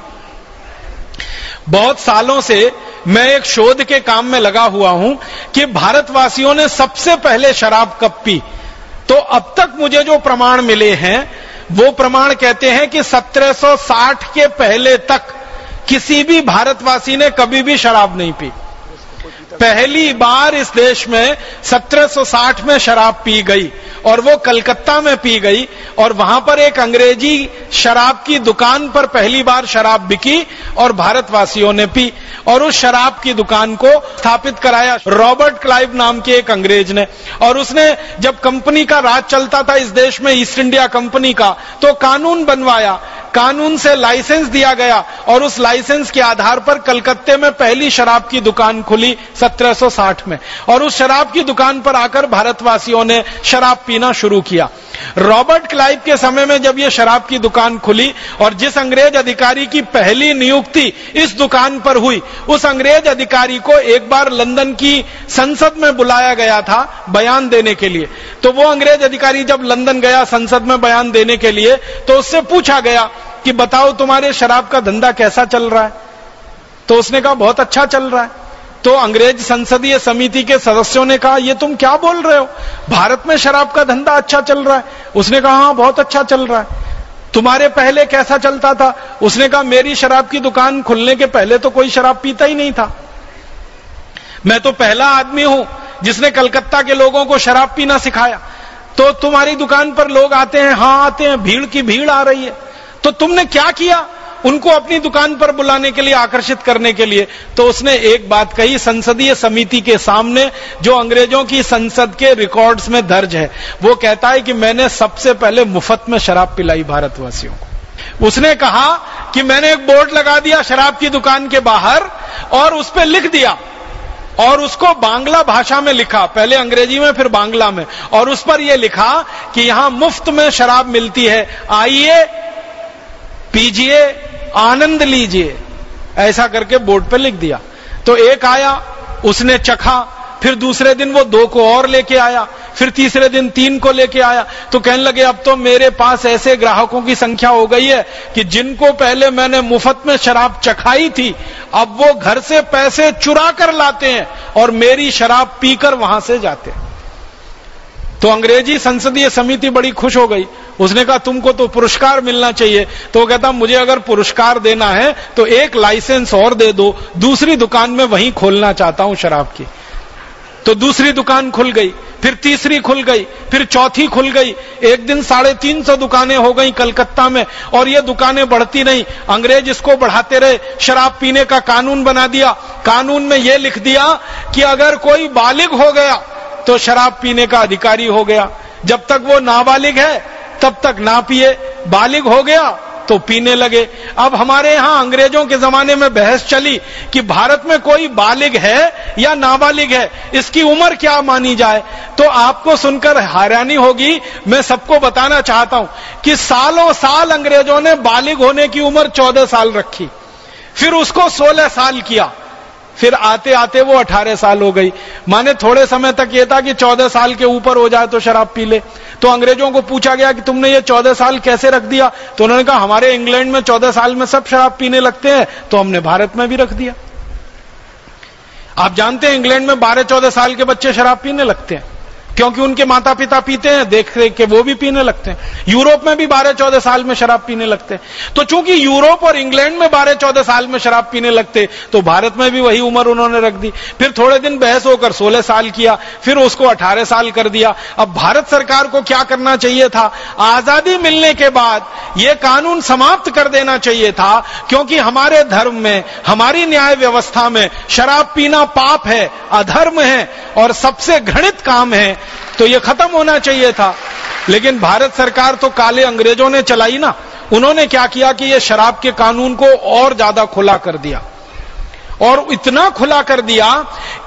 बहुत सालों से मैं एक शोध के काम में लगा हुआ हूँ कि भारतवासियों ने सबसे पहले शराब कब पी। तो अब तक मुझे जो प्रमाण मिले हैं, वो प्रमाण कहते हैं कि 1760 के पहले तक किसी भी भारतवासी ने कभी भी शराब नहीं पी। पहली बार इस देश में 1760 में शराब पी गई और वो कलकत्ता में पी गई और वहाँ पर एक अंग्रेज़ी शराब की दुकान पर पहली बार शराब बिकी और भारतवासियों ने पी और उस शराब की दुकान को स्थापित कराया। रॉबर्ट क्लाइव नाम के एक अंग्रेज़ ने और उसने जब कंपनी का राज चलता था इस देश में ईस्ट इंडिया कंपनी का तो कानून बनवाया। कानून से लाइसेंस दिया गया और उस लाइसेंस के आधार पर कलकत्ते में पहली शराब की दुकान खुली 1760 में। और उस शराब की दुकान पर आकर भारतवासियों ने शराब पीना शुरू किया। रॉबर्ट क्लाइव के समय में जब यह शराब की दुकान खुली और जिस अंग्रेज़ अधिकारी की पहली नियुक्ति इस दुकान पर हुई, उस अंग्रेज़ अधिकारी को एक बार लंदन की संसद में बुलाया गया था बयान देने के लिए। तो वो अंग्रेज़ अधिकारी जब लंदन गया संसद में बयान देने के लिए तो उससे पूछा गया कि बताओ तुम्हारे शराब का धंधा कैसा चल रहा है? तो उसने कहा, बहुत अच्छा चल रहा है। तो अंग्रेज़ संसदीय समिति के सदस्यों ने कहा, ये तुम क्या बोल रहे हो? भारत में शराब का धंधा अच्छा चल रहा है। उसने कहा हाँ बहुत अच्छा चल रहा है। तुम्हारे पहले कैसा चलता था? उसने कहा, मेरी शराब की दुकान खुलने के पहले तो कोई शराब पीता ही नहीं था। मैं तो पहला आदमी हूँ जिसने कलकत्ता के लोगों को शराब पीना सिखाया। तो तुम्हारी दुकान पर लोग आते हैं हाँ आते हैं, भीड़ की भीड़ आ रही है। तो तुमने क्या किया? उनको अपनी दुकान पर बुलाने के लिए, आकर्षित करने के लिए। तो उसने एक बात कही, संसदीय समिति के सामने, जो अंग्रेज़ों की संसद के रिकॉर्ड्स में दर्ज है, वो कहता है कि मैंने सबसे पहले मुफ़्त में शराब पिलाई भारतवासियों को। उसने कहा कि मैंने एक बोर्ड लगा दिया शराब की दुकान के बाहर, और उस पर लिख दिया, और उसको बांग्ला भाषा में लिखा, पहले अंग्रेज़ी में, फिर बांग्ला में। और उस पर यह लिखा कि यहाँ मुफ़्त में शराब मिलती है, आइए, पीजिए आनंद लीजिए। ऐसा करके बोर्ड पर लिख दिया। तो एक आया, उसने चखा, फिर दूसरे दिन वो दो को और लेके आया, फिर तीसरे दिन तीन को लेके आया। तो कहने लगे, अब तो मेरे पास ऐसे ग्राहकों की संख्या हो गई है कि जिनको पहले मैंने मुफ़्त में शराब चखाई थी, अब वो घर से पैसे चुरा कर लाते हैं और मेरी शराब पीकर वहाँ से जाते हैं। तो अंग्रेज़ी संसदीय समिति बड़ी खुश हो गई। उसने कहा, तुमको तो पुरस्कार मिलना चाहिए। तो वो कहता, मुझे अगर पुरस्कार देना है तो एक लाइसेंस और दे दो। दूसरी दुकान में वहीं खोलना चाहता हूँ शराब की। तो दूसरी दुकान खुल गई, फिर तीसरी खुल गई, फिर चौथी खुल गई। एक दिन साढ़े तीन सौ दुकानें हो गई कलकत्ता में, और ये दुकानें बढ़ती नहीं अंग्रेज़ इसको बढ़ाते रहे। शराब पीने का कानून बना दिया। कानून में ये लिख दिया कि अगर कोई बालिग हो गया तो शराब पीने का अधिकारी हो गया। जब तक वो नाबालिग है, तब तक ना पिए। बालिग हो गया तो पीने लगे। अब हमारे यहाँ अंग्रेज़ों के जमाने में बहस चली कि भारत में कोई बालिग है या नाबालिग है, इसकी उम्र क्या मानी जाए? तो आपको सुनकर हैरानी होगी। मैं सबको बताना चाहता हूँ कि सालों साल अंग्रेज़ों ने बालिग होने की उम्र चौदह साल रखी। फिर उसको सोलह साल किया। फिर आते आते वो अठारह साल हो गई। माने थोड़े समय तक ये था कि चौदह साल के ऊपर हो जाए तो शराब पी ले। तो अंग्रेज़ों को पूछा गया कि तुमने ये चौदह साल कैसे रख दिया? तो उन्होंने कहा, हमारे इंग्लैंड में चौदह साल में सब शराब पीने लगते हैं तो हमने भारत में भी रख दिया। आप जानते हैं, इंग्लैंड में बारह चौदह साल के बच्चे शराब पीने लगते हैं। क्योंकि उनके माता पिता पीते हैं, देख देख के वो भी पीने लगते हैं। यूरोप में भी बारह चौदह साल में शराब पीने लगते हैं। तो चूँकि यूरोप और इंग्लैंड में बारह चौदह साल में शराब पीने लगते तो भारत में भी वही उम्र उन्होंने रख दी। फिर थोड़े दिन बहस होकर सोलह साल किया, फिर उसको अठारह साल कर दिया। अब भारत सरकार को क्या करना चाहिए था? आज़ादी मिलने के बाद ये कानून समाप्त कर देना चाहिए था, क्योंकि हमारे धर्म में, हमारी न्याय व्यवस्था में शराब पीना पाप है, अधर्म है, और सबसे घृणित काम है तो ये खत्म होना चाहिए था। लेकिन भारत सरकार तो काले अंग्रेज़ों ने चलाई ना। उन्होंने क्या किया कि ये शराब के कानून को और ज़्यादा खुला कर दिया। और इतना खुला कर दिया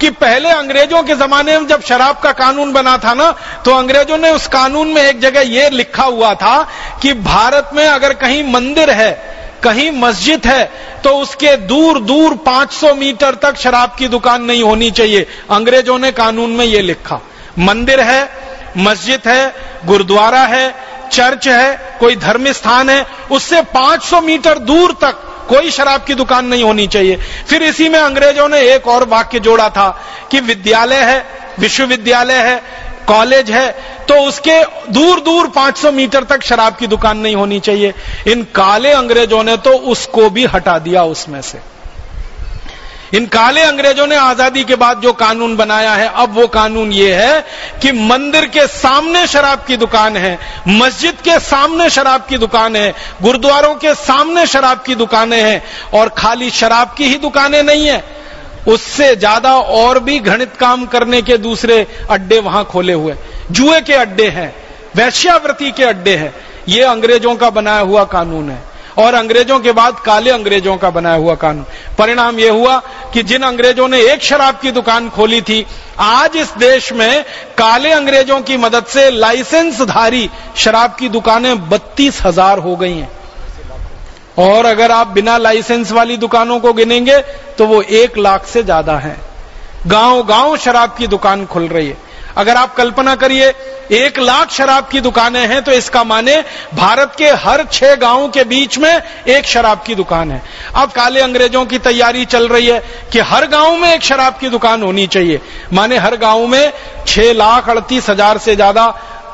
कि पहले अंग्रेज़ों के जमाने में जब शराब का कानून बना था ना तो अंग्रेज़ों ने उस कानून में एक जगह यह लिखा हुआ था कि भारत में अगर कहीं मंदिर है, कहीं मस्जिद है तो उसके दूर दूर 500 मीटर तक शराब की दुकान नहीं होनी चाहिए। अंग्रेज़ों ने कानून में यह लिखा। मंदिर है, मस्जिद है, गुरुद्वारा है, चर्च है, कोई धर्म स्थान है, उससे 500 मीटर दूर तक कोई शराब की दुकान नहीं होनी चाहिए। फिर इसी में अंग्रेज़ों ने एक और वाक्य जोड़ा था कि विद्यालय है, विश्वविद्यालय है, कॉलेज है तो उसके दूर दूर 500 मीटर तक शराब की दुकान नहीं होनी चाहिए। इन काले अंग्रेज़ों ने तो उसको भी हटा दिया उसमें से। इन काले अंग्रेज़ों ने आज़ादी के बाद जो कानून बनाया है, अब वो कानून ये है कि मंदिर के सामने शराब की दुकान है, मस्जिद के सामने शराब की दुकान है, गुरुद्वारों के सामने शराब की दुकानें हैं और खाली शराब की ही दुकानें नहीं है। उससे ज़्यादा और भी घृणित काम करने के दूसरे अड्डे वहाँ खोले हुए जुए के अड्डे हैं, वैश्यावृत्ति के अड्डे हैं। ये अंग्रेज़ों का बनाया हुआ कानून है। और अंग्रेज़ों के बाद काले अंग्रेज़ों का बनाया हुआ कानून। परिणाम यह हुआ कि जिन अंग्रेज़ों ने एक शराब की दुकान खोली थी, आज इस देश में काले अंग्रेज़ों की मदद से लाइसेंसधारी शराब की दुकानें बत्तीस हज़ार हो गई हैं। और अगर आप बिना लाइसेंस वाली दुकानों को गिनेंगे तो वो एक लाख से ज़्यादा है। गाँव गाँव शराब की दुकान खुल रही है। अगर आप कल्पना करिए, एक लाख शराब की दुकानें हैं तो इसका माने भारत के हर छह गाँवों के बीच में एक शराब की दुकान है। अब काले अंग्रेज़ों की तैयारी चल रही है कि हर गाँव में एक शराब की दुकान होनी चाहिए। माने हर गाँव में छह लाख अड़तीस हज़ार से ज़्यादा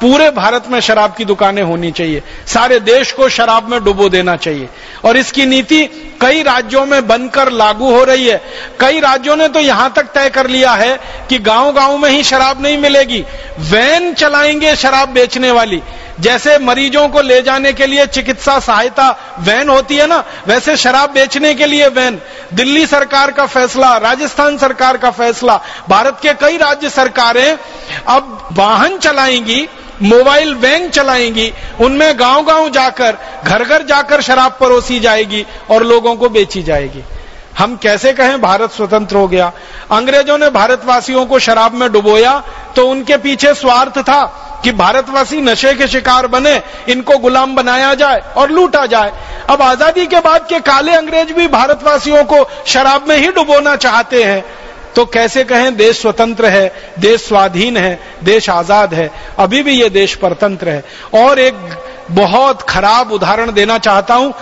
पूरे भारत में शराब की दुकानें होनी चाहिए। सारे देश को शराब में डुबो देना चाहिए। और इसकी नीति कई राज्यों में बनकर लागू हो रही है। कई राज्यों ने तो यहाँ तक तय कर लिया है कि गाँव गाँव में ही शराब नहीं मिलेगी। वैन चलाएँगे शराब बेचने वाली। जैसे मरीजों को ले जाने के लिए चिकित्सा सहायता वैन होती है ना, वैसे शराब बेचने के लिए वैन। दिल्ली सरकार का फैसला, राजस्थान सरकार का फैसला, भारत के कई राज्य सरकारें अब वाहन चलाएँगी, मोबाइल वैन चलाएँगी, उनमें गाँव गाँव जाकर घर घर जाकर शराब परोसी जाएगी और लोगों को बेची जाएगी। हम कैसे कहें भारत स्वतंत्र हो गया? अंग्रेज़ों ने भारतवासियों को शराब में डुबोया तो उनके पीछे स्वार्थ था। कि भारतवासी नशे के शिकार बने, इनको गुलाम बनाया जाए और लूटा जाए। अब आज़ादी के बाद के काले अंग्रेज़ भी भारतवासियों को शराब में ही डुबोना चाहते हैं। तो कैसे कहें, देश स्वतंत्र है, देश स्वाधीन है, देश आज़ाद है। अभी भी ये देश परतंत्र है। और एक बहुत खराब उदाहरण देना चाहता हूँ।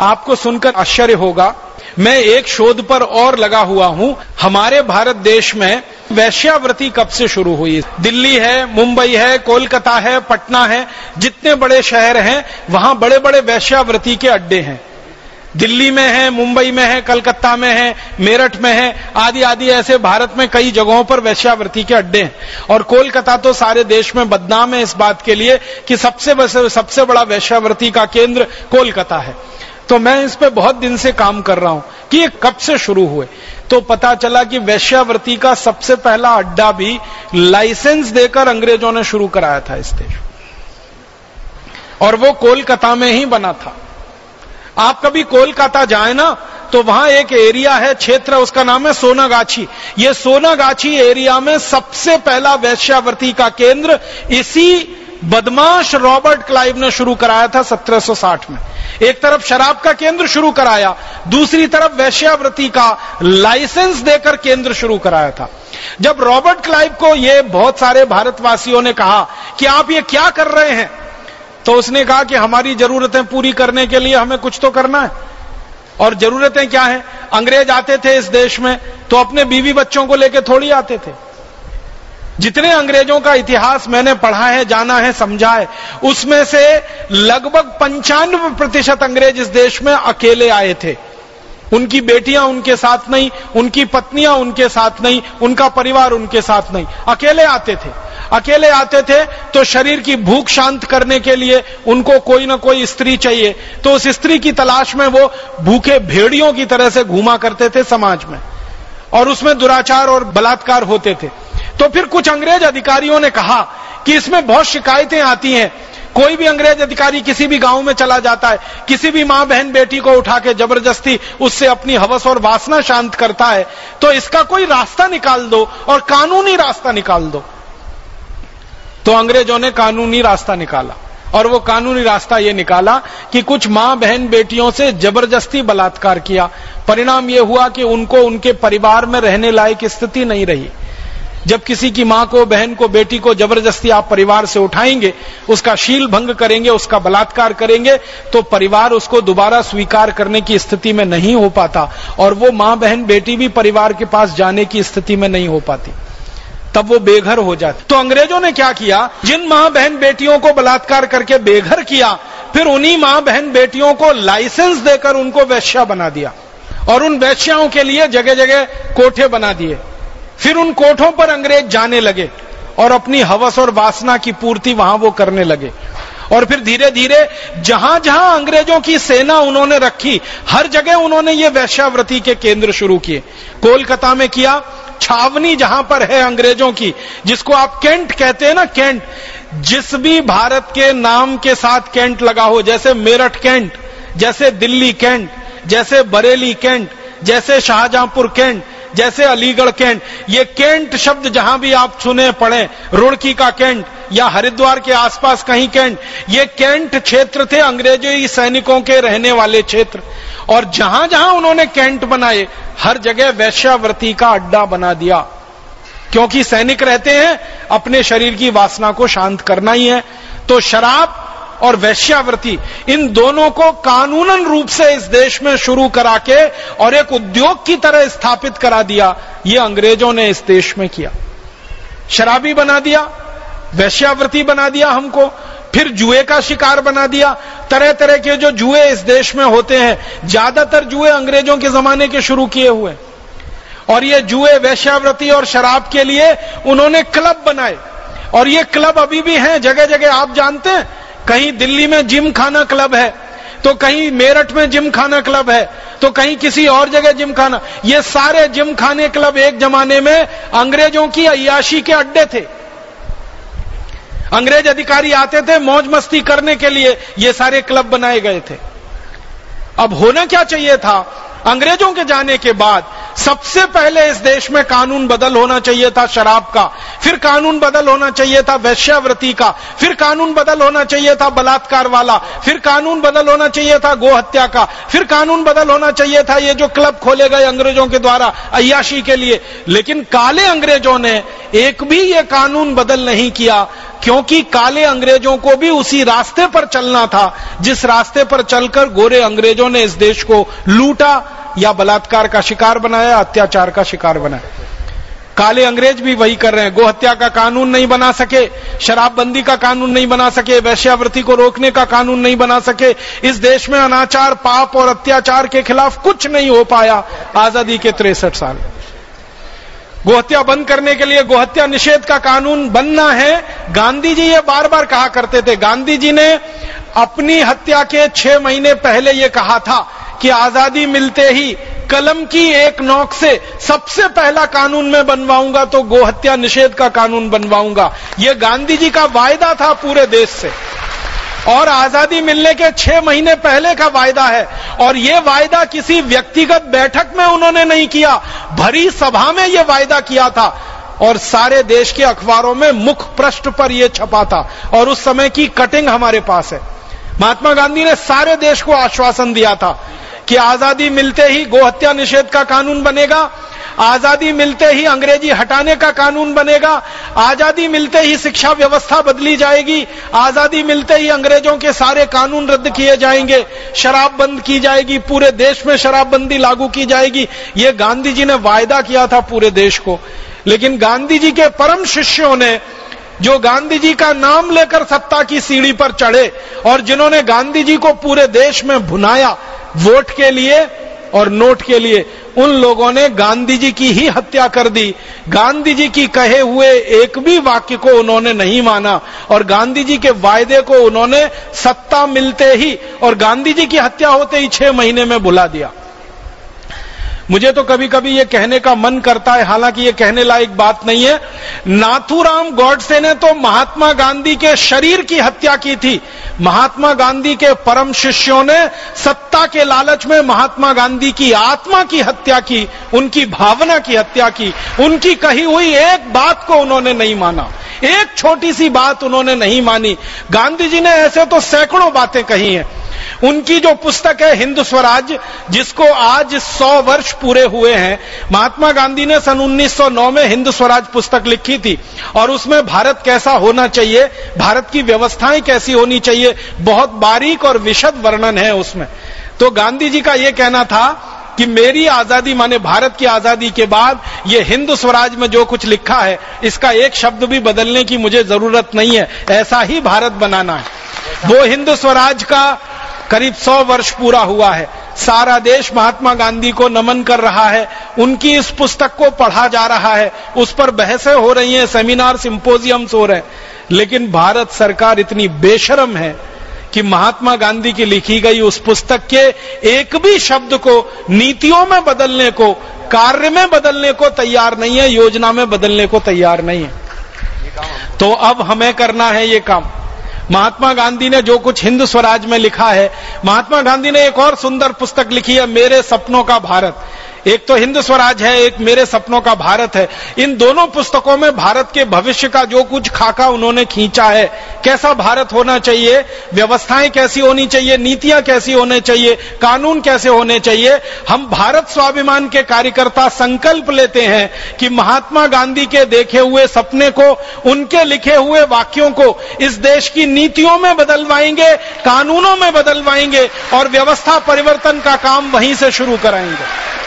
आपको सुनकर आश्चर्य होगा मैं एक शोध पर और लगा हुआ हूँ। हमारे भारत देश में वैश्यावृत्ति कब से शुरू हुई? दिल्ली है, मुंबई है, कोलकाता है, पटना है, जितने बड़े शहर हैं, वहाँ बड़े बड़े वैश्यावृत्ति के अड्डे हैं। दिल्ली में है, मुंबई में है, कलकत्ता में है, मेरठ में है आदि आदि ऐसे भारत में कई जगहों पर वैश्यावृत्ति के अड्डे हैं। और कोलकाता तो सारे देश में बदनाम है इस बात के लिए कि सबसे सबसे बड़ा वैश्यावृत्ति का केंद्र कोलकाता है। तो मैं इस पे बहुत दिन से काम कर रहा हूँ कि ये कब से शुरू हुए। तो पता चला कि वैश्यावृत्ति का सबसे पहला अड्डा भी लाइसेंस देकर अंग्रेज़ों ने शुरू कराया था इस देश। और वो कोलकाता में ही बना था। आप कभी कोलकाता जाए ना तो वहाँ एक एरिया है, क्षेत्र, उसका नाम है सोनागाछी। ये सोनागाछी एरिया में सबसे पहला वैश्यावृत्ति का केंद्र इसी बदमाश रॉबर्ट क्लाइव ने शुरू कराया था 1760 में। एक तरफ़ शराब का केंद्र शुरू कराया, दूसरी तरफ़ वैश्यावृत्ति का लाइसेंस देकर केंद्र शुरू कराया था। जब रॉबर्ट क्लाइव को यह बहुत सारे भारतवासियों ने कहा कि आप ये क्या कर रहे हैं तो उसने कहा कि हमारी जरूरतें पूरी करने के लिए हमें कुछ तो करना है। और जरूरतें क्या है? अंग्रेज़ आते थे इस देश में तो अपने बीवी बच्चों को लेकर थोड़ी आते थे। जितने अंग्रेज़ों का इतिहास मैंने पढ़ा है, जाना है, समझा है, उसमें से लगभग पंचानवे प्रतिशत अंग्रेज़ इस देश में अकेले आए थे। उनकी बेटियाँ उनके साथ नहीं, उनकी पत्नियाँ उनके साथ नहीं, उनका परिवार उनके साथ नहीं। अकेले आते थे। अकेले आते थे तो शरीर की भूख शांत करने के लिए उनको कोई ना कोई स्त्री चाहिए। तो उस स्त्री की तलाश में वो भूखे भेड़ियों की तरह से घूमा करते थे समाज में। और उसमें दुराचार और बलात्कार होते थे। तो फिर कुछ अंग्रेज़ अधिकारियों ने कहा कि इसमें बहुत शिकायतें आती हैं। कोई भी अंग्रेज़ अधिकारी किसी भी गाँव में चला जाता है, किसी भी माँ बहन बेटी को उठा के ज़बरदस्ती उससे अपनी हवस और वासना शांत करता है तो इसका कोई रास्ता निकाल दो और कानूनी रास्ता निकाल दो। तो अंग्रेज़ों ने कानूनी रास्ता निकाला और वो कानूनी रास्ता ये निकाला कि कुछ माँ बहन बेटियों से ज़बरदस्ती बलात्कार किया। परिणाम ये हुआ कि उनको, उनके परिवार में रहने लायक स्थिति नहीं रही। जब किसी की माँ को, बहन को, बेटी को ज़बरदस्ती आप परिवार से उठाएँगे, उसका शील भंग करेंगे, उसका बलात्कार करेंगे तो परिवार उसको दोबारा स्वीकार करने की स्थिति में नहीं हो पाता और वो माँ, बहन, बेटी भी परिवार के पास जाने की स्थिति में नहीं हो पाती। तब वो बेघर हो जाते। तो अंग्रेज़ों ने क्या किया? जिन माँ, बहन, बेटियों को बलात्कार करके बेघर किया, फिर उन्हीं माँ, बहन, बेटियों को लाइसेंस देकर उनको वैश्या बना दिया और उन वैश्याओं के लिए जगह जगह कोठे बना दिए। फिर उन कोठों पर अंग्रेज़ जाने लगे और अपनी हवस और वासना की पूर्ति वहाँ वो करने लगे। और फिर धीरे धीरे जहाँ जहाँ अंग्रेज़ों की सेना उन्होंने रखी, हर जगह उन्होंने ये वैश्यावृत्ति के केंद्र शुरू किए। कोलकाता में किया, छावनी जहाँ पर है अंग्रेज़ों की, जिसको आप कैंट कहते हैं ना, कैंट। जिस भी भारत के नाम के साथ कैंट लगा हो, जैसे मेरठ कैंट, जैसे दिल्ली कैंट, जैसे बरेली कैंट, जैसे शाहजहांपुर कैंट जैसे अलीगढ़ कैंट, ये कैंट शब्द जहाँ भी आप सुने, पढ़े, रुड़की का कैंट या हरिद्वार के आसपास कहीं कैंट, ये कैंट क्षेत्र थे अंग्रेज़ी सैनिकों के रहने वाले क्षेत्र। और जहाँ जहाँ उन्होंने कैंट बनाए, हर जगह वैश्यावृत्ति का अड्डा बना दिया। क्योंकि सैनिक रहते हैं, अपने शरीर की वासना को शांत करना ही है। तो शराब और वैश्यावृत्ति। इन दोनों को कानूनन रूप से इस देश में शुरू करा के और एक उद्योग की तरह स्थापित करा दिया, ये अंग्रेज़ों ने इस देश में किया। शराबी बना दिया, वैश्यावृत्ति बना दिया हमको, फिर जुए का शिकार बना दिया। तरह तरह के जो जुए इस देश में होते हैं, ज़्यादातर जुए अंग्रेज़ों के जमाने के शुरू किए हुए। और ये जुए, वैश्यावृत्ति और शराब के लिए उन्होंने क्लब बनाए। और ये क्लब अभी भी हैं जगह जगह आप जानते हैं कहीं दिल्ली में जिम खाना क्लब है तो कहीं मेरठ में जिम खाना क्लब है तो कहीं किसी और जगह जिम खाना। ये सारे जिम खाने क्लब एक जमाने में अंग्रेज़ों की अयाशी के अड्डे थे। अंग्रेज़ अधिकारी आते थे मौज मस्ती करने के लिए, ये सारे क्लब बनाए गए थे। अब होना क्या चाहिए था? अंग्रेज़ों के जाने के बाद सबसे पहले इस देश में कानून बदल होना चाहिए था शराब का, फिर कानून बदल होना चाहिए था वैश्यावृत्ति का, फिर कानून बदल होना चाहिए था बलात्कार वाला, फिर कानून बदल होना चाहिए था गोहत्या का, फिर कानून बदल होना चाहिए था ये जो क्लब खोले गए अंग्रेज़ों के द्वारा अयाशी के लिए। लेकिन काले अंग्रेज़ों ने एक भी ये कानून बदल नहीं किया, क्योंकि काले अंग्रेज़ों को भी उसी रास्ते पर चलना था, जिस रास्ते पर चलकर गोरे अंग्रेज़ों ने इस देश को लूटा या बलात्कार का शिकार बनाया, अत्याचार का शिकार बनाया। काले अंग्रेज़ भी वही कर रहे हैं। गोहत्या का कानून नहीं बना सके, शराबबंदी का कानून नहीं बना सके, वैश्यावृत्ति को रोकने का कानून नहीं बना सके, इस देश में अनाचार, पाप और अत्याचार के खिलाफ कुछ नहीं हो पाया आज़ादी के तिरसठ साल। गोहत्या बंद करने के लिए गोहत्या निषेध का कानून बनना है। गांधी जी ये बार बार कहा करते थे। गांधी जी ने अपनी हत्या के छह महीने पहले ये कहा था कि आज़ादी मिलते ही कलम की एक नोक से सबसे पहला कानून में बनवाऊँगा तो गोहत्या निषेध का कानून बनवाऊँगा। यह गांधी जी का वायदा था पूरे देश से। और आज़ादी मिलने के छह महीने पहले का वायदा है। और ये वायदा किसी व्यक्तिगत बैठक में उन्होंने नहीं किया। भरी सभा में यह वायदा किया था। और सारे देश के अखबारों में मुख पृष्ठ पर यह छपा था। और उस समय की कटिंग हमारे पास है। महात्मा गांधी ने सारे देश को आश्वासन दिया था। कि आज़ादी मिलते ही गोहत्या निषेध का कानून बनेगा, आज़ादी मिलते ही अंग्रेज़ी हटाने का कानून बनेगा, आज़ादी मिलते ही शिक्षा व्यवस्था बदली जाएगी, आज़ादी मिलते ही अंग्रेज़ों के सारे कानून रद्द किए जाएँगे, शराब बंद की जाएगी, पूरे देश में शराबबंदी लागू की जाएगी। ये गांधी जी ने वायदा किया था पूरे देश को। लेकिन गांधी जी के परम शिष्यों ने, जो गांधी जी का नाम लेकर सत्ता की सीढ़ी पर चढ़े और जिन्होंने गांधी जी को पूरे देश में भुनाया वोट के लिए और नोट के लिए। उन लोगों ने गांधी जी की ही हत्या कर दी। गांधी जी की कहे हुए एक भी वाक्य को उन्होंने नहीं माना और गांधी जी के वायदे को उन्होंने सत्ता मिलते ही और गांधी जी की हत्या होते ही छह महीने में बुला दिया। मुझे तो कभी कभी ये कहने का मन करता है, हालाँकि ये कहने लायक बात नहीं है। नाथूराम गॉडसे ने तो महात्मा गांधी के शरीर की हत्या की थी। महात्मा गांधी के परम शिष्यों ने सत्ता के लालच में महात्मा गांधी की आत्मा की हत्या की, उनकी भावना की हत्या की। उनकी कही हुई एक बात को उन्होंने नहीं माना। एक छोटी सी बात उन्होंने नहीं मानी। गांधी जी ने ऐसे तो सैकड़ों बातें कही हैं। उनकी जो पुस्तक है हिंदू स्वराज, जिसको आज 100 वर्ष पूरे हुए हैं, महात्मा गांधी ने सन 1909 में हिंदू स्वराज पुस्तक लिखी थी, और उसमें भारत कैसा होना चाहिए, भारत की व्यवस्थाएँ कैसी होनी चाहिए, बहुत बारीक और विशद वर्णन है उसमें। तो गांधी जी का यह कहना था कि मेरी आज़ादी माने भारत की आज़ादी के बाद ये हिंदू स्वराज में जो कुछ लिखा है, इसका एक शब्द भी बदलने की मुझे ज़रूरत नहीं है, ऐसा ही भारत बनाना है। वो हिंदू स्वराज का करीब सौ वर्ष पूरा हुआ है। सारा देश महात्मा गांधी को नमन कर रहा है। उनकी इस पुस्तक को पढ़ा जा रहा है। उस पर बहसें हो रही हैं, सेमिनार, सिंपोजियम्स हो रहे हैं। लेकिन भारत सरकार इतनी बेशरम है कि महात्मा गांधी की लिखी गई उस पुस्तक के एक भी शब्द को, नीतियों में बदलने को, कार्य में बदलने को तैयार नहीं है, योजना में बदलने को तैयार नहीं है। तो अब हमें करना है ये काम। महात्मा गांधी ने जो कुछ हिंद स्वराज में लिखा है, महात्मा गांधी ने एक और सुंदर पुस्तक लिखी है, मेरे सपनों का भारत। एक तो हिंद स्वराज है, एक मेरे सपनों का भारत है। इन दोनों पुस्तकों में भारत के भविष्य का जो कुछ खाका उन्होंने खींचा है, कैसा भारत होना चाहिए, व्यवस्थाएँ कैसी होनी चाहिए, नीतियाँ कैसी होने चाहिए, कानून कैसे होने चाहिए, हम भारत स्वाभिमान के कार्यकर्ता संकल्प लेते हैं कि महात्मा गांधी के देखे हुए सपने को, उनके लिखे हुए वाक्यों को इस देश की नीतियों में बदलवाएँगे, कानूनों में बदलवाएँगे और व्यवस्था परिवर्तन का काम वहीं से शुरू कराएँगे।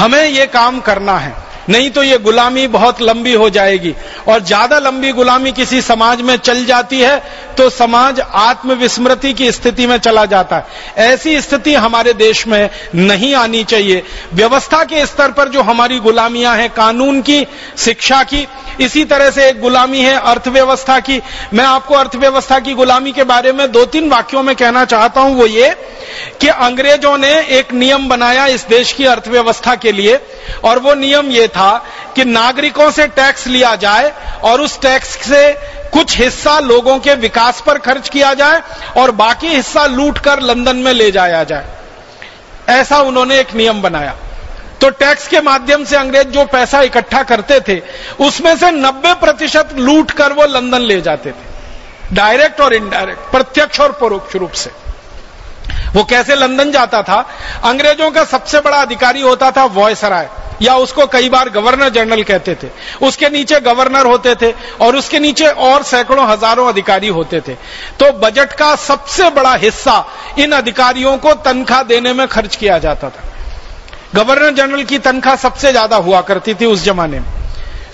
हमें ये काम करना है। नहीं तो ये गुलामी बहुत लंबी हो जाएगी। और ज़्यादा लंबी गुलामी किसी समाज में चल जाती है तो समाज आत्मविस्मृति की स्थिति में चला जाता है। ऐसी स्थिति हमारे देश में नहीं आनी चाहिए। व्यवस्था के स्तर पर जो हमारी गुलामियाँ हैं, कानून की, शिक्षा की, इसी तरह से एक गुलामी है अर्थव्यवस्था की। मैं आपको अर्थव्यवस्था की गुलामी के बारे में दो तीन वाक्यों में कहना चाहता हूँ, वो ये कि अंग्रेज़ों ने एक नियम बनाया इस देश की अर्थव्यवस्था के लिए, और वो नियम ये था कि नागरिकों से टैक्स लिया जाए और उस टैक्स से कुछ हिस्सा लोगों के विकास पर खर्च किया जाए और बाकी हिस्सा लूट कर लंदन में ले जाया जाए। ऐसा उन्होंने एक नियम बनाया। तो टैक्स के माध्यम से अंग्रेज़ जो पैसा इकट्ठा करते थे, उसमें से 90 प्रतिशत लूट कर वो लंदन ले जाते थे। डायरेक्ट और इनडायरेक्ट, प्रत्यक्ष और परोक्ष रूप से। वो कैसे लंदन जाता था? अंग्रेज़ों का सबसे बड़ा अधिकारी होता था वॉयसराय, या उसको कई बार गवर्नर जनरल कहते थे। उसके नीचे गवर्नर होते थे और उसके नीचे और सैकड़ों, हज़ारों अधिकारी होते थे। तो बजट का सबसे बड़ा हिस्सा इन अधिकारियों को तनख्वाह देने में खर्च किया जाता था। गवर्नर जनरल की तनख्वाह सबसे ज़्यादा हुआ करती थी उस जमाने में।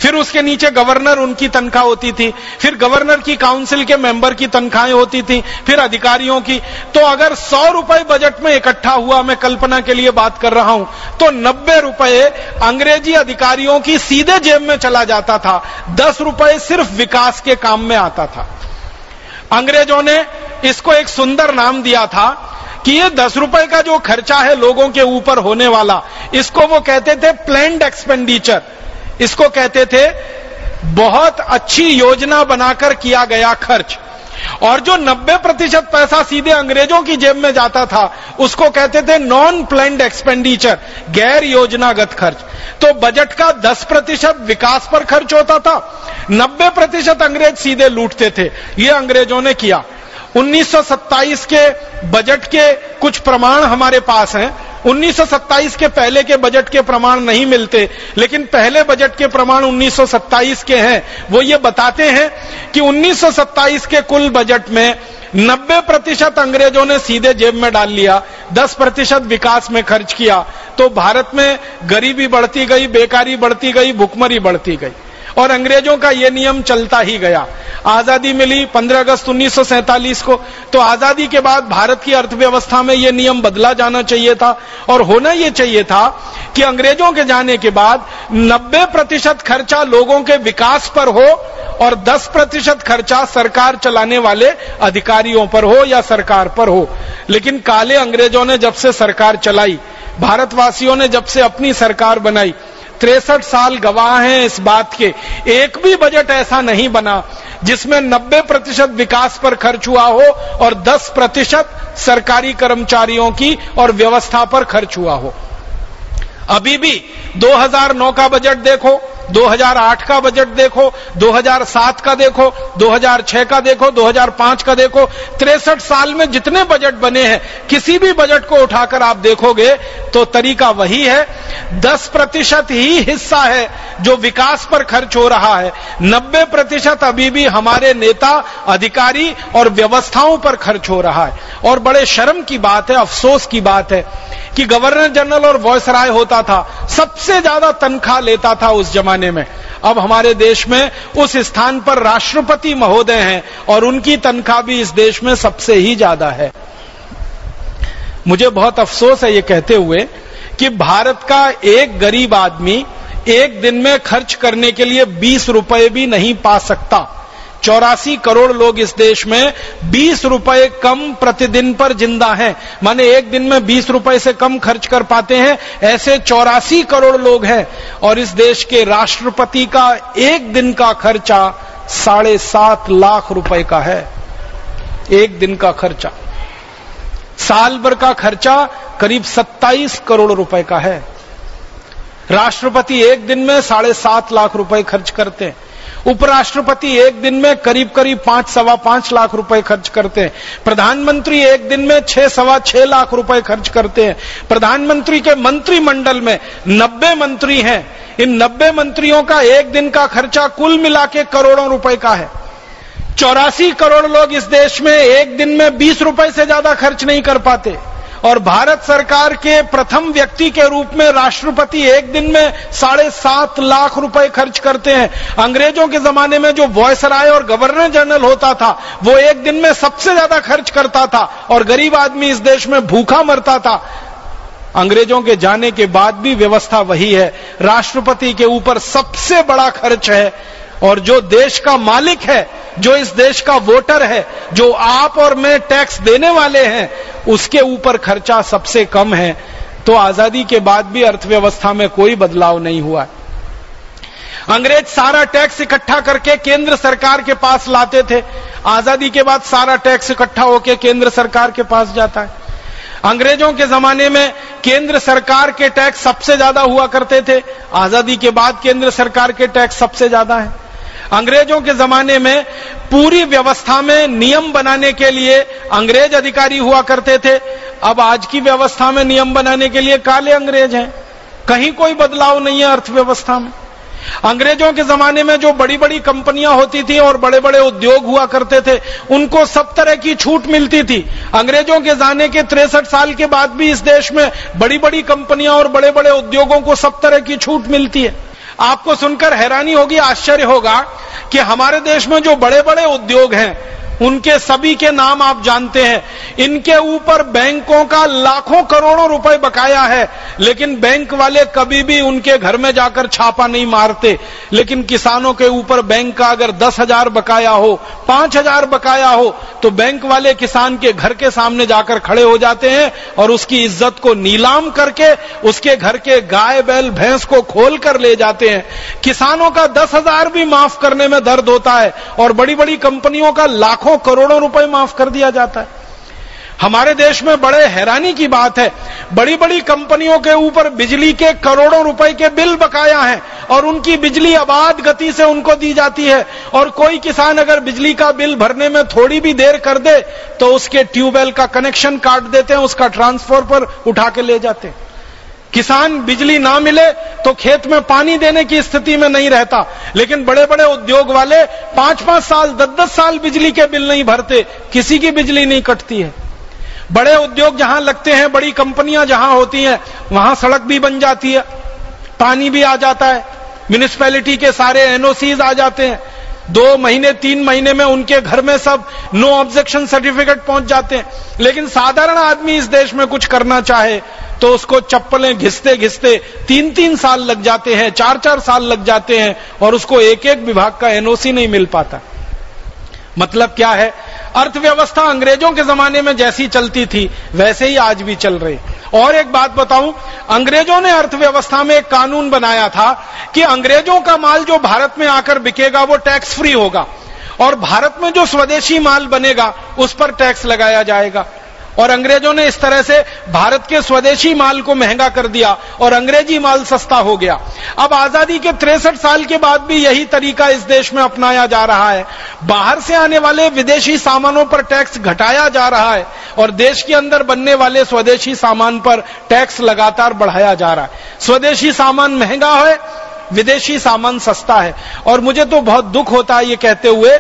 फिर उसके नीचे गवर्नर उनकी तनख्वाह होती थी, फिर गवर्नर की काउंसिल के मेंबर की तनख्वाहें होती थी, फिर अधिकारियों की। तो अगर सौ रुपए बजट में इकट्ठा हुआ, मैं कल्पना के लिए बात कर रहा हूँ तो नब्बे रुपए अंग्रेज़ी अधिकारियों की सीधे जेब में चला जाता था। दस रुपए सिर्फ़ विकास के काम में आता था। अंग्रेज़ों ने इसको एक सुंदर नाम दिया था कि ये दस रुपए का जो खर्चा है लोगों के ऊपर होने वाला, इसको वो कहते थे प्लैंड एक्सपेंडिचर इसको कहते थे, बहुत अच्छी योजना बनाकर किया गया खर्च। और जो 90 प्रतिशत पैसा सीधे अंग्रेज़ों की जेब में जाता था, उसको कहते थे नॉन प्लैंड एक्सपेंडिचर गैर योजनागत खर्च। तो बजट का 10 प्रतिशत विकास पर खर्च होता था 90 प्रतिशत अंग्रेज़ सीधे लूटते थे। ये अंग्रेज़ों ने किया। 1927 के बजट के कुछ प्रमाण हमारे पास हैं। 1927 के पहले के बजट के प्रमाण नहीं मिलते, लेकिन पहले बजट के प्रमाण 1927 के हैं। वो ये बताते हैं कि 1927 के कुल बजट में 90 प्रतिशत अंग्रेज़ों ने सीधे जेब में डाल लिया 10 प्रतिशत विकास में खर्च किया। तो भारत में गरीबी बढ़ती गई, बेकारी बढ़ती गई, भुखमरी बढ़ती गई। और अंग्रेज़ों का ये नियम चलता ही गया। आज़ादी मिली 15 अगस्त उन्नीस को। तो आज़ादी के बाद भारत की अर्थव्यवस्था में यह नियम बदला जाना चाहिए था और होना यह चाहिए था कि अंग्रेज़ों के जाने के बाद 90 प्रतिशत खर्चा लोगों के विकास पर हो और 10 प्रतिशत खर्चा सरकार चलाने वाले अधिकारियों पर हो या सरकार पर हो। लेकिन काले अंग्रेज़ों ने जब से सरकार चलाई, भारतवासियों ने जब से अपनी सरकार बनाई तिरसठ साल गवाह हैं इस बात के। एक भी बजट ऐसा नहीं बना जिसमें 90 प्रतिशत विकास पर खर्च हुआ हो और 10 प्रतिशत सरकारी कर्मचारियों की और व्यवस्था पर खर्च हुआ हो। अभी भी 2009 का बजट देखो 2008 का बजट देखो 2007 का देखो 2006 का देखो 2005 का देखो, तिरसठ साल में जितने बजट बने हैं, किसी भी बजट को उठाकर आप देखोगे तो तरीका वही है 10 प्रतिशत ही हिस्सा है जो विकास पर खर्च हो रहा है 90 प्रतिशत अभी भी हमारे नेता, अधिकारी और व्यवस्थाओं पर खर्च हो रहा है। और बड़े शर्म की बात है, अफसोस की बात है कि गवर्नर जनरल और वॉयसराय होता था, सबसे ज़्यादा तनख्वाह लेता था उस जमाने में। अब हमारे देश में उस स्थान पर राष्ट्रपति महोदय हैं और उनकी तनख्वाह भी इस देश में सबसे ही ज़्यादा है। मुझे बहुत अफसोस है ये कहते हुए कि भारत का एक गरीब आदमी एक दिन में खर्च करने के लिए बीस रुपए भी नहीं पा सकता। चौरासी करोड़ लोग इस देश में बीस रुपए कम प्रतिदिन पर ज़िंदा हैं। माने एक दिन में बीस रुपए से कम खर्च कर पाते हैं। ऐसे चौरासी करोड़ लोग हैं और इस देश के राष्ट्रपति का एक दिन का खर्चा साढ़े सात लाख रुपए का है। एक दिन का खर्चा। साल भर का खर्चा करीब सत्ताईस करोड़ रुपए का है। राष्ट्रपति एक दिन में साढ़े सात लाख रुपए खर्च करते हैं। उपराष्ट्रपति एक दिन में करीब करीब पाँच सवा पाँच लाख रुपए खर्च करते हैं। प्रधानमंत्री एक दिन में छह सवा छह लाख रुपए खर्च करते हैं। प्रधानमंत्री के मंत्रिमंडल में नब्बे मंत्री हैं। इन नब्बे मंत्रियों का एक दिन का खर्चा कुल मिला के करोड़ों रुपए का है। चौरासी करोड़ लोग इस देश में एक दिन में बीस रुपए से ज़्यादा खर्च नहीं कर पाते। और भारत सरकार के प्रथम व्यक्ति के रूप में राष्ट्रपति एक दिन में साढ़े सात लाख रुपए खर्च करते हैं। अंग्रेज़ों के जमाने में जो वॉयसराय और गवर्नर जनरल होता था, वो एक दिन में सबसे ज़्यादा खर्च करता था और गरीब आदमी इस देश में भूखा मरता था। अंग्रेज़ों के जाने के बाद भी व्यवस्था वही है। राष्ट्रपति के ऊपर सबसे बड़ा खर्च है और जो देश का मालिक है, जो इस देश का वोटर है, जो आप और मैं टैक्स देने वाले हैं, उसके ऊपर खर्चा सबसे कम है। तो आज़ादी के बाद भी अर्थव्यवस्था में कोई बदलाव नहीं हुआ। अंग्रेज़ सारा टैक्स इकट्ठा करके केंद्र सरकार के पास लाते थे। आज़ादी के बाद सारा टैक्स इकट्ठा होकर केंद्र सरकार के पास जाता है। अंग्रेज़ों के जमाने में केंद्र सरकार के टैक्स सबसे ज़्यादा हुआ करते थे। आज़ादी के बाद केंद्र सरकार के टैक्स सबसे ज़्यादा है। अंग्रेज़ों के जमाने में पूरी व्यवस्था में नियम बनाने के लिए अंग्रेज़ अधिकारी हुआ करते थे। अब आज की व्यवस्था में नियम बनाने के लिए काले अंग्रेज़ हैं। कहीं कोई बदलाव नहीं है अर्थव्यवस्था में। अंग्रेज़ों के जमाने में जो बड़ी बड़ी कंपनियाँ होती थी और बड़े बड़े उद्योग हुआ करते थे, उनको सब तरह की छूट मिलती थी। अंग्रेज़ों के जाने के तिरसठ साल के बाद भी इस देश में बड़ी बड़ी कंपनियाँ और बड़े बड़े उद्योगों को सब तरह की छूट मिलती है। आपको सुनकर हैरानी होगी, आश्चर्य होगा कि हमारे देश में जो बड़े बड़े उद्योग हैं उनके सभी के नाम आप जानते हैं। इनके ऊपर बैंकों का लाखों करोड़ों रुपए बकाया है, लेकिन बैंक वाले कभी भी उनके घर में जाकर छापा नहीं मारते। लेकिन किसानों के ऊपर बैंक का अगर दस हज़ार बकाया हो, पाँच हज़ार बकाया हो तो बैंक वाले किसान के घर के सामने जाकर खड़े हो जाते हैं और उसकी इज़्ज़त को नीलाम करके उसके घर के गाय, बैल, भैंस को खोल कर ले जाते हैं। किसानों का दस हज़ार भी माफ़ करने में दर्द होता है और बड़ी बड़ी कंपनियों का लाखों लाखों करोड़ों रुपए माफ़ कर दिया जाता है। हमारे देश में बड़े हैरानी की बात है। बड़ी बड़ी कंपनियों के ऊपर बिजली के करोड़ों रुपए के बिल बकाया हैं और उनकी बिजली आबाद गति से उनको दी जाती है। और कोई किसान अगर बिजली का बिल भरने में थोड़ी भी देर कर दे तो उसके ट्यूबवेल का कनेक्शन काट देते हैं, उसका ट्रांसफ़र पर उठा के ले जाते हैं। किसान बिजली ना मिले तो खेत में पानी देने की स्थिति में नहीं रहता। लेकिन बड़े बड़े उद्योग वाले पाँच पाँच साल दस दस साल बिजली के बिल नहीं भरते, किसी की बिजली नहीं कटती है। बड़े उद्योग जहाँ लगते हैं, बड़ी कंपनियाँ जहाँ होती हैं, वहाँ सड़क भी बन जाती है, पानी भी आ जाता है म्यूनिसपैलिटी के सारे एनओसीज आ जाते हैं। दो महीने, तीन महीने में उनके घर में सब नो ऑब्जेक्शन सर्टिफिकेट पहुँच जाते हैं। लेकिन साधारण आदमी इस देश में कुछ करना चाहे तो उसको चप्पलें घिसते घिसते तीन तीन साल लग जाते हैं, चार चार साल लग जाते हैं और उसको एक एक विभाग का एनओसी नहीं मिल पाता। मतलब क्या है? अर्थव्यवस्था अंग्रेज़ों के जमाने में जैसी चलती थी, वैसे ही आज भी चल रही। और एक बात बताऊँ, अंग्रेज़ों ने अर्थव्यवस्था में एक कानून बनाया था कि अंग्रेज़ों का माल जो भारत में आकर बिकेगा, वो टैक्स फ्री होगा। और भारत में जो स्वदेशी माल बनेगा, उस पर टैक्स लगाया जाएगा। और अंग्रेज़ों ने इस तरह से भारत के स्वदेशी माल को महँगा कर दिया और अंग्रेज़ी माल सस्ता हो गया। अब आज़ादी के तिरसठ साल के बाद भी यही तरीका इस देश में अपनाया जा रहा है। बाहर से आने वाले विदेशी सामानों पर टैक्स घटाया जा रहा है और देश के अंदर बनने वाले स्वदेशी सामान पर टैक्स लगातार बढ़ाया जा रहा है। स्वदेशी सामान महँगा है विदेशी सामान सस्ता है। और मुझे तो बहुत दुख होता है ये कहते हुए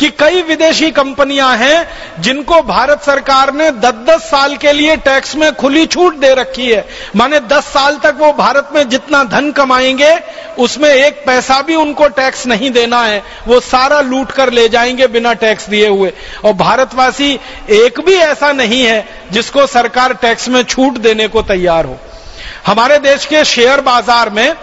कि कई विदेशी कंपनियाँ हैं जिनको भारत सरकार ने 10-10 साल के लिए टैक्स में खुली छूट दे रखी है। माने 10 साल तक वो भारत में जितना धन कमाएँगे, उसमें एक पैसा भी उनको टैक्स नहीं देना है। वो सारा लूट कर ले जाएँगे बिना टैक्स दिए हुए। और भारतवासी एक भी ऐसा नहीं है जिसको सरकार टैक्स में छूट देने को तैयार हो। हमारे देश के शेयर बाज़ार में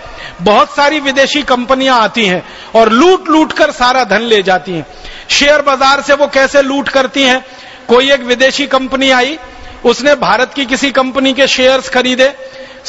बहुत सारी विदेशी कंपनियाँ आती हैं और लूट लूट कर सारा धन ले जाती हैं। शेयर बाज़ार से वो कैसे लूट करती हैं? कोई एक विदेशी कंपनी आई, उसने भारत की किसी कंपनी के शेयर्स खरीदे,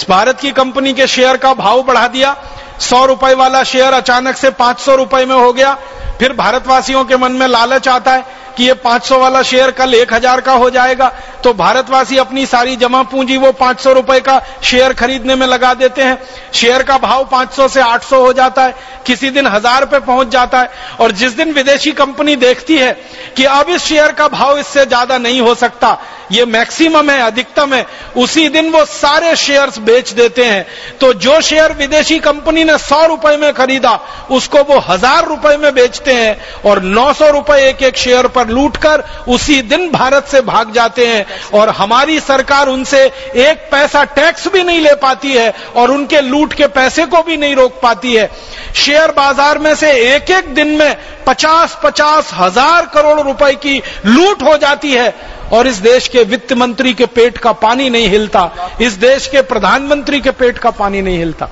भारत की कंपनी के शेयर का भाव बढ़ा दिया, सौ रुपए वाला शेयर अचानक से पाँच सौ रुपए में हो गया, फिर भारतवासियों के मन में लालच आता है कि ये 500 वाला शेयर कल 1000 का हो जाएगा तो भारतवासी अपनी सारी जमा पूंजी वो 500 रुपए का शेयर खरीदने में लगा देते हैं। शेयर का भाव 500 से 800 हो जाता है, किसी दिन हज़ार पे पहुँच जाता है, और जिस दिन विदेशी कंपनी देखती है कि अब इस शेयर का भाव इससे ज़्यादा नहीं हो सकता, ये मैक्सिमम है, अधिकतम है, उसी दिन वो सारे शेयर्स बेच देते हैं। तो जो शेयर विदेशी कंपनी ने सौ रुपए में खरीदा, उसको वो हज़ार रुपए में बेचते हैं, और नौ सौ रुपए एक एक शेयर पर लूट कर उसी दिन भारत से भाग जाते हैं। और हमारी सरकार उनसे एक पैसा टैक्स भी नहीं ले पाती है और उनके लूट के पैसे को भी नहीं रोक पाती है। शेयर बाज़ार में से एक एक दिन में पचास पचास हज़ार करोड़ रुपए की लूट हो जाती है। और इस देश के वित्त मंत्री के पेट का पानी नहीं हिलता। इस देश के प्रधानमंत्री के पेट का पानी नहीं हिलता।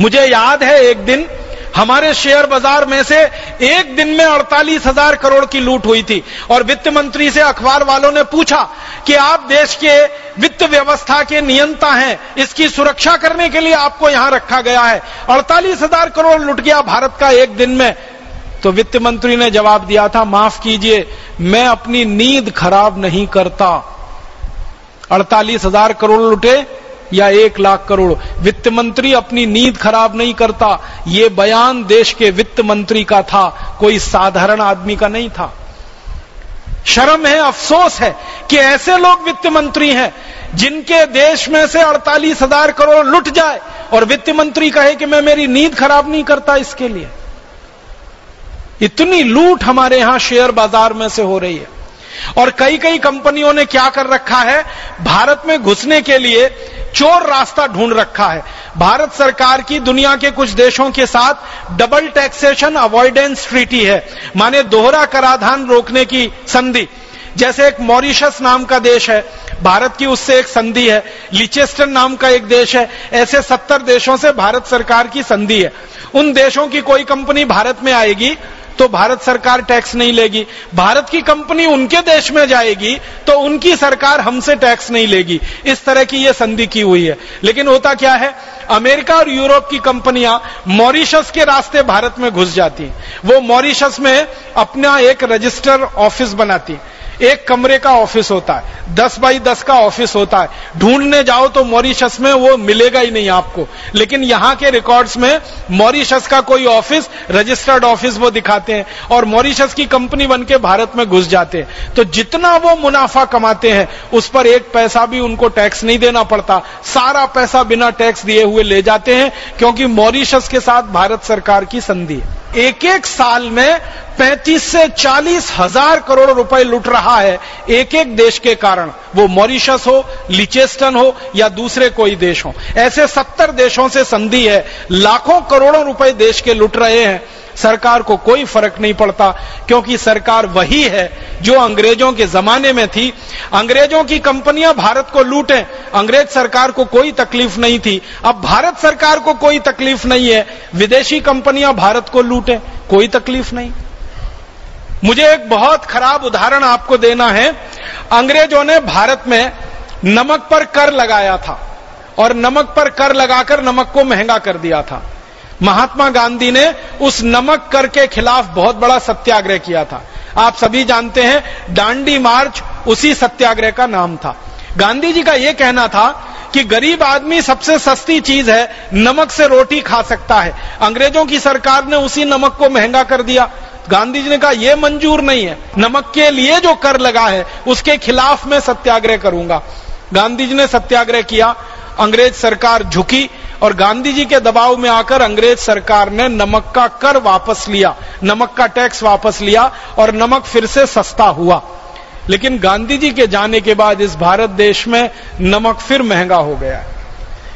मुझे याद है एक दिन हमारे शेयर बाज़ार में से एक दिन में अड़तालीस हज़ार करोड़ की लूट हुई थी। और वित्त मंत्री से अखबार वालों ने पूछा कि आप देश के वित्त व्यवस्था के नियंता हैं, इसकी सुरक्षा करने के लिए आपको यहाँ रखा गया है। अड़तालीस हज़ार करोड़ लुट गया भारत का एक दिन में। तो वित्त मंत्री ने जवाब दिया था, माफ़ कीजिए, मैं अपनी नींद खराब नहीं करता। अड़तालीस हज़ार करोड़ लुटे या एक लाख करोड़। वित्त मंत्री अपनी नींद खराब नहीं करता। ये बयान देश के वित्त मंत्री का था। कोई साधारण आदमी का नहीं था। शर्म है, अफसोस है कि ऐसे लोग वित्त मंत्री हैं जिनके देश में से अड़तालीस हज़ार करोड़ लुट जाए और वित्त मंत्री कहे कि मैं मेरी नींद खराब नहीं करता इसके लिए। इतनी लूट हमारे यहाँ शेयर बाज़ार में से हो रही है। और कई कई कंपनियों ने क्या कर रखा है? भारत में घुसने के लिए चोर रास्ता ढूंढ रखा है। भारत सरकार की दुनिया के कुछ देशों के साथ डबल टैक्सेशन अवॉइडेंस ट्रीटी है। माने दोहरा कराधान रोकने की संधि। जैसे एक मॉरिशस नाम का देश है, भारत की उससे एक संधि है। लिचेस्टन नाम का एक देश है, ऐसे सत्तर देशों से भारत सरकार की संधि है। उन देशों की कोई कंपनी भारत में आएगी? तो भारत सरकार टैक्स नहीं लेगी। भारत की कंपनी उनके देश में जाएगी तो उनकी सरकार हमसे टैक्स नहीं लेगी। इस तरह की यह संधि की हुई है। लेकिन होता क्या है? अमेरिका और यूरोप की कंपनियाँ मॉरिशस के रास्ते भारत में घुस जाती। वो मॉरिशस में अपना एक रजिस्टर ऑफ़िस बनाती। हैं एक कमरे का ऑफ़िस होता है, दस बाई दस का ऑफ़िस होता है। ढूँढने जाओ तो मॉरिशस में वो मिलेगा ही नहीं आपको। लेकिन यहाँ के रिकॉर्ड्स में मॉरिशस का कोई ऑफ़िस, रजिस्टर्ड ऑफ़िस वो दिखाते हैं और मॉरिशस की कंपनी बन के भारत में घुस जाते हैं। तो जितना वो मुनाफा कमाते हैं, उस पर एक पैसा भी उनको टैक्स नहीं देना पड़ता। सारा पैसा बिना टैक्स दिए हुए ले जाते हैं, क्योंकि मॉरिशस के साथ भारत सरकार की संधि है। एक एक साल में 35 से चालीस हज़ार करोड़ रुपए लुट रहा है एक एक देश के कारण। वो मॉरिशस हो, लिचेस्टन हो, या दूसरे कोई देश हो। ऐसे 70 देशों से संधि है, लाखों करोड़ों रुपए देश के लुट रहे हैं। सरकार को कोई फ़र्क नहीं पड़ता, क्योंकि सरकार वही है जो अंग्रेज़ों के जमाने में थी। अंग्रेज़ों की कंपनियाँ भारत को लूटे, अंग्रेज़ सरकार को कोई तकलीफ़ नहीं थी। अब भारत सरकार को कोई तकलीफ़ नहीं है, विदेशी कंपनियाँ भारत को लूटे, कोई तकलीफ़ नहीं। मुझे एक बहुत खराब उदाहरण आपको देना है। अंग्रेज़ों ने भारत में नमक पर कर लगाया था, और नमक पर कर लगाकर नमक को महँगा कर दिया था। महात्मा गांधी ने उस नमक कर के खिलाफ बहुत बड़ा सत्याग्रह किया था। आप सभी जानते हैं, डांडी मार्च उसी सत्याग्रह का नाम था। गांधी जी का यह कहना था कि गरीब आदमी सबसे सस्ती चीज़ है, नमक से रोटी खा सकता है। अंग्रेज़ों की सरकार ने उसी नमक को महँगा कर दिया। गांधी जी ने कहा यह मंजूर नहीं है। नमक के लिए जो कर लगा है, उसके खिलाफ मैं सत्याग्रह करूँगा। गांधी जी ने सत्याग्रह किया। अंग्रेज़ सरकार झुकी। और गांधी जी के दबाव में आकर अंग्रेज़ सरकार ने नमक का कर वापस लिया, नमक का टैक्स वापस लिया और नमक फिर से सस्ता हुआ। लेकिन गांधी जी के जाने के बाद इस भारत देश में नमक फिर महँगा हो गया है।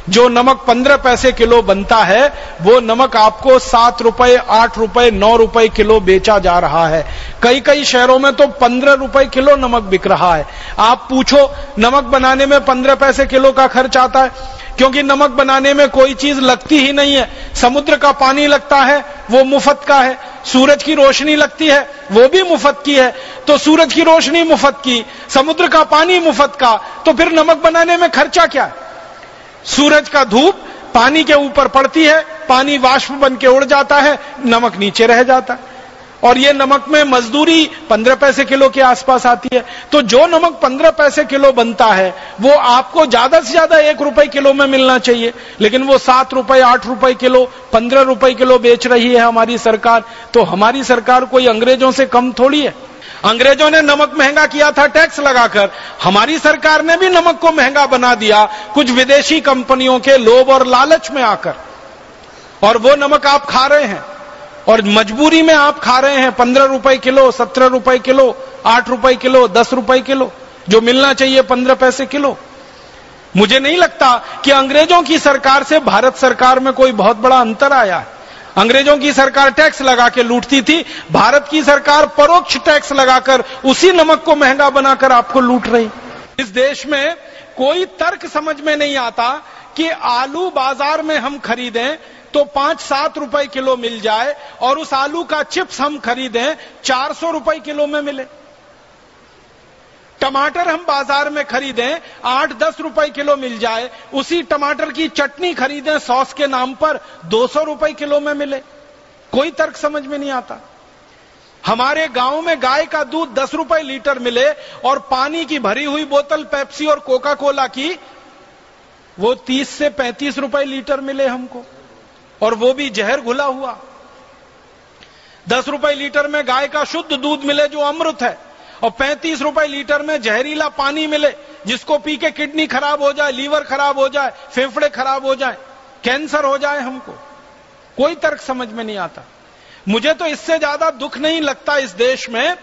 जो नमक पंद्रह पैसे किलो बनता है, वो नमक आपको सात रुपए, आठ रुपए, नौ रुपए किलो बेचा जा रहा है। कई कई शहरों में तो पंद्रह रुपए किलो नमक बिक रहा है। आप पूछो, नमक बनाने में पंद्रह पैसे किलो का खर्च आता है? क्योंकि नमक बनाने में कोई चीज़ लगती ही नहीं है। समुद्र का पानी लगता है, वो मुफ़्त का है। सूरज की रोशनी लगती है, वो भी मुफ़्त की है। तो सूरज की रोशनी मुफ़्त की, समुद्र का पानी मुफ़्त का तो फिर नमक बनाने में खर्चा क्या है? सूरज का धूप पानी के ऊपर पड़ती है, पानी वाष्प बन के उड़ जाता है, नमक नीचे रह जाता है। और ये नमक में मजदूरी पंद्रह पैसे किलो के आसपास आती है। तो जो नमक पंद्रह पैसे किलो बनता है, वो आपको ज़्यादा से ज़्यादा एक रुपए किलो में मिलना चाहिए। लेकिन वो सात रुपए, आठ रुपए किलो, पंद्रह रुपए किलो बेच रही है हमारी सरकार। तो हमारी सरकार कोई अंग्रेज़ों से कम थोड़ी है? अंग्रेज़ों ने नमक महँगा किया था टैक्स लगाकर। हमारी सरकार ने भी नमक को महँगा बना दिया, कुछ विदेशी कंपनियों के लोभ और लालच में आकर। और वो नमक आप खा रहे हैं। और मजबूरी में आप खा रहे हैं, पंद्रह रुपए किलो, सत्रह रुपए किलो, आठ रुपए किलो, दस रुपए किलो, जो मिलना चाहिए पंद्रह पैसे किलो। मुझे नहीं लगता कि अंग्रेज़ों की सरकार से भारत सरकार में कोई बहुत बड़ा अंतर आया है। अंग्रेज़ों की सरकार टैक्स लगा के लूटती थी, भारत की सरकार परोक्ष टैक्स लगाकर उसी नमक को महँगा बनाकर आपको लूट रही। इस देश में कोई तर्क समझ में नहीं आता कि आलू बाज़ार में हम खरीदें तो पाँच सात रुपए किलो मिल जाए और उस आलू का चिप्स हम खरीदें, चार सौ रुपए किलो में मिले। टमाटर हम बाज़ार में खरीदें, आठ दस रुपए किलो मिल जाए, उसी टमाटर की चटनी खरीदें, सॉस के नाम पर दो सौ रुपए किलो में मिले। कोई तर्क समझ में नहीं आता। हमारे गाँव में गाय का दूध दस रुपए लीटर मिले और पानी की भरी हुई बोतल पेप्सी और कोका कोला की वो तीस से पैंतीस रुपए लीटर मिले हमको। और वो भी जहर घुला हुआ। दस रुपए लीटर में गाय का शुद्ध दूध मिले जो अमृत है। और पैंतीस रुपए लीटर में जहरीला पानी मिले, जिसको पी के किडनी खराब हो जाए, लीवर खराब हो जाए, फेफड़े खराब हो जाए, कैंसर हो जाए हमको। कोई तर्क समझ में नहीं आता। मुझे तो इससे ज़्यादा दुख नहीं लगता इस देश में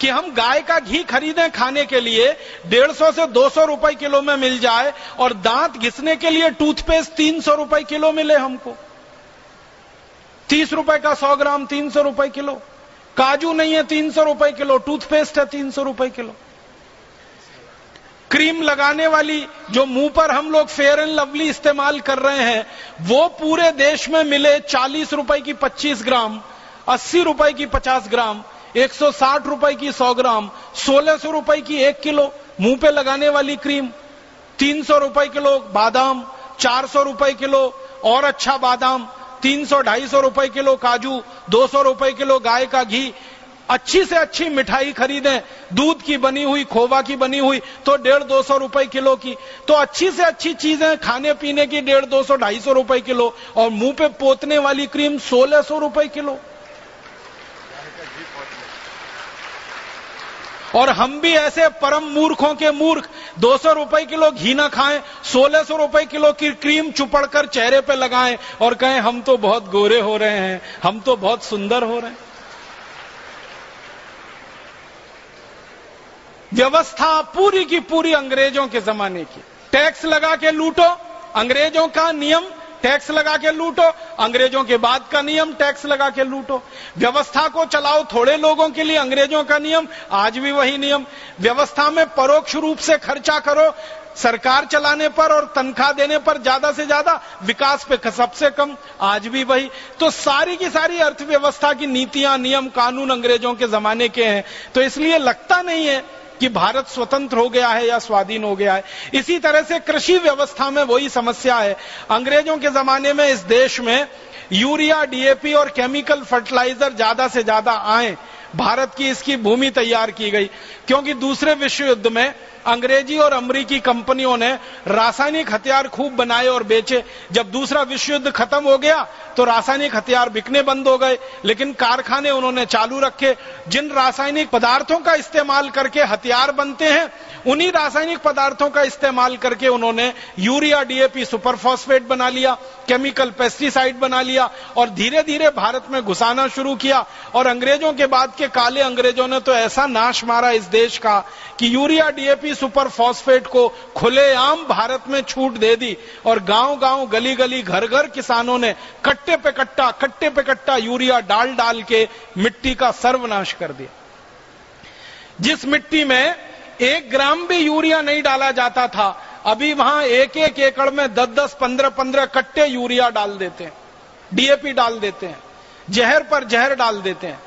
कि हम गाय का घी खरीदें खाने के लिए, डेढ़ सौ से दो सौ रुपए किलो में मिल जाए, और दांत घिसने के लिए टूथपेस्ट तीन सौ रुपए किलो मिले हमको। तीस रुपए का सौ ग्राम तीन सौ रुपए किलो। काजू नहीं है तीन सौ रुपए किलो, टूथपेस्ट है तीन सौ रुपए किलो। क्रीम लगाने वाली जो मुँह पर हम लोग फेयर एंड लवली इस्तेमाल कर रहे हैं, वो पूरे देश में मिले चालीस रुपए की पच्चीस ग्राम, अस्सी रुपए की पचास ग्राम, एक सौ साठ रुपए की सौ ग्राम, सोलह सौ रुपए की एक किलो मुँह पे लगाने वाली क्रीम, तीन सौ रुपए किलो बादाम, चार सौ रुपए किलो और अच्छा बादाम तीन सौ, ढाई सौ रुपए किलो काजू, दो सौ रुपए किलो गाय का घी, अच्छी से अच्छी मिठाई खरीदें, दूध की बनी हुई, खोवा की बनी हुई तो डेढ़ दो सौ रुपए किलो की। तो अच्छी से अच्छी चीज़ें, खाने पीने की डेढ़ दो सौ, ढाई सौ रुपए किलो, और मुँह पे पोतने वाली क्रीम सोलह सौ रुपए किलो। और हम भी ऐसे परम मूर्खों के मूर्ख। दो सौ रुपए किलो घी ना खाएँ, सोलह सौ रुपए किलो की क्रीम चुपड़ कर चेहरे पे लगाएँ और कहें, हम तो बहुत गोरे हो रहे हैं, हम तो बहुत सुंदर हो रहे हैं। व्यवस्था पूरी की पूरी अंग्रेज़ों के जमाने की। टैक्स लगा के लूटो, अंग्रेज़ों का नियम टैक्स लगा के लूटो, अंग्रेज़ों के बाद का नियम टैक्स लगा के लूटो। व्यवस्था को चलाओ थोड़े लोगों के लिए, अंग्रेज़ों का नियम, आज भी वही नियम। व्यवस्था में परोक्ष रूप से खर्चा करो, सरकार चलाने पर और तनख्वाह देने पर ज़्यादा से ज़्यादा, विकास पे सबसे कम, आज भी वही। तो सारी की सारी अर्थव्यवस्था की नीतियाँ, नियम, कानून अंग्रेज़ों के जमाने के हैं। तो इसलिए लगता नहीं है कि भारत स्वतंत्र हो गया है या स्वाधीन हो गया है। इसी तरह से कृषि व्यवस्था में वही समस्या है। अंग्रेज़ों के जमाने में इस देश में यूरिया डीएपी और केमिकल फर्टिलाइज़र ज़्यादा से ज़्यादा आए। भारत की इसकी भूमि तैयार की गई। क्योंकि दूसरे विश्व युद्ध में अंग्रेज़ी और अमरीकी कंपनियों ने रासायनिक हथियार खूब बनाए और बेचे। जब दूसरा विश्व युद्ध खत्म हो गया तो रासायनिक हथियार बिकने बंद हो गए। लेकिन कारखाने उन्होंने चालू रखे। जिन रासायनिक पदार्थों का इस्तेमाल करके हथियार बनते हैं, उन्हीं रासायनिक पदार्थों का इस्तेमाल करके उन्होंने यूरिया डीएपी सुपरफॉस्फेट बना लिया, केमिकल पेस्टिसाइड बना लिया और धीरे धीरे भारत में घुसाना शुरू किया। और अंग्रेज़ों के बाद के काले अंग्रेज़ों ने तो ऐसा नाश मारा इस देश का कि यूरिया डीएपी सुपर फॉस्फेट को खुलेआम भारत में छूट दे दी और गाँव गाँव गली गली घर घर किसानों ने कट्टे पे कट्टा, कट्टे पे कट्टा यूरिया डाल डाल के मिट्टी का सर्वनाश कर दिया। जिस मिट्टी में एक ग्राम भी यूरिया नहीं डाला जाता था, अभी वहाँ एक एक एकड़ में दस दस पंद्रह पंद्रह कट्टे यूरिया डाल देते हैं डीएपी डाल देते हैं, जहर पर जहर डाल देते हैं।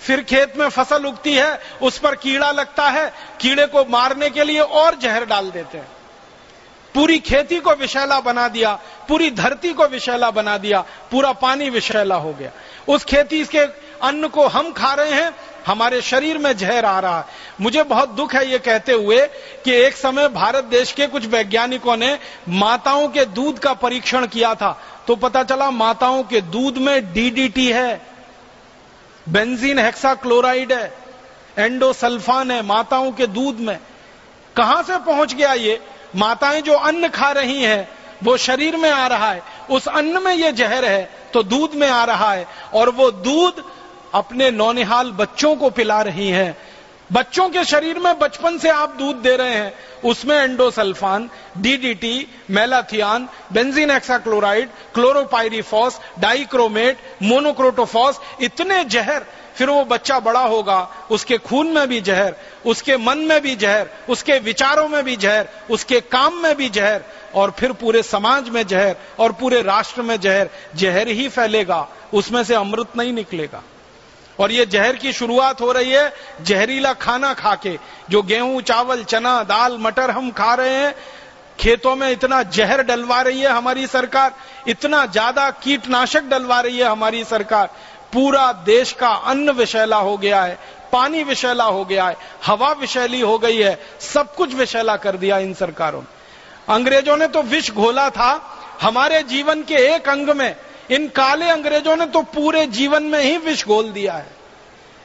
फिर खेत में फ़सल उगती है, उस पर कीड़ा लगता है, कीड़े को मारने के लिए और जहर डाल देते हैं। पूरी खेती को विषैला बना दिया, पूरी धरती को विषैला बना दिया, पूरा पानी विषैला हो गया। उस खेती के अन्न को हम खा रहे हैं, हमारे शरीर में जहर आ रहा है। मुझे बहुत दुख है ये कहते हुए कि एक समय भारत देश के कुछ वैज्ञानिकों ने माताओं के दूध का परीक्षण किया था। तो पता चला माताओं के दूध में डीडीटी है। बेंजीन हेक्साक्लोराइड है, एंडोसल्फान है, माताओं के दूध में। कहाँ से पहुँच गया ये? माताएँ जो अन्न खा रही हैं, वो शरीर में आ रहा है। उस अन्न में ये जहर है तो दूध में आ रहा है। और वो दूध अपने नौनिहाल बच्चों को पिला रही हैं। बच्चों के शरीर में बचपन से आप दूध दे रहे हैं। उसमें endosulfan DDT malathion, benzene hexachloride chlorpyrifos dichromate monocrotophos इतने जहर, फिर वो बच्चा बड़ा होगा, उसके खून में भी जहर, उसके मन में भी जहर, उसके विचारों में भी जहर, उसके काम में भी जहर, और फिर पूरे समाज में जहर, और पूरे राष्ट्र में जहर जहर ही फैलेगा, उसमें से अमृत नहीं निकलेगा। और ये जहर की शुरुआत हो रही है जहरीला खाना खा के जो गेहूँ, चावल, चना, दाल, मटर हम खा रहे हैं, खेतों में इतना जहर डलवा रही है हमारी सरकार, इतना ज़्यादा कीटनाशक डलवा रही है हमारी सरकार, पूरा देश का अन्न विषैला हो गया है, पानी विषैला हो गया है, हवा विषैली हो गई है, सब कुछ विषैला कर दिया इन सरकारों ने। अंग्रेज़ों ने तो विष घोला था, हमारे जीवन के एक अंग में इन काले अंग्रेज़ों ने तो पूरे जीवन में ही विष घोल दिया है।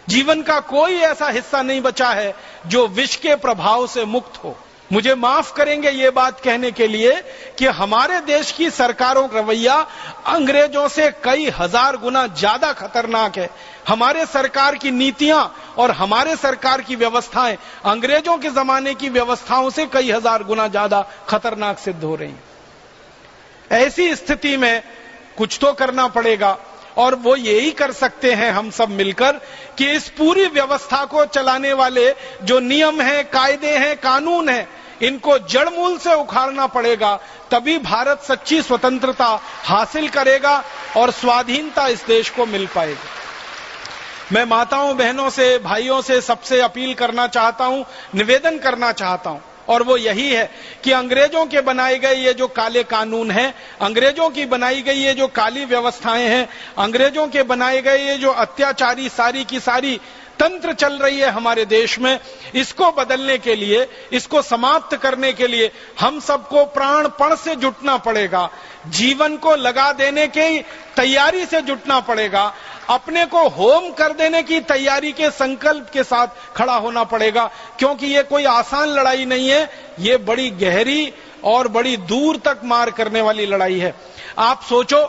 जीवन का कोई ऐसा हिस्सा नहीं बचा है जो विष के प्रभाव से मुक्त हो। मुझे माफ़ करेंगे ये बात कहने के लिए कि हमारे देश की सरकारों का रवैया अंग्रेज़ों से कई हज़ार गुना ज़्यादा खतरनाक है। हमारे सरकार की नीतियाँ और हमारे सरकार की व्यवस्थाएँ अंग्रेज़ों के जमाने की व्यवस्थाओं से कई हज़ार गुना ज़्यादा खतरनाक सिद्ध हो रही ऐसी स्थिति में कुछ तो करना पड़ेगा। और वो यही कर सकते हैं हम सब मिलकर कि इस पूरी व्यवस्था को चलाने वाले जो नियम हैं, कायदे हैं, कानून हैं, इनको जड़ मूल से उखाड़ना पड़ेगा। तभी भारत सच्ची स्वतंत्रता हासिल करेगा और स्वाधीनता इस देश को मिल पाएगी। मैं माताओं, बहनों से, भाइयों से सबसे अपील करना चाहता हूँ, निवेदन करना चाहता हूँ और वो यही है कि अंग्रेज़ों के बनाए गए ये जो काले कानून हैं, अंग्रेज़ों की बनाई गई ये जो काली व्यवस्थाएँ हैं, अंग्रेज़ों के बनाए गए ये जो अत्याचारी सारी की सारी तंत्र चल रही है हमारे देश में। इसको बदलने के लिए, इसको समाप्त करने के लिए हम सबको प्राणपण से जुटना पड़ेगा। जीवन को लगा देने की तैयारी से जुटना पड़ेगा। अपने को होम कर देने की तैयारी के संकल्प के साथ खड़ा होना पड़ेगा। क्योंकि ये कोई आसान लड़ाई नहीं है। ये बड़ी गहरी और बड़ी दूर तक मार करने वाली लड़ाई है। आप सोचो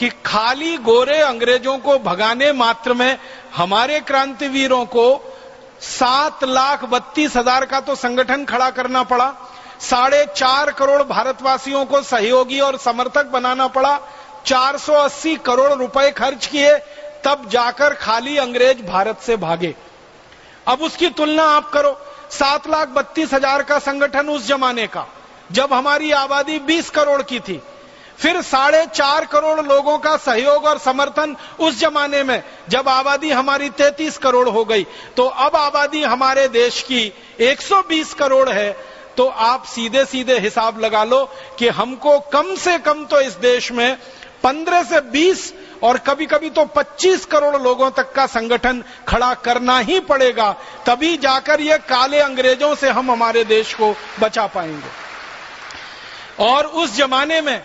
कि खाली गोरे अंग्रेज़ों को भगाने मात्र में हमारे क्रांतिवीरों को सात लाख बत्तीस हज़ार का तो संगठन खड़ा करना पड़ा, साढ़े चार करोड़ भारतवासियों को सहयोगी और समर्थक बनाना पड़ा 480 करोड़ रुपए खर्च किए, तब जाकर खाली अंग्रेज़ भारत से भागे। अब उसकी तुलना आप करो, सात लाख बत्तीस हज़ार का संगठन उस जमाने का, जब हमारी आबादी बीस करोड़ की थी फिर साढ़े चार करोड़ लोगों का सहयोग और समर्थन उस जमाने में, जब आबादी हमारी तैतीस करोड़ हो गई। तो अब आबादी हमारे देश की 120 करोड़ है। तो आप सीधे सीधे हिसाब लगा लो कि हमको कम से कम तो इस देश में 15 से 20 और कभी कभी तो 25 करोड़ लोगों तक का संगठन खड़ा करना ही पड़ेगा। तभी जाकर ये काले अंग्रेज़ों से हम हमारे देश को बचा पाएँगे। और उस जमाने में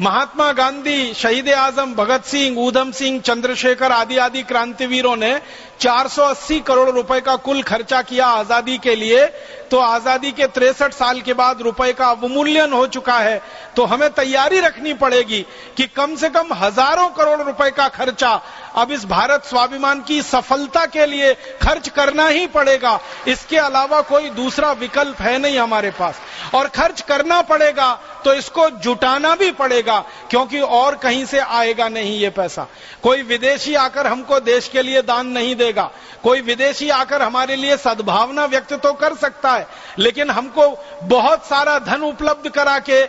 महात्मा गांधी शहीद आज़म भगत सिंह ऊधम सिंह चंद्रशेखर आदि आदि क्रांतिवीरों ने 480 करोड़ रुपए का कुल खर्चा किया आज़ादी के लिए तो आज़ादी के तिरसठ साल के बाद रुपए का अवमूल्यन हो चुका है। तो हमें तैयारी रखनी पड़ेगी कि कम से कम हज़ारों करोड़ रुपए का खर्चा अब इस भारत स्वाभिमान की सफलता के लिए खर्च करना ही पड़ेगा। इसके अलावा कोई दूसरा विकल्प है नहीं हमारे पास। और खर्च करना पड़ेगा तो इसको जुटाना भी पड़ेगा, क्योंकि और कहीं से आएगा नहीं ये पैसा। कोई विदेशी आकर हमको देश के लिए दान नहीं देगा। कोई विदेशी आकर हमारे लिए सद्भावना व्यक्त तो कर सकता है, लेकिन हमको बहुत सारा धन उपलब्ध करा के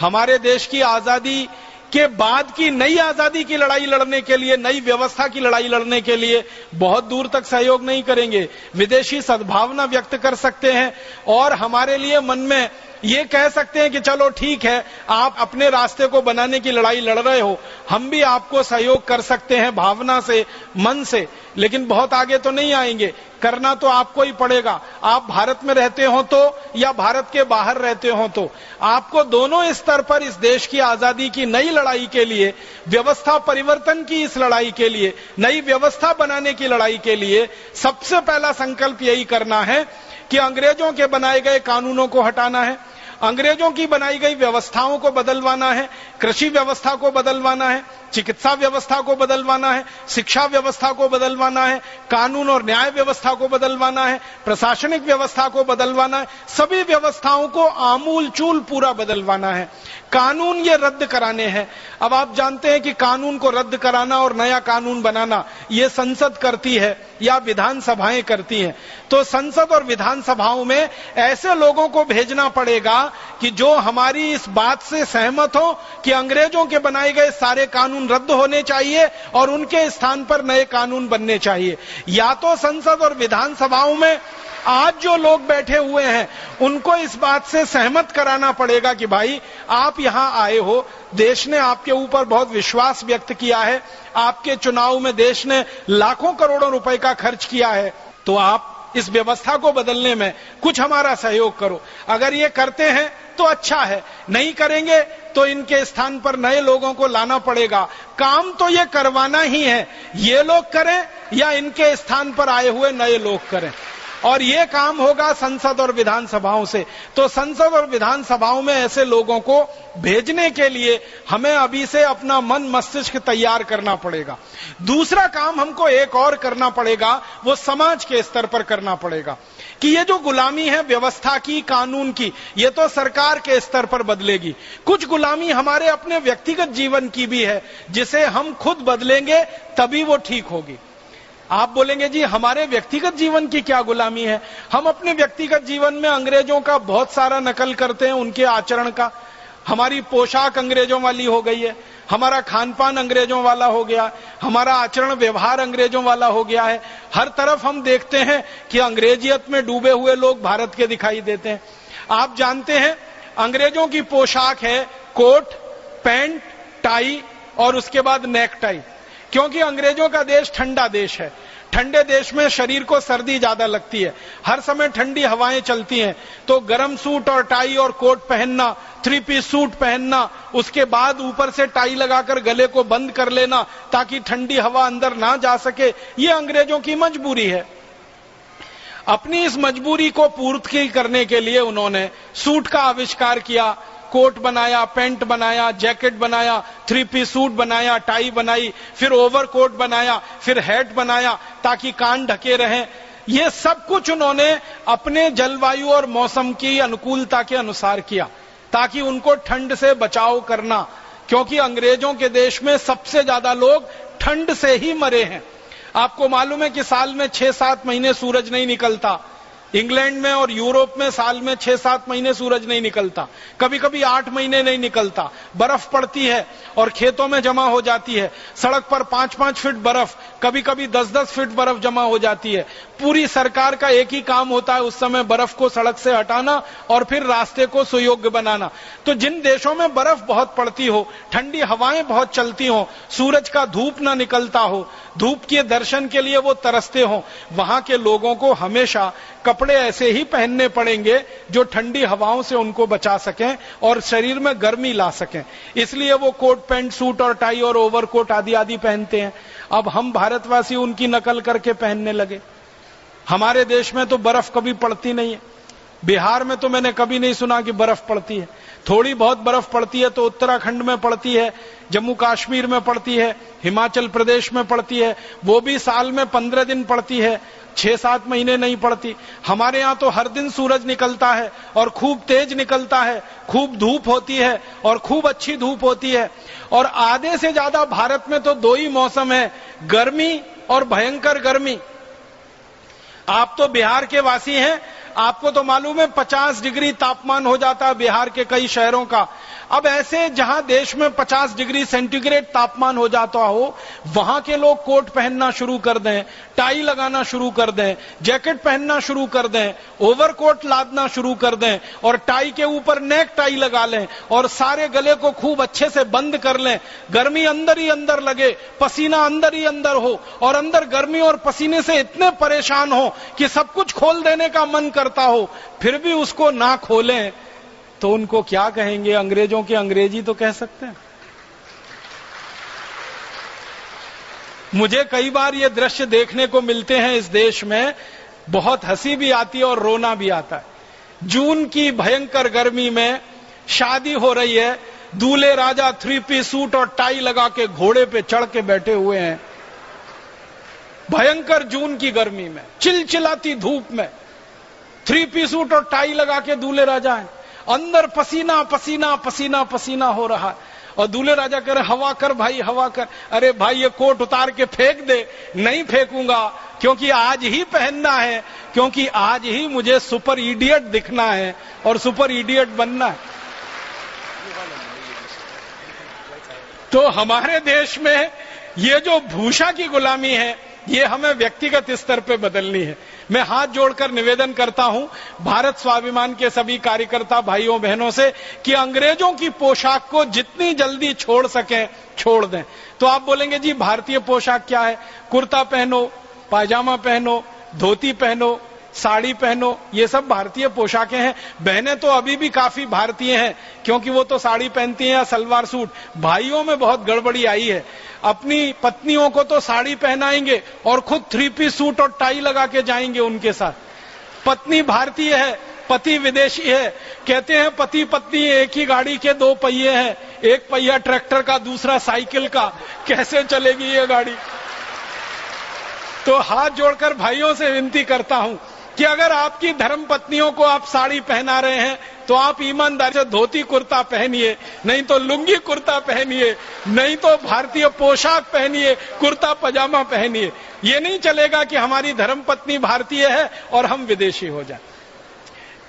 हमारे देश की आज़ादी के बाद की नई आज़ादी की लड़ाई लड़ने के लिए, नई व्यवस्था की लड़ाई लड़ने के लिए बहुत दूर तक सहयोग नहीं करेंगे। विदेशी सद्भावना व्यक्त कर सकते हैं और हमारे लिए मन में ये कह सकते हैं कि चलो ठीक है, आप अपने रास्ते को बनाने की लड़ाई लड़ रहे हो। हम भी आपको सहयोग कर सकते हैं भावना से, मन से, लेकिन बहुत आगे तो नहीं आएँगे। करना तो आपको ही पड़ेगा। आप भारत में रहते हो तो या भारत के बाहर रहते हो तो। आपको दोनों स्तर पर इस देश की आज़ादी की नई लड़ाई के लिए, व्यवस्था परिवर्तन की इस लड़ाई के लिए, नई व्यवस्था बनाने की लड़ाई के लिए सबसे पहला संकल्प यही करना है कि अंग्रेज़ों के बनाए गए कानूनों को हटाना है, अंग्रेज़ों की बनाई गई व्यवस्थाओं को बदलवाना है, कृषि व्यवस्था को बदलवाना है, चिकित्सा व्यवस्था को बदलवाना है, शिक्षा व्यवस्था को बदलवाना है, कानून और न्याय व्यवस्था को बदलवाना है, प्रशासनिक व्यवस्था को बदलवाना है, सभी व्यवस्थाओं को आमूल चूल पूरा बदलवाना है। कानून ये रद्द कराने हैं। अब आप जानते हैं कि कानून को रद्द कराना और नया कानून बनाना, ये संसद करती है या विधानसभाएँ करती हैं। तो संसद और विधानसभाओं में ऐसे लोगों को भेजना पड़ेगा कि जो हमारी इस बात से सहमत हो कि अंग्रेज़ों के बनाए गए सारे कानून रद्द होने चाहिए और उनके स्थान पर नए कानून बनने चाहिए। या तो संसद और विधानसभाओं में आज जो लोग बैठे हुए हैं, उनको इस बात से सहमत कराना पड़ेगा कि भाई, आप यहाँ आए हो, देश ने आपके ऊपर बहुत विश्वास व्यक्त किया है, आपके चुनाव में देश ने लाखों करोड़ों रुपए का खर्च किया है तो आप इस व्यवस्था को बदलने में कुछ हमारा सहयोग करो। अगर ये करते हैं तो अच्छा है, नहीं करेंगे तो इनके स्थान पर नए लोगों को लाना पड़ेगा। काम तो ये करवाना ही है, ये लोग करें या इनके स्थान पर आए हुए नए लोग करें। और ये काम होगा संसद और विधानसभाओं से। तो संसद और विधानसभाओं में ऐसे लोगों को भेजने के लिए हमें अभी से अपना मन मस्तिष्क तैयार करना पड़ेगा। दूसरा काम हमको एक और करना पड़ेगा, वो समाज के स्तर पर करना पड़ेगा। कि ये जो गुलामी है व्यवस्था की, कानून की, ये तो सरकार के स्तर पर बदलेगी। कुछ गुलामी हमारे अपने व्यक्तिगत जीवन की भी है, जिसे हम खुद बदलेंगे, तभी वो ठीक होगी। आप बोलेंगे, जी, हमारे व्यक्तिगत जीवन की क्या गुलामी है? हम अपने व्यक्तिगत जीवन में अंग्रेज़ों का बहुत सारा नकल करते हैं, उनके आचरण का। हमारी पोशाक अंग्रेज़ों वाली हो गई है, हमारा खान पान अंग्रेज़ों वाला हो गया, हमारा आचरण व्यवहार अंग्रेज़ों वाला हो गया है। हर तरफ़ हम देखते हैं कि अंग्रेजियत में डूबे हुए लोग भारत के दिखाई देते हैं। आप जानते हैं, अंग्रेज़ों की पोशाक है कोट, पैंट, टाई और उसके बाद नेक टाई क्योंकि अंग्रेज़ों का देश ठंडा देश है। ठंडे देश में शरीर को सर्दी ज़्यादा लगती है। हर समय ठंडी हवाएँ चलती हैं। तो गर्म सूट और टाई और कोट पहनना थ्री पीस सूट पहनना, उसके बाद ऊपर से टाई लगाकर गले को बंद कर लेना, ताकि ठंडी हवा अंदर ना जा सके, ये अंग्रेज़ों की मजबूरी है। अपनी इस मजबूरी को पूर्ति करने के लिए उन्होंने सूट का आविष्कार किया कोट बनाया, पेंट बनाया, जैकेट बनाया थ्री पीस सूट बनाया टाई बनाई, फिर ओवर कोट बनाया, फिर हैट बनाया, ताकि कान ढके रहें। ये सब कुछ उन्होंने अपने जलवायु और मौसम की अनुकूलता के अनुसार किया, ताकि उनको ठंड से बचाव करना, क्योंकि अंग्रेज़ों के देश में सबसे ज़्यादा लोग ठंड से ही मरे हैं। आपको मालूम है कि साल में छह सात महीने सूरज नहीं निकलता। इंग्लैंड में और यूरोप में साल में छह सात महीने सूरज नहीं निकलता। कभी कभी आठ महीने नहीं निकलता। बर्फ़ पड़ती है और खेतों में जमा हो जाती है। सड़क पर पाँच पाँच फीट बर्फ़ कभी कभी दस दस फीट बर्फ़ जमा हो जाती है। पूरी सरकार का एक ही काम होता है उस समय बर्फ़ को सड़क से हटाना और फिर रास्ते को सुयोग्य बनाना। तो जिन देशों में बर्फ़ बहुत पड़ती हो, ठंडी हवाएँ बहुत चलती हो, सूरज का धूप ना निकलता हो, धूप के दर्शन के लिए वो तरसते हो, वहाँ के लोगों को हमेशा कपड़े ऐसे ही पहनने पड़ेंगे जो ठंडी हवाओं से उनको बचा सकें और शरीर में गर्मी ला सकें। इसलिए वो कोट पैंट, सूट और टाई और ओवरकोट आदि आदि पहनते हैं। अब हम भारतवासी उनकी नकल करके पहनने लगे। हमारे देश में तो बर्फ़ कभी पड़ती नहीं है। बिहार में तो मैंने कभी नहीं सुना कि बर्फ़ पड़ती है। थोड़ी बहुत बर्फ़ पड़ती है तो उत्तराखंड में पड़ती है, जम्मू कश्मीर में पड़ती है, हिमाचल प्रदेश में पड़ती है, वो भी साल में पंद्रह दिन पड़ती है। छह सात महीने नहीं पड़ती। हमारे यहाँ तो हर दिन सूरज निकलता है और खूब तेज निकलता है, खूब धूप होती है और खूब अच्छी धूप होती है। और आधे से ज़्यादा भारत में तो दो ही मौसम है, गर्मी और भयंकर गर्मी। आप तो बिहार के वासी हैं, आपको तो मालूम है 50 डिग्री तापमान हो जाता है बिहार के कई शहरों का। अब ऐसे जहाँ देश में 50 डिग्री सेंटीग्रेड तापमान हो जाता हो, वहाँ के लोग कोट पहनना शुरू कर दें, टाई लगाना शुरू कर दें, जैकेट पहनना शुरू कर दें, ओवरकोट लादना शुरू कर दें और टाई के ऊपर नेक टाई लगा लें और सारे गले को खूब अच्छे से बंद कर लें। गर्मी अंदर ही अंदर लगे, पसीना अंदर ही अंदर हो और अंदर गर्मी और पसीने से इतने परेशान हो कि सब कुछ खोल देने का मन करता हो, फिर भी उसको ना खोलें। तो उनको क्या कहेंगे? अंग्रेज़ों के अंग्रेज़ी तो कह सकते हैं। मुझे कई बार ये दृश्य देखने को मिलते हैं इस देश में। बहुत हँसी भी आती है और रोना भी आता है। जून की भयंकर गर्मी में शादी हो रही है। दूल्हे राजा थ्री पी सूट और टाई लगा के घोड़े पे चढ़ के बैठे हुए हैं। भयंकर जून की गर्मी में, चिलचिलाती धूप में। थ्री पी सूट और टाई लगा के दूल्हे राजा हैं। अंदर पसीना पसीना पसीना पसीना हो रहा है। और दूल्हे राजा कह रहे, हवा कर भाई, हवा कर। अरे भाई, ये कोट उतार के फेंक दे। नहीं फेंकूँगा, क्योंकि आज ही पहनना है, क्योंकि आज ही मुझे सुपर इडियट दिखना है और सुपर इडियट बनना है। तो हमारे देश में ये जो भूषा की गुलामी है, ये हमें व्यक्तिगत स्तर पे बदलनी है। मैं हाथ जोड़कर निवेदन करता हूँ, भारत स्वाभिमान के सभी कार्यकर्ता भाइयों, बहनों से, कि अंग्रेज़ों की पोशाक को जितनी जल्दी छोड़ सकें, छोड़ दें। तो आप बोलेंगे, जी, भारतीय पोशाक क्या है? कुर्ता पहनो, पायजामा पहनो, धोती पहनो, साड़ी पहनो, ये सब भारतीय पोशाकें हैं। बहनें तो अभी भी काफ़ी भारतीय हैं, क्योंकि वो तो साड़ी पहनती हैं या सलवार सूट। भाइयों में बहुत गड़बड़ी आई है। अपनी पत्नियों को तो साड़ी पहनाएँगे और खुद थ्री पीस सूट और टाई लगा के जाएँगे उनके साथ। पत्नी भारतीय है, पति विदेशी है। कहते हैं पति पत्नी एक ही गाड़ी के दो पहिए हैं। एक पहिया ट्रैक्टर का, दूसरा साइकिल का। कैसे चलेगी ये गाड़ी? तो हाथ जोड़कर भाइयों से विनती करता हूँ कि अगर आपकी धर्म पत्नियों को आप साड़ी पहना रहे हैं तो आप ईमानदारी से धोती कुर्ता पहनिए, नहीं तो लुंगी कुर्ता पहनिए, नहीं तो भारतीय पोशाक पहनिए, कुर्ता पजामा पहनिए। ये नहीं चलेगा कि हमारी धर्म पत्नी भारतीय है और हम विदेशी हो जाए।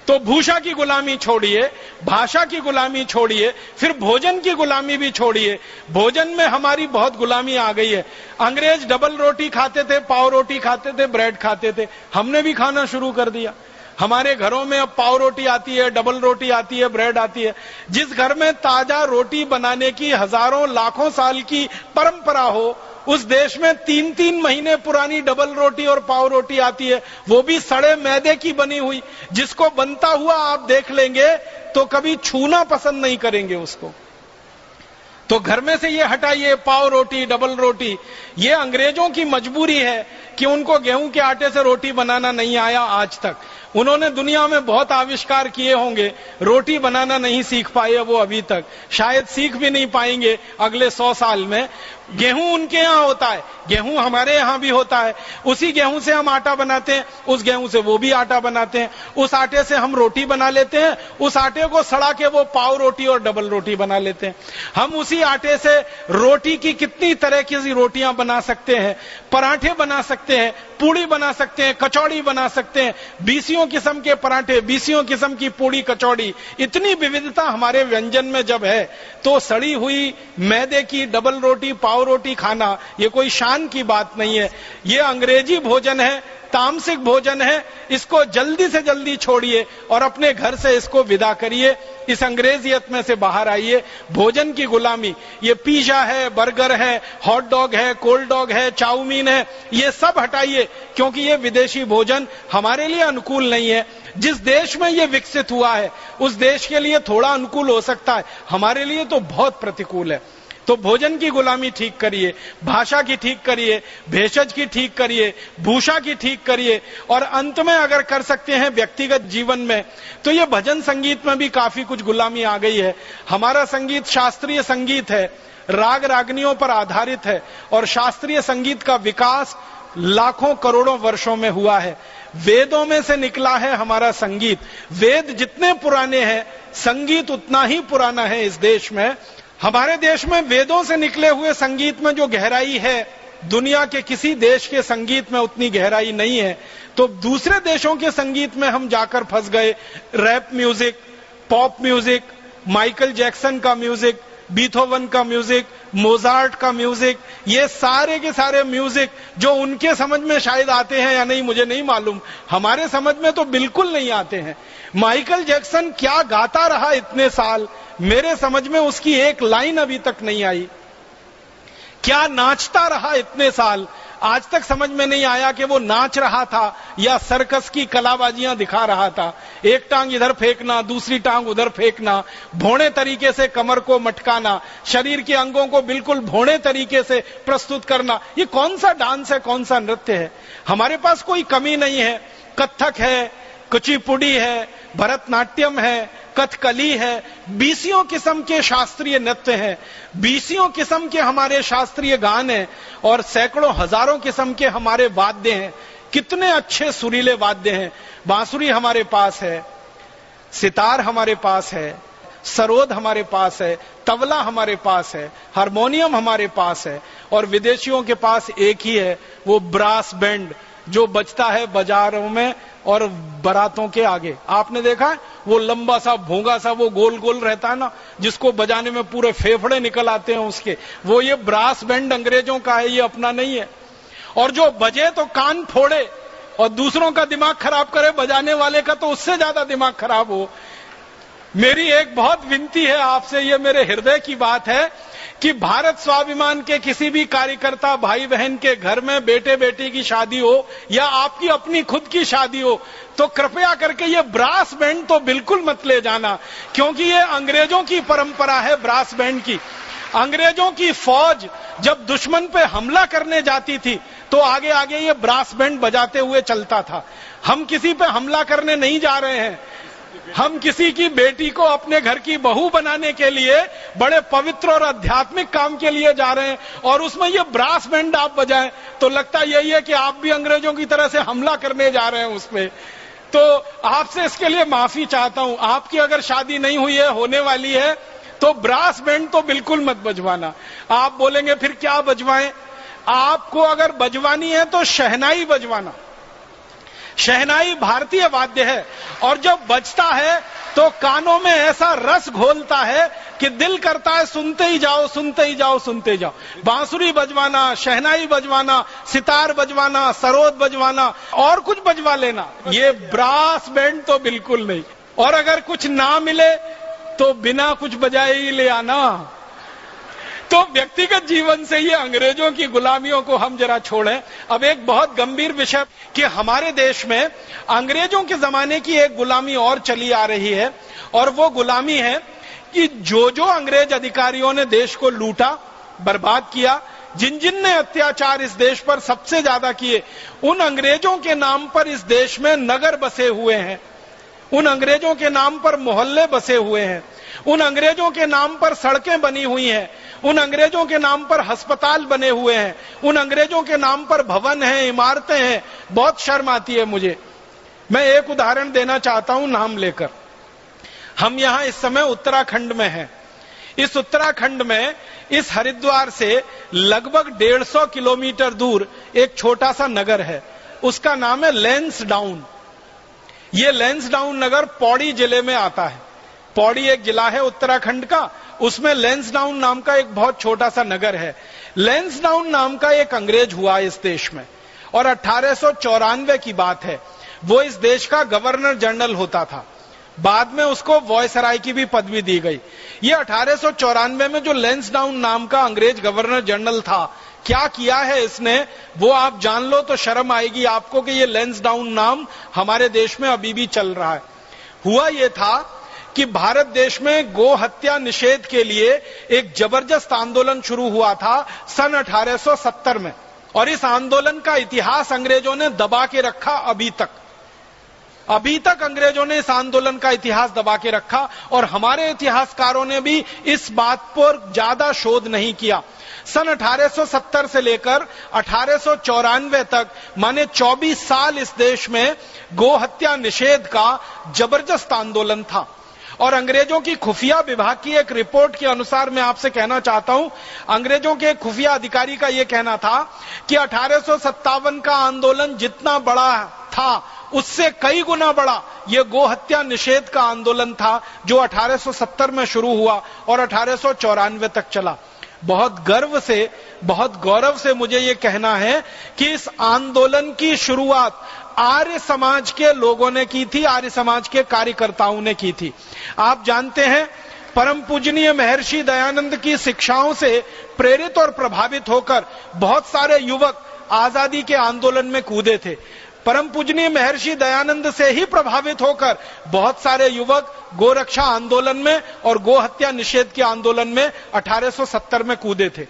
तो भूषा की गुलामी छोड़िए, भाषा की गुलामी छोड़िए, फिर भोजन की गुलामी भी छोड़िए। भोजन में हमारी बहुत गुलामी आ गई है। अंग्रेज़ डबल रोटी खाते थे, पाव रोटी खाते थे, ब्रेड खाते थे। हमने भी खाना शुरू कर दिया। हमारे घरों में अब पाव रोटी आती है, डबल रोटी आती है, ब्रेड आती है। जिस घर में ताज़ा रोटी बनाने की हज़ारों, लाखों साल की परंपरा हो उस देश में तीन तीन महीने पुरानी डबल रोटी और पाव रोटी आती है। वो भी सड़े मैदे की बनी हुई। जिसको बनता हुआ आप देख लेंगे तो कभी छूना पसंद नहीं करेंगे उसको। तो घर में से ये हटाइए, पाव रोटी, डबल रोटी। ये अंग्रेज़ों की मजबूरी है कि उनको गेहूँ के आटे से रोटी बनाना नहीं आया आज तक। उन्होंने दुनिया में बहुत आविष्कार किए होंगे। रोटी बनाना नहीं सीख पाए वो अभी तक। शायद सीख भी नहीं पाएँगे अगले सौ साल में। गेहूँ उनके यहाँ होता है। गेहूँ हमारे यहाँ भी होता है। उसी गेहूँ से हम आटा बनाते हैं, उस गेहूँ से वो भी आटा बनाते हैं। उस आटे से हम रोटी बना लेते हैं, उस आटे को सड़ा के वो पाव रोटी और डबल रोटी बना लेते हैं। हम उसी आटे से रोटी की कितनी तरह की रोटियाँ बना सकते हैं, पराठे बना सकते हैं, पूड़ी बना सकते हैं, कचौड़ी बना सकते हैं, बीसियों किस्म के पराठे, बीसियों किस्म की पूड़ी, कचौड़ी, इतनी विविधता हमारे व्यंजन में जब है तो सड़ी हुई मैदे की डबल रोटी, पाव रोटी खाना, ये कोई शान की बात नहीं है। ये अंग्रेज़ी भोजन है तामसिक भोजन है, इसको जल्दी से जल्दी छोड़िए और अपने घर से इसको विदा करिए। इस अंग्रेजियत में से बाहर आइए। भोजन की गुलामी, ये पिज्जा है, बर्गर है, हॉट डॉग है, कोल्ड डॉग है, चाउमीन है, ये सब हटाइए, क्योंकि ये विदेशी भोजन हमारे लिए अनुकूल नहीं है। जिस देश में ये विकसित हुआ है, उस देश के लिए थोड़ा अनुकूल हो सकता है। हमारे लिए तो बहुत प्रतिकूल है। तो भोजन की गुलामी ठीक करिए, भाषा की ठीक करिए, भेषज की ठीक करिए, भूषा की ठीक करिए, और अंत में अगर कर सकते हैं व्यक्तिगत जीवन में तो ये भजन संगीत में भी काफ़ी कुछ गुलामी आ गई है। हमारा संगीत शास्त्रीय संगीत है, राग रागनियों पर आधारित है, और शास्त्रीय संगीत का विकास लाखों करोड़ों वर्षों में हुआ है। वेदों में से निकला है हमारा संगीत। वेद जितने पुराने हैं, संगीत उतना ही पुराना है इस देश में। हमारे देश में वेदों से निकले हुए संगीत में जो गहराई है, दुनिया के किसी देश के संगीत में उतनी गहराई नहीं है। तो दूसरे देशों के संगीत में हम जाकर फंस गए। Rap music, pop music, Michael Jackson का म्यूज़िक, बीथोवन का म्यूज़िक, मोजार्ट का म्यूज़िक, ये सारे के सारे म्यूज़िक जो उनके समझ में शायद आते हैं या नहीं, मुझे नहीं मालूम। हमारे समझ में तो बिल्कुल नहीं आते हैं। माइकल जैक्सन क्या गाता रहा इतने साल? मेरे समझ में उसकी एक लाइन अभी तक नहीं आई। क्या नाचता रहा इतने साल? आज तक समझ में नहीं आया कि वो नाच रहा था या सर्कस की कलाबाजियाँ दिखा रहा था। एक टांग इधर फेंकना, दूसरी टांग उधर फेंकना, भोणे तरीके से कमर को मटकाना, शरीर के अंगों को बिल्कुल भोणे तरीके से प्रस्तुत करना। ये कौन सा डांस है, कौन सा नृत्य है? हमारे पास कोई कमी नहीं है। कथक है, कुचिपुड़ी है भरतनाट्यम है, कथकली है, बीसियों किस्म के शास्त्रीय नृत्य हैं। बीसियों किस्म के हमारे शास्त्रीय गान हैं और सैकड़ों हज़ारों किस्म के हमारे वाद्य हैं। कितने अच्छे सुरीले वाद्य हैं। बांसुरी हमारे पास है, सितार हमारे पास है, सरोद हमारे पास है, तबला हमारे पास है, हारमोनियम हमारे पास है और विदेशियों के पास एक ही है, वो ब्रास बैंड। जो बचता है बाजारों में और बरातों के आगे। आपने देखा है? वो लंबा सा, भोंगा सा, वो गोल गोल रहता है ना, जिसको बजाने में पूरे फेफड़े निकल आते हैं उसके। वो ये ब्रास बैंड अंग्रेज़ों का है, ये अपना नहीं है। और जो बजे तो कान फोड़े और दूसरों का दिमाग खराब करे, बजाने वाले का तो उससे ज़्यादा दिमाग खराब हो। मेरी एक बहुत विनती है आपसे, ये मेरे हृदय की बात है कि भारत स्वाभिमान के किसी भी कार्यकर्ता भाई बहन के घर में बेटे बेटी की शादी हो या आपकी अपनी खुद की शादी हो तो कृपया करके ये ब्रास बैंड तो बिल्कुल मत ले जाना, क्योंकि ये अंग्रेज़ों की परंपरा है ब्रास बैंड की। अंग्रेज़ों की फौज जब दुश्मन पे हमला करने जाती थी तो आगे आगे ये ब्रास बैंड बजाते हुए चलता था। हम किसी पे हमला करने नहीं जा रहे हैं। हम किसी की बेटी को अपने घर की बहू बनाने के लिए बड़े पवित्र और आध्यात्मिक काम के लिए जा रहे हैं और उसमें ये ब्रास बैंड आप बजाएँ तो लगता यही है कि आप भी अंग्रेज़ों की तरह से हमला करने जा रहे हैं उसमें। तो आपसे इसके लिए माफ़ी चाहता हूँ। आपकी अगर शादी नहीं हुई है, होने वाली है तो ब्रास बैंड तो बिल्कुल मत बजवाना। आप बोलेंगे, फिर क्या बजवाएँ? आपको अगर बजवानी है तो शहनाई बजवाना। शहनाई भारतीय वाद्य है। और जब बजता है तो कानों में ऐसा रस घोलता है कि दिल करता है, सुनते ही जाओ, सुनते ही जाओ, सुनते जाओ। बांसुरी बजवाना, शहनाई बजवाना, सितार बजवाना, सरोद बजवाना, और कुछ बजवा लेना। ये ब्रास बैंड तो बिल्कुल नहीं। और अगर कुछ ना मिले तो बिना कुछ बजाए ही ले आना। तो व्यक्तिगत जीवन से ये अंग्रेज़ों की गुलामियों को हम जरा छोड़ें। अब एक बहुत गंभीर विषय कि हमारे देश में अंग्रेज़ों के जमाने की एक गुलामी और चली आ रही है और वो गुलामी है कि जो जो अंग्रेज़ अधिकारियों ने देश को लूटा, बर्बाद किया जिन जिन ने अत्याचार इस देश पर सबसे ज़्यादा किए, उन अंग्रेज़ों के नाम पर इस देश में नगर बसे हुए हैं। उन अंग्रेज़ों के नाम पर मोहल्ले बसे हुए हैं। उन अंग्रेज़ों के नाम पर सड़कें बनी हुई हैं, उन अंग्रेज़ों के नाम पर अस्पताल बने हुए हैं, उन अंग्रेज़ों के नाम पर भवन हैं, इमारतें हैं, बहुत शर्म आती है मुझे। मैं एक उदाहरण देना चाहता हूँ नाम लेकर। हम यहाँ इस समय उत्तराखंड में हैं। इस उत्तराखंड में, इस हरिद्वार से लगभग डेढ़ सौ किलोमीटर दूर एक छोटा सा नगर है। उसका नाम है लेंस डाउन ये लेंस डाउन नगर पौड़ी ज़िले में आता है। पौड़ी एक जिला है उत्तराखंड का। उसमें लेंस डाउन नाम का एक बहुत छोटा सा नगर है। लेंसडाउन नाम का एक अंग्रेज़ हुआ इस देश में। और अठारह सौ चौरानवे की बात है। वो इस देश का गवर्नर जनरल होता था। बाद में उसको वॉयसराय की भी पदवी दी गई। ये अठारह में जो लेंस डाउन नाम का अंग्रेज़ गवर्नर जनरल था, क्या किया है इसने? वो आप जान लो तो शर्म आएगी आपको कि ये लेंस डाउन नाम हमारे देश में अभी भी चल रहा है। हुआ ये था कि भारत देश में गो हत्या निषेध के लिए एक ज़बरदस्त आंदोलन शुरू हुआ था सन 1870 में। और इस आंदोलन का इतिहास अंग्रेज़ों ने दबा के रखा अभी तक। अभी तक अंग्रेज़ों ने इस आंदोलन का इतिहास दबा के रखा और हमारे इतिहासकारों ने भी इस बात पर ज़्यादा शोध नहीं किया। सन 1870 से लेकर अठारह तक, माने 24 साल इस देश में गोहत्या निषेध का ज़बरदस्त आंदोलन था। और अंग्रेज़ों की खुफिया विभाग की एक रिपोर्ट के अनुसार मैं आपसे कहना चाहता हूँ, अंग्रेज़ों के खुफिया अधिकारी का यह कहना था कि अठारह का आंदोलन जितना बड़ा था, उससे कई गुना बड़ा यह गोहत्या निषेध का आंदोलन था जो 1870 में शुरू हुआ और अठारह तक चला। बहुत गर्व से, बहुत गौरव से मुझे ये कहना है कि इस आंदोलन की शुरुआत आर्य समाज के लोगों ने की थी, आर्य समाज के कार्यकर्ताओं ने की थी। आप जानते हैं, परम पूजनीय महर्षि दयानंद की शिक्षाओं से प्रेरित और प्रभावित होकर बहुत सारे युवक आज़ादी के आंदोलन में कूदे थे। परम पूजनीय महर्षि दयानंद से ही प्रभावित होकर बहुत सारे युवक गोरक्षा आंदोलन में और गोहत्या निषेध के आंदोलन में 1870 में कूदे थे।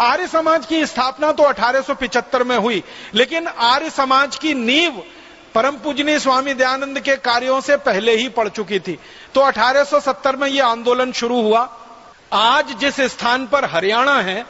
आर्य समाज की स्थापना तो 1875 में हुई, लेकिन आर्य समाज की नींव परम पूजनीय स्वामी दयानंद के कार्यों से पहले ही पड़ चुकी थी। तो 1870 में यह आंदोलन शुरू हुआ। आज जिस स्थान पर हरियाणा है,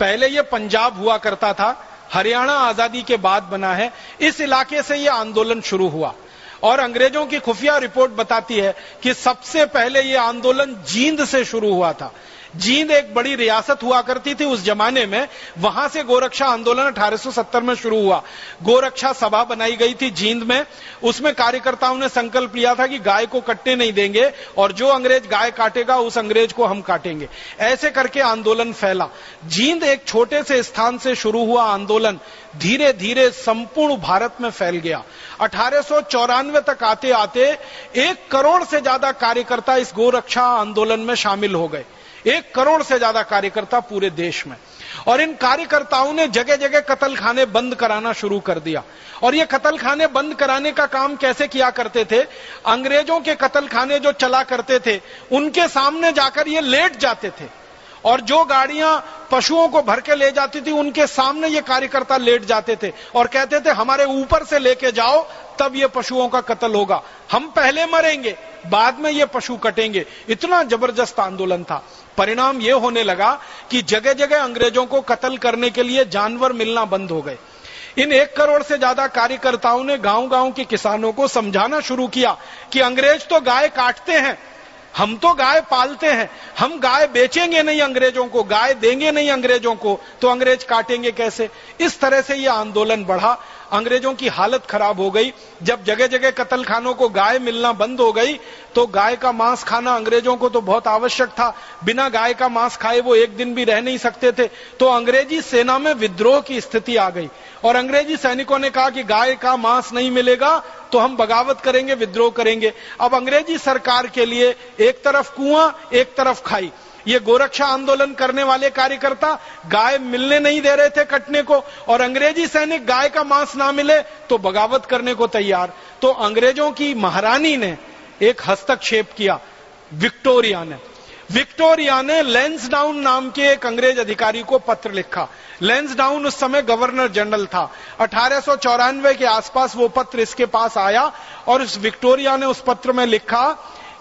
पहले यह पंजाब हुआ करता था, हरियाणा आज़ादी के बाद बना है, इस इलाके से यह आंदोलन शुरू हुआ। और अंग्रेज़ों की खुफिया रिपोर्ट बताती है कि सबसे पहले यह आंदोलन जींद से शुरू हुआ था। जींद एक बड़ी रियासत हुआ करती थी उस जमाने में, वहाँ से गोरक्षा आंदोलन 1870 में शुरू हुआ। गोरक्षा सभा बनाई गई थी जींद में। उसमें कार्यकर्ताओं ने संकल्प लिया था कि गाय को कटने नहीं देंगे और जो अंग्रेज़ गाय काटेगा, उस अंग्रेज़ को हम काटेंगे। ऐसे करके आंदोलन फैला। जींद एक छोटे से स्थान से शुरू हुआ आंदोलन। धीरे धीरे संपूर्ण भारत में फैल गया। अठारह सौ चौरानवे तक आते आते एक करोड़ से ज़्यादा कार्यकर्ता इस गोरक्षा आंदोलन में शामिल हो गए। एक करोड़ से ज़्यादा कार्यकर्ता पूरे देश में। और इन कार्यकर्ताओं ने जगह जगह कतल खाने बंद कराना शुरू कर दिया। और ये कतल खाने बंद कराने का काम कैसे किया करते थे? अंग्रेज़ों के कतल खाने जो चला करते थे, उनके सामने जाकर ये लेट जाते थे। और जो गाड़ियाँ पशुओं को भर के ले जाती थी, उनके सामने ये कार्यकर्ता लेट जाते थे। और कहते थे, हमारे ऊपर से लेके जाओ, तब ये पशुओं का कत्ल होगा। हम पहले मरेंगे, बाद में ये पशु कटेंगे। इतना ज़बरदस्त आंदोलन था। परिणाम यह होने लगा कि जगह जगह अंग्रेज़ों को कत्ल करने के लिए जानवर मिलना बंद हो गए। इन एक करोड़ से ज़्यादा कार्यकर्ताओं ने गाँव गाँव के किसानों को समझाना शुरू किया कि अंग्रेज़ तो गाय काटते हैं, हम तो गाय पालते हैं, हम गाय बेचेंगे नहीं अंग्रेज़ों को, गाय देंगे नहीं अंग्रेज़ों को तो अंग्रेज़ काटेंगे कैसे? इस तरह से यह आंदोलन बढ़ा। अंग्रेज़ों की हालत खराब हो गई। जब जगह जगह कतल खानों को गाय मिलना बंद हो गई तो गाय का मांस खाना अंग्रेज़ों को तो बहुत आवश्यक था। बिना गाय का मांस खाए वो एक दिन भी रह नहीं सकते थे। तो अंग्रेज़ी सेना में विद्रोह की स्थिति आ गई। और अंग्रेज़ी सैनिकों ने कहा कि गाय का मांस नहीं मिलेगा तो हम बगावत करेंगे, विद्रोह करेंगे। अब अंग्रेज़ी सरकार के लिए एक तरफ़ कुआँ, एक तरफ़ खाई। ये गोरक्षा आंदोलन करने वाले कार्यकर्ता गाय मिलने नहीं दे रहे थे कटने को और अंग्रेज़ी सैनिक गाय का मांस ना मिले तो बगावत करने को तैयार। तो अंग्रेज़ों की महारानी ने एक हस्तक्षेप किया। विक्टोरिया ने। विक्टोरिया ने लेंस डाउन नाम के एक अंग्रेज़ अधिकारी को पत्र लिखा। लेंस डाउन उस समय गवर्नर जनरल था। अठारह सौ चौरानवे के आसपास वो पत्र इसके पास आया और इस विक्टोरिया ने उस पत्र में लिखा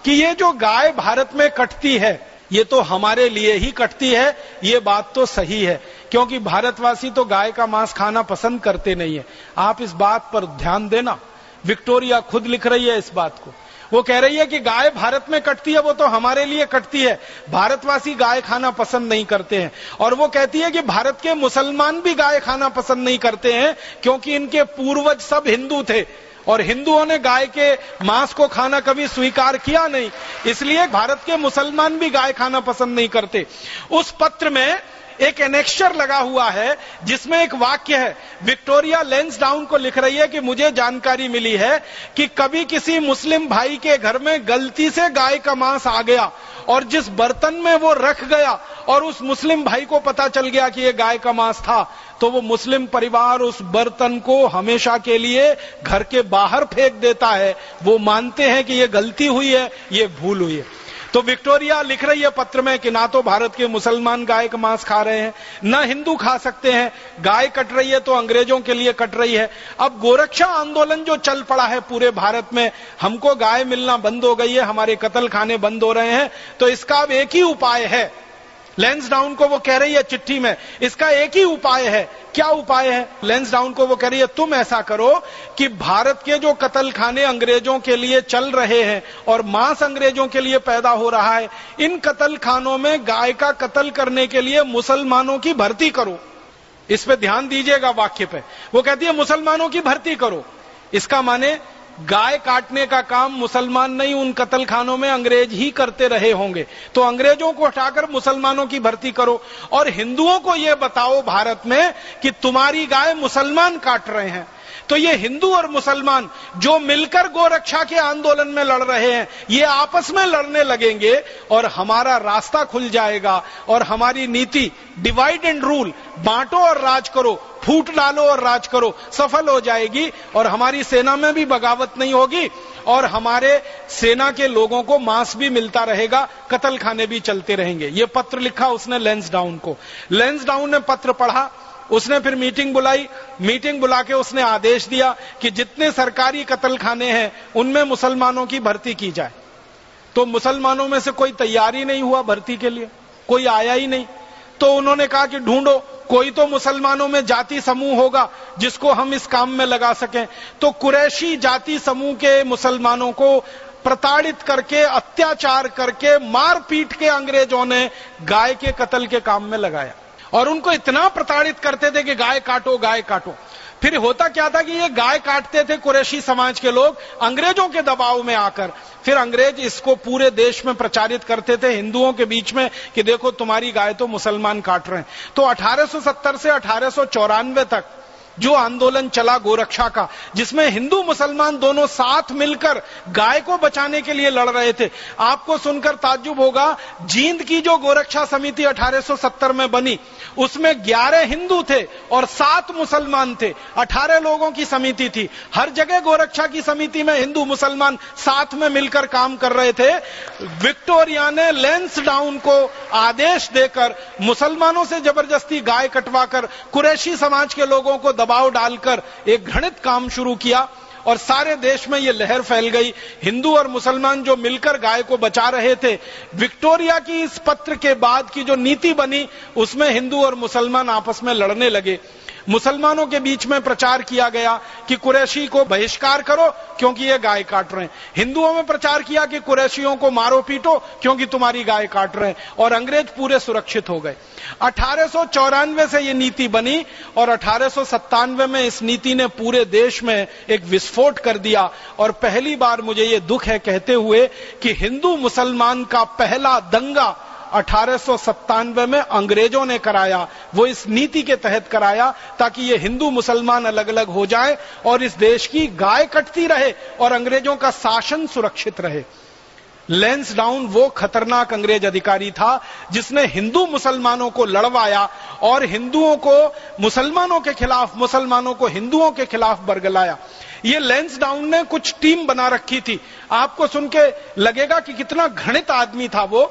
कि ये जो गाय भारत में कटती है ये तो हमारे लिए ही कटती है, ये बात तो सही है। क्योंकि भारतवासी तो गाय का मांस खाना पसंद करते नहीं है। आप इस बात पर ध्यान देना। विक्टोरिया खुद लिख रही है इस बात को। वो कह रही है कि गाय भारत में कटती है, वो तो हमारे लिए कटती है। भारतवासी गाय खाना पसंद नहीं करते हैं। और वो कहती है कि भारत के मुसलमान भी गाय खाना पसंद नहीं करते हैं, क्योंकि इनके पूर्वज सब हिंदू थे। और हिंदुओं ने गाय के मांस को खाना कभी स्वीकार किया नहीं, इसलिए भारत के मुसलमान भी गाय खाना पसंद नहीं करते। उस पत्र में एक एनेक्शर लगा हुआ है, जिसमें एक वाक्य है विक्टोरिया लेंस डाउन को लिख रही है कि मुझे जानकारी मिली है कि कभी किसी मुस्लिम भाई के घर में गलती से गाय का मांस आ गया और जिस बर्तन में वो रख गया और उस मुस्लिम भाई को पता चल गया कि ये गाय का मांस था तो वो मुस्लिम परिवार उस बर्तन को हमेशा के लिए घर के बाहर फेंक देता है। वो मानते हैं कि ये गलती हुई है, ये भूल हुई है। तो विक्टोरिया लिख रही है पत्र में कि ना तो भारत के मुसलमान गाय का मांस खा रहे हैं, ना हिंदू खा सकते हैं। गाय कट रही है तो अंग्रेज़ों के लिए कट रही है। अब गोरक्षा आंदोलन जो चल पड़ा है पूरे भारत में, हमको गाय मिलना बंद हो गई है, हमारे कतल खाने बंद हो रहे हैं तो इसका अब एक ही उपाय है। लेंस डाउन को वो कह रही है, चिट्ठी में। इसका एक ही उपाय है। क्या उपाय है? लेंस डाउन को वो कह रही है, तुम ऐसा करो कि भारत के जो कतल खाने अंग्रेज़ों के लिए चल रहे हैं और मांस अंग्रेज़ों के लिए पैदा हो रहा है, इन कतल खानों में गाय का कत्ल करने के लिए मुसलमानों की भर्ती करो। इस पे ध्यान दीजिएगा वाक्य पे। वो कहती है, मुसलमानों की भर्ती करो। इसका माने गाय काटने का काम मुसलमान नहीं, उन कतल खानों में अंग्रेज़ ही करते रहे होंगे। तो अंग्रेज़ों को हटाकर मुसलमानों की भर्ती करो। और हिंदुओं को यह बताओ भारत में कि तुम्हारी गाय मुसलमान काट रहे हैं। तो ये हिंदू और मुसलमान जो मिलकर गोरक्षा के आंदोलन में लड़ रहे हैं, ये आपस में लड़ने लगेंगे और हमारा रास्ता खुल जाएगा और हमारी नीति डिवाइड एंड रूल बांटो और राज करो, फूट डालो और राज करो, सफल हो जाएगी और हमारी सेना में भी बगावत नहीं होगी और हमारे सेना के लोगों को मांस भी मिलता रहेगा कतल खाने भी चलते रहेंगे। ये पत्र लिखा उसने लेंस डाउन को। लेंस डाउन ने पत्र पढ़ा उसने फिर मीटिंग बुलाई। मीटिंग बुला के उसने आदेश दिया कि जितने सरकारी कत्ल खाने हैं, उनमें मुसलमानों की भर्ती की जाए। तो मुसलमानों में से कोई तैयारी नहीं हुआ भर्ती के लिए, कोई आया ही नहीं। तो उन्होंने कहा कि ढूंढो, कोई तो मुसलमानों में जाति समूह होगा जिसको हम इस काम में लगा सकें। तो कुरैशी जाति समूह के मुसलमानों को प्रताड़ित करके, अत्याचार करके मार पीट के अंग्रेज़ों ने गाय के कत्ल के काम में लगाया। और उनको इतना प्रताड़ित करते थे कि गाय काटो गाय काटो। फिर होता क्या था कि ये गाय काटते थे कुरैशी समाज के लोग अंग्रेज़ों के दबाव में आकर। फिर अंग्रेज़ इसको पूरे देश में प्रचारित करते थे हिंदुओं के बीच में कि देखो तुम्हारी गाय तो मुसलमान काट रहे हैं। तो 1870 से अठारह सौ चौरानवे तक जो आंदोलन चला गोरक्षा का, जिसमें हिंदू मुसलमान दोनों साथ मिलकर गाय को बचाने के लिए लड़ रहे थे। आपको सुनकर ताज्जुब होगा, जींद की जो गोरक्षा समिति 1870 में बनी, उसमें 11 हिंदू थे और सात मुसलमान थे। 18 लोगों की समिति थी। हर जगह गोरक्षा की समिति में हिंदू मुसलमान साथ में मिलकर काम कर रहे थे। विक्टोरिया ने लेंस डाउन को आदेश देकर मुसलमानों से ज़बरदस्ती गाय कटवाकर कुरैशी समाज के लोगों को दबाव डालकर एक घृणित काम शुरू किया और सारे देश में यह लहर फैल गई। हिंदू और मुसलमान जो मिलकर गाय को बचा रहे थे, विक्टोरिया की इस पत्र के बाद की जो नीति बनी, उसमें हिंदू और मुसलमान आपस में लड़ने लगे। मुसलमानों के बीच में प्रचार किया गया कि कुरैशी को बहिष्कार करो क्योंकि ये गाय काट रहे हैं। हिंदुओं में प्रचार किया कि कुरैशियों को मारो पीटो क्योंकि तुम्हारी गाय काट रहे हैं और अंग्रेज़ पूरे सुरक्षित हो गए। अठारह से ये नीति बनी और अठारह में इस नीति ने पूरे देश में एक विस्फोट कर दिया और पहली बार मुझे ये दुख है कहते हुए कि हिंदू मुसलमान का पहला दंगा अठारह में अंग्रेज़ों ने कराया। वो इस नीति के तहत कराया ताकि ये हिंदू मुसलमान अलग अलग हो जाए और इस देश की गाय कटती रहे और अंग्रेज़ों का शासन सुरक्षित रहे। लेंस डाउन वो खतरनाक अंग्रेज़ अधिकारी था जिसने हिंदू मुसलमानों को लड़वाया और हिंदुओं को, मुसलमानों के खिलाफ, मुसलमानों को हिंदुओं के खिलाफ बरगलाया। ये लेंस डाउन ने कुछ टीम बना रखी थी। आपको सुन के लगेगा कि कितना घृणित आदमी था वो।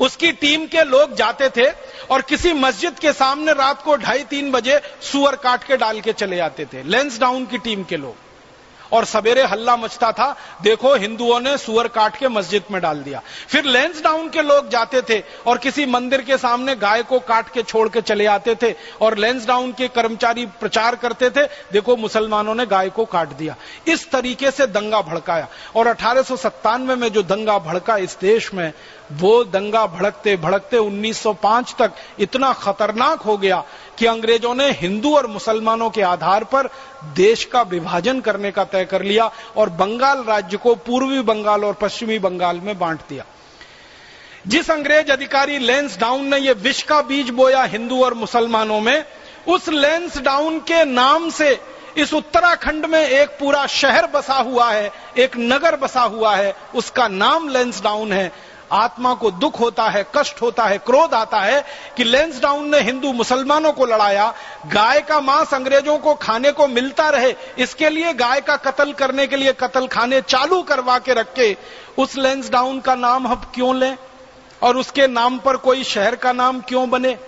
उसकी टीम के लोग जाते थे और किसी मस्जिद के सामने रात को ढाई तीन बजे सुअर काट के डाल के चले जाते थे। लेंस डाउन की टीम के लोग। और सवेरे हल्ला मचता था। देखो, हिंदुओं ने सुअर काट के मस्जिद में डाल दिया। फिर लेंस डाउन के लोग जाते थे और किसी मंदिर के सामने गाय को काट के छोड़ के चले आते थे और लेंस डाउन के कर्मचारी प्रचार करते थे। देखो, मुसलमानों ने गाय को काट दिया। इस तरीके से दंगा भड़काया। और अठारह में जो दंगा भड़का इस देश में, वो दंगा भड़कते भड़कते 1905 तक इतना खतरनाक हो गया कि अंग्रेज़ों ने हिंदू और मुसलमानों के आधार पर देश का विभाजन करने का तय कर लिया और बंगाल राज्य को पूर्वी बंगाल और पश्चिमी बंगाल में बांट दिया। जिस अंग्रेज़ अधिकारी लेंस डाउन ने यह विष का बीज बोया हिंदू और मुसलमानों में, उस लेंस डाउन के नाम से इस उत्तराखंड में एक पूरा शहर बसा हुआ है, एक नगर बसा हुआ है, उसका नाम लेंस डाउन है। आत्मा को दुख होता है, कष्ट होता है, क्रोध आता है कि लेंस डाउन ने हिंदू मुसलमानों को लड़ाया, गाय का मांस अंग्रेज़ों को खाने को मिलता रहे, इसके लिए गाय का कत्ल करने के लिए कत्ल खाने चालू करवा के रखे, उस लेंस डाउन का नाम हम क्यों लें? और उसके नाम पर कोई शहर का नाम क्यों बने?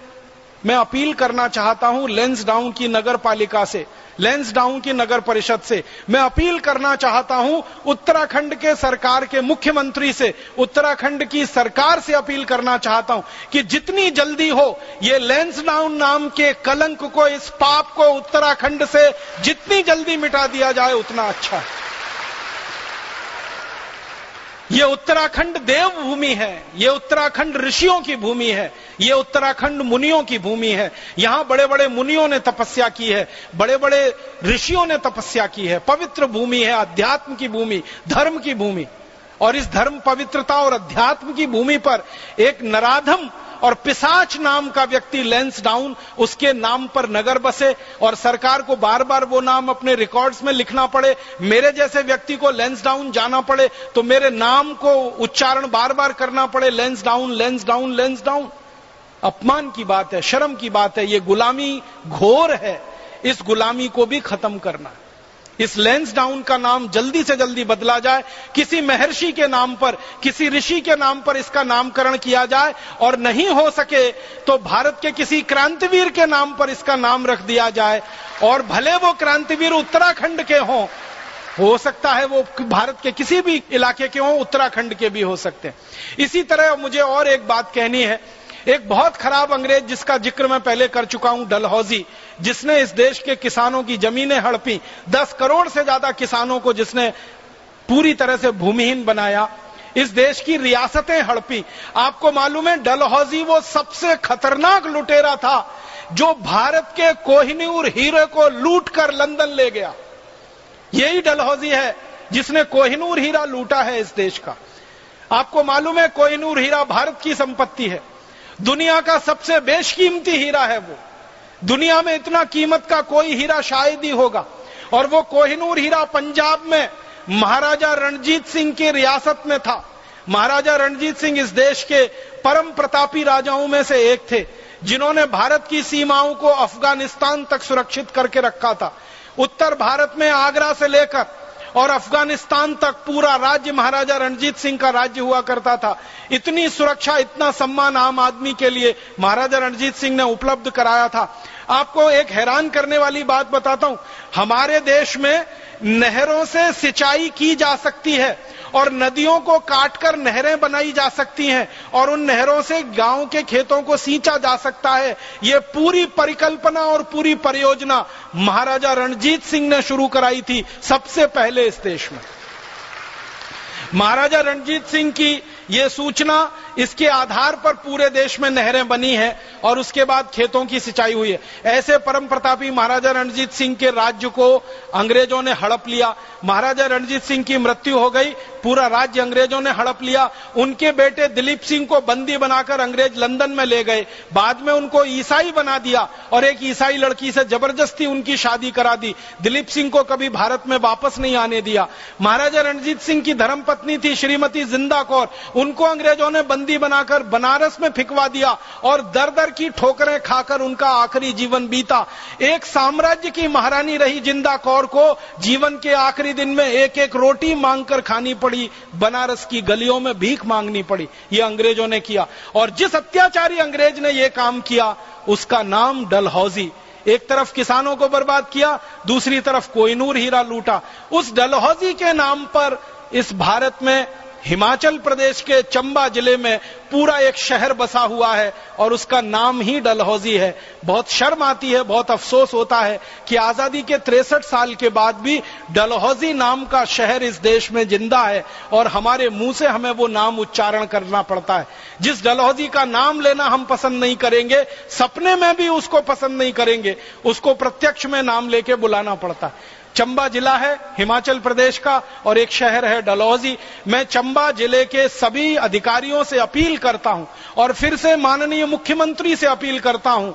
मैं अपील करना चाहता हूँ लेंस डाउन की नगर पालिका से, लेंस डाउन की नगर परिषद से। मैं अपील करना चाहता हूँ उत्तराखंड के सरकार के मुख्यमंत्री से, उत्तराखंड की सरकार से अपील करना चाहता हूँ कि जितनी जल्दी हो, ये लेंस डाउन नाम के कलंक को, इस पाप को उत्तराखंड से जितनी जल्दी मिटा दिया जाए, उतना अच्छा है। ये उत्तराखंड देवभूमि है, ये उत्तराखंड ऋषियों की भूमि है ये उत्तराखंड मुनियों की भूमि है। यहाँ बड़े बड़े मुनियों ने तपस्या की है। बड़े बड़े ऋषियों ने तपस्या की है। पवित्र भूमि है, अध्यात्म की भूमि, धर्म की भूमि। और इस धर्म पवित्रता और अध्यात्म की भूमि पर एक नराधम और पिसाच नाम का व्यक्ति लेंस डाउन, उसके नाम पर नगर बसे और सरकार को बार बार वो नाम अपने रिकॉर्ड्स में लिखना पड़े। मेरे जैसे व्यक्ति को लेंस डाउन जाना पड़े तो मेरे नाम को उच्चारण बार बार करना पड़े। Lansdowne Lansdowne Lansdowne. अपमान की बात है, शर्म की बात है, ये गुलामी घोर है। इस गुलामी को भी खत्म करना है। इस लेंस डाउन का नाम जल्दी से जल्दी बदला जाए, किसी महर्षि के नाम पर, किसी ऋषि के नाम पर इसका नामकरण किया जाए और नहीं हो सके तो भारत के किसी क्रांतिवीर के नाम पर इसका नाम रख दिया जाए। और भले वो क्रांतिवीर उत्तराखंड के हों, हो सकता है वो भारत के किसी भी इलाके के हों, उत्तराखंड के भी हो सकते हैं। इसी तरह मुझे और एक बात कहनी है एक बहुत खराब अंग्रेज़ जिसका ज़िक्र मैं पहले कर चुका हूँ, डलहौजी, जिसने इस देश के किसानों की जमीनें हड़पी, दस करोड़ से ज़्यादा किसानों को जिसने पूरी तरह से भूमिहीन बनाया, इस देश की रियासतें हड़पी। आपको मालूम है, डलहौजी वो सबसे खतरनाक लुटेरा था, जो भारत के कोहिनूर हीरे को लूट कर लंदन ले गया। यही डलहौजी है, जिसने कोहिनूर हीरा लूटा है इस देश का। आपको मालूम है, कोहिनूर हीरा भारत की संपत्ति है। दुनिया का सबसे बेशकीमती हीरा है वो। दुनिया में इतना कीमत का कोई हीरा शायद ही होगा। और वो कोहिनूर हीरा पंजाब में महाराजा रणजीत सिंह की रियासत में था। महाराजा रणजीत सिंह इस देश के परम प्रतापी राजाओं में से एक थे, जिन्होंने भारत की सीमाओं को अफ़गानिस्तान तक सुरक्षित करके रखा था। उत्तर भारत में आगरा से लेकर और अफ़गानिस्तान तक पूरा राज्य महाराजा रणजीत सिंह का राज्य हुआ करता था। इतनी सुरक्षा, इतना सम्मान आम आदमी के लिए महाराजा रणजीत सिंह ने उपलब्ध कराया था। आपको एक हैरान करने वाली बात बताता हूँ, हमारे देश में नहरों से सिंचाई की जा सकती है। और नदियों को काटकर नहरें बनाई जा सकती हैं और उन नहरों से गाँव के खेतों को सींचा जा सकता है। ये पूरी परिकल्पना और पूरी परियोजना महाराजा रणजीत सिंह ने शुरू कराई थी सबसे पहले इस देश में। महाराजा रणजीत सिंह की यह सूचना इसके आधार पर पूरे देश में नहरें बनी है और उसके बाद खेतों की सिंचाई हुई है। ऐसे परम प्रतापी महाराजा रणजीत सिंह के राज्य को अंग्रेज़ों ने हड़प लिया। महाराजा रणजीत सिंह की मृत्यु हो गई, पूरा राज्य अंग्रेज़ों ने हड़प लिया। उनके बेटे दिलीप सिंह को बंदी बनाकर अंग्रेज़ लंदन में ले गए। बाद में उनको ईसाई बना दिया और एक ईसाई लड़की से ज़बरदस्ती उनकी शादी करा दी। दिलीप सिंह को कभी भारत में वापस नहीं आने दिया। महाराजा रणजीत सिंह की धर्मपत्नी थी श्रीमती ज़िंदा कौर। उनको अंग्रेज़ों ने बंदी बनाकर बनारस में फिकवा दिया और दर दर की ठोकरें खाकर उनका आखिरी जीवन बीता। एक साम्राज्य की महारानी रही ज़िंदा कौर को, जीवन के आखिरी दिन में एक एक रोटी मांगकर खानी पड़ी, बनारस की गलियों में भीख मांगनी पड़ी। ये अंग्रेज़ों ने किया। और जिस अत्याचारी अंग्रेज़ ने यह काम किया, उसका नाम डलहौजी। एक तरफ़ किसानों को बर्बाद किया, दूसरी तरफ़ कोइनूर हीरा लूटा। उस डलहौजी के नाम पर इस भारत में हिमाचल प्रदेश के चंबा ज़िले में पूरा एक शहर बसा हुआ है और उसका नाम ही डलहौजी है। बहुत शर्म आती है, बहुत अफसोस होता है कि आज़ादी के तिरसठ साल के बाद भी डलहौजी नाम का शहर इस देश में ज़िंदा है और हमारे मुँह से हमें वो नाम उच्चारण करना पड़ता है। जिस डलहौजी का नाम लेना हम पसंद नहीं करेंगे, सपने में भी उसको पसंद नहीं करेंगे, उसको प्रत्यक्ष में नाम लेके बुलाना पड़ता है। चंबा जिला है, हिमाचल प्रदेश का, और एक शहर है डलहौजी। मैं चंबा ज़िले के सभी अधिकारियों से अपील करता हूँ, और फिर से माननीय मुख्यमंत्री से अपील करता हूँ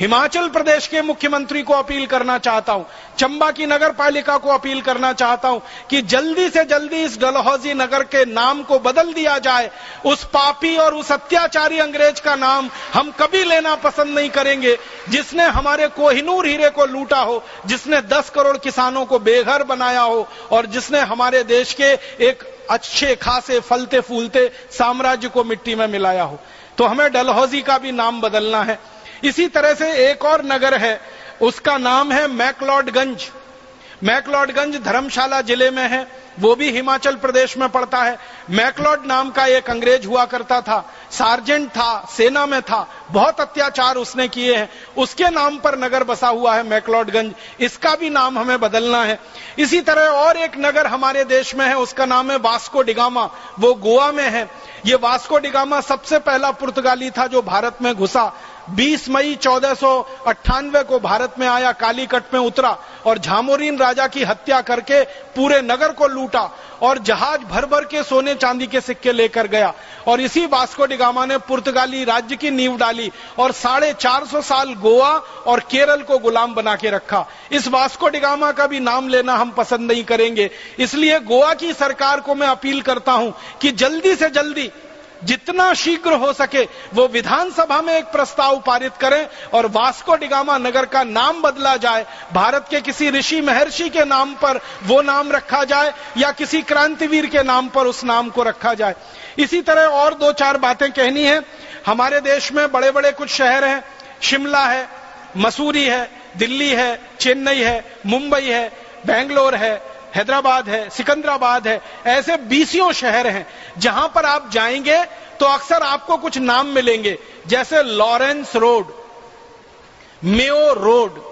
हिमाचल प्रदेश के मुख्यमंत्री को अपील करना चाहता हूँ। चंबा की नगर पालिका को अपील करना चाहता हूँ कि जल्दी से जल्दी इस डलहौजी नगर के नाम को बदल दिया जाए। उस पापी और उस अत्याचारी अंग्रेज़ का नाम हम कभी लेना पसंद नहीं करेंगे। जिसने हमारे कोहिनूर हीरे को लूटा हो, जिसने 10 करोड़ किसानों को बेघर बनाया हो, और जिसने हमारे देश के एक अच्छे खासे फलते फूलते साम्राज्य को मिट्टी में मिलाया हो। तो हमें डलहौजी का भी नाम बदलना है। इसी तरह से एक और नगर है। उसका नाम है मैकलॉडगंज। मैकलॉडगंज धर्मशाला ज़िले में है। वो भी हिमाचल प्रदेश में पड़ता है। मैकलॉड नाम का एक अंग्रेज़ हुआ करता था। सार्जेंट था, सेना में था। बहुत अत्याचार उसने किए हैं। उसके नाम पर नगर बसा हुआ है मैकलॉडगंज। इसका भी नाम हमें बदलना है। इसी तरह और एक नगर हमारे देश में है। उसका नाम है वास्को डिगामा वो गोवा में है। ये वास्को डिगामा सबसे पहला पुर्तगाली था जो भारत में घुसा। 20 मई चौदह को भारत में आया, कालीकट में उतरा और झामोरीन राजा की हत्या करके पूरे नगर को लूटा और जहाज़ भर भर के सोने चांदी के सिक्के लेकर गया। और इसी वास्को डिगामा ने पुर्तगाली राज्य की नींव डाली और साढ़े चार सौ साल गोवा और केरल को गुलाम बना के रखा। इस वास्को डिगामा का भी नाम लेना हम पसंद नहीं करेंगे। इसलिए गोवा की सरकार को मैं अपील करता हूँ कि जल्दी से जल्दी जितना शीघ्र हो सके वो विधानसभा में एक प्रस्ताव पारित करें और वास्को डिगामा नगर का नाम बदला जाए। भारत के किसी ऋषि महर्षि के नाम पर वो नाम रखा जाए या किसी क्रांतिवीर के नाम पर उस नाम को रखा जाए। इसी तरह और दो चार बातें कहनी है। हमारे देश में बड़े बड़े कुछ शहर हैं। शिमला है, मसूरी है, दिल्ली है, चेन्नई है, मुंबई है, बेंगलोर है हैदराबाद है, सिकंदराबाद है, ऐसे बीसियों शहर हैं, जहाँ पर आप जाएँगे तो अक्सर आपको कुछ नाम मिलेंगे, जैसे Lawrence road, Mayo road,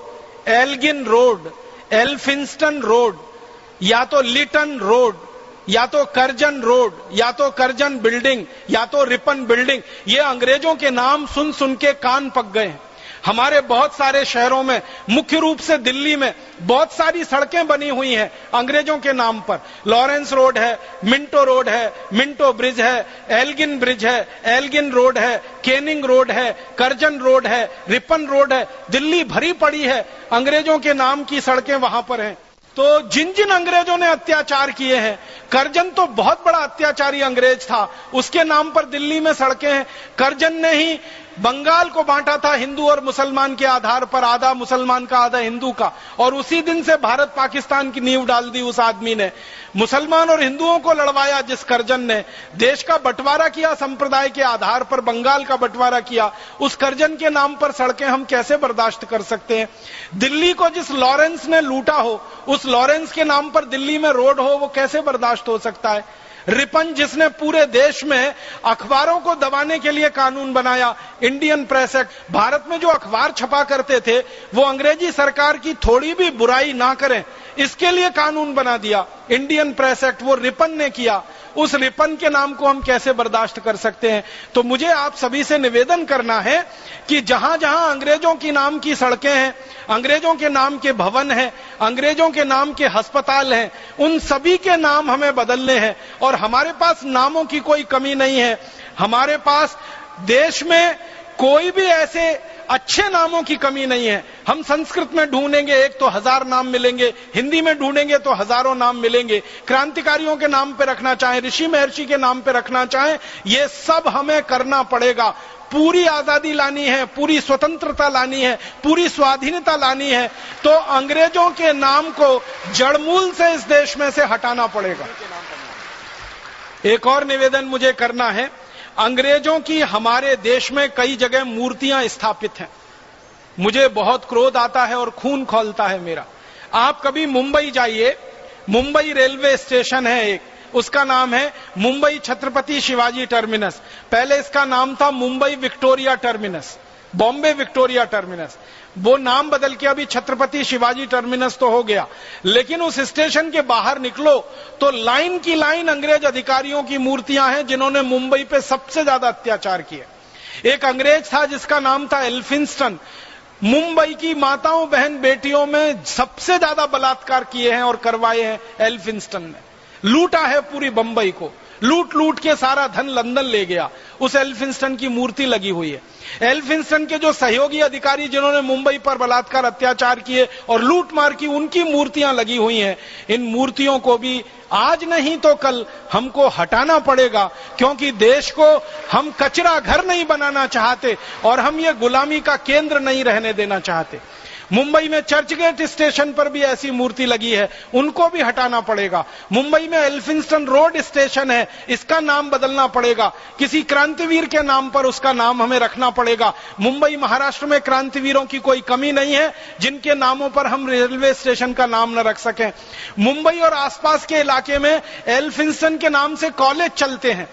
Elgin road, Elphinstone road, या तो लिटन रोड, या तो करजन रोड, या तो करजन बिल्डिंग, या तो रिपन बिल्डिंग, ये अंग्रेज़ों के नाम सुन सुन के कान पक गए हैं। हमारे बहुत सारे शहरों में, मुख्य रूप से दिल्ली में, बहुत सारी सड़कें बनी हुई हैं अंग्रेज़ों के नाम पर। लॉरेंस रोड है, मिंटो रोड है, मिंटो ब्रिज है, एल्गिन ब्रिज है, एल्गिन रोड है, केनिंग रोड है, करजन रोड है, रिपन रोड है, दिल्ली भरी पड़ी है। अंग्रेज़ों के नाम की सड़कें वहाँ पर हैं। तो जिन जिन अंग्रेज़ों ने अत्याचार किए हैं, करजन तो बहुत बड़ा अत्याचारी अंग्रेज़ था, उसके नाम पर दिल्ली में सड़कें हैं। करजन ने ही बंगाल को बांटा था हिंदू और मुसलमान के आधार पर, आधा मुसलमान का, आधा हिंदू का। और उसी दिन से भारत पाकिस्तान की नींव डाल दी उस आदमी ने। मुसलमान और हिंदुओं को लड़वाया जिस करजन ने। देश का बंटवारा किया, संप्रदाय के आधार पर बंगाल का बंटवारा किया। उस करजन के नाम पर सड़कें हम कैसे बर्दाश्त कर सकते हैं? दिल्ली को जिस लॉरेंस ने लूटा हो, उस लॉरेंस के नाम पर दिल्ली में रोड हो, वो कैसे बर्दाश्त हो सकता है? रिपन जिसने पूरे देश में अखबारों को दबाने के लिए कानून बनाया इंडियन प्रेस एक्ट भारत में जो अखबार छपा करते थे, वो अंग्रेज़ी सरकार की थोड़ी भी बुराई ना करें, इसके लिए कानून बना दिया इंडियन प्रेस एक्ट वो रिपन ने किया। उस रिपन के नाम को हम कैसे बर्दाश्त कर सकते हैं? तो मुझे आप सभी से निवेदन करना है कि जहाँ जहाँ अंग्रेज़ों की नाम की सड़कें हैं, अंग्रेज़ों के नाम के भवन हैं, अंग्रेज़ों के नाम के अस्पताल हैं, उन सभी के नाम हमें बदलने हैं। और हमारे पास नामों की कोई कमी नहीं है। हमारे पास देश में कोई भी ऐसे अच्छे नामों की कमी नहीं है। हम संस्कृत में ढूंढेंगे, एक तो हज़ार नाम मिलेंगे, हिंदी में ढूंढेंगे तो हज़ारों नाम मिलेंगे। क्रांतिकारियों के नाम पे रखना चाहे, ऋषि महर्षि के नाम पे रखना चाहे, ये सब हमें करना पड़ेगा। पूरी आज़ादी लानी है, पूरी स्वतंत्रता लानी है, पूरी स्वाधीनता लानी है तो अंग्रेज़ों के नाम को जड़मूल से इस देश में से हटाना पड़ेगा। एक और निवेदन मुझे करना है अंग्रेज़ों की हमारे देश में कई जगह मूर्तियाँ स्थापित हैं। मुझे बहुत क्रोध आता है और खून खोलता है मेरा। आप कभी मुंबई जाइए। मुंबई रेलवे स्टेशन है एक। उसका नाम है मुंबई छत्रपति शिवाजी टर्मिनस। पहले इसका नाम था Mumbai Victoria terminus. Bombay Victoria terminus. वो नाम बदल के अभी छत्रपति शिवाजी टर्मिनस तो हो गया। लेकिन उस स्टेशन के बाहर निकलो तो लाइन की लाइन अंग्रेज़ अधिकारियों की मूर्तियाँ हैं जिन्होंने मुंबई पे सबसे ज़्यादा अत्याचार किए। एक अंग्रेज़ था जिसका नाम था एल्फिंस्टन। मुंबई की माताओं, बहन, बेटियों में सबसे ज़्यादा बलात्कार किए हैं और करवाए हैं एल्फिंस्टन ने। लूटा है पूरी बंबई को। लूट लूट के सारा धन लंदन ले गया। उस एल्फिंस्टन की मूर्ति लगी हुई है। एल्फिंस्टन के जो सहयोगी अधिकारी जिन्होंने मुंबई पर बलात्कार अत्याचार किए और लूट मार की उनकी मूर्तियाँ लगी हुई हैं, इन मूर्तियों को भी आज नहीं तो कल हमको हटाना पड़ेगा, क्योंकि देश को हम कचरा घर नहीं बनाना चाहते और हम ये गुलामी का केंद्र नहीं रहने देना चाहते। मुंबई में चर्च गेट स्टेशन पर भी ऐसी मूर्ति लगी है, उनको भी हटाना पड़ेगा। मुंबई में एल्फिंस्टन रोड स्टेशन है, इसका नाम बदलना पड़ेगा। किसी क्रांतिवीर के नाम पर उसका नाम हमें रखना पड़ेगा। मुंबई महाराष्ट्र में क्रांतिवीरों की कोई कमी नहीं है, जिनके नामों पर हम रेलवे स्टेशन का नाम न रख सकें। मुंबई और आसपास के इलाके में एल्फिंस्टन के नाम से कॉलेज चलते हैं।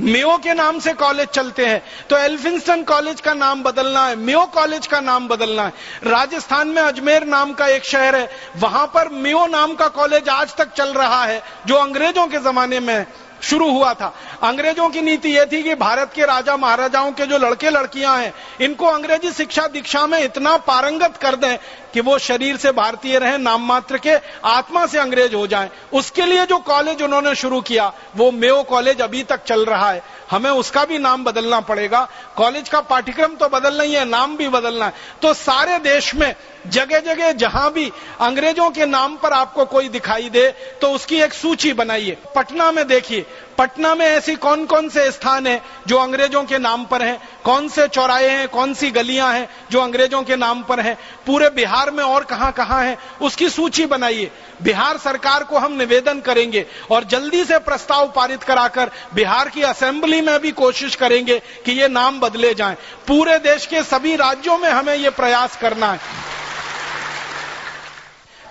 मेयो के नाम से कॉलेज चलते हैं। तो एल्फिंस्टन कॉलेज का नाम बदलना है, मेयो कॉलेज का नाम बदलना है। राजस्थान में अजमेर नाम का एक शहर है, वहाँ पर मेयो नाम का कॉलेज आज तक चल रहा है, जो अंग्रेज़ों के जमाने में शुरू हुआ था। अंग्रेज़ों की नीति यह थी कि भारत के राजा महाराजाओं के जो लड़के लड़कियाँ हैं, इनको अंग्रेज़ी शिक्षा दीक्षा में इतना पारंगत कर दें कि वो शरीर से भारतीय रहे, नाम मात्र के आत्मा से अंग्रेज़ हो जाएँ। उसके लिए जो कॉलेज उन्होंने शुरू किया, वो मेयो कॉलेज अभी तक चल रहा है। हमें उसका भी नाम बदलना पड़ेगा। कॉलेज का पाठ्यक्रम तो बदलना ही है, नाम भी बदलना है। तो सारे देश में जगह जगह जहाँ भी अंग्रेज़ों के नाम पर आपको कोई दिखाई दे तो उसकी एक सूची बनाइए। पटना में देखिए पटना में ऐसी कौन कौन से स्थान है जो अंग्रेज़ों के नाम पर हैं? कौन से चौराहे हैं? कौन सी गलियाँ हैं जो अंग्रेज़ों के नाम पर हैं? पूरे बिहार में और कहाँ कहाँ है? उसकी सूची बनाइए। बिहार सरकार को हम निवेदन करेंगे और जल्दी से प्रस्ताव पारित कराकर बिहार की असेंबली में भी कोशिश करेंगे कि ये नाम बदले जाएँ। पूरे देश के सभी राज्यों में हमें ये प्रयास करना है।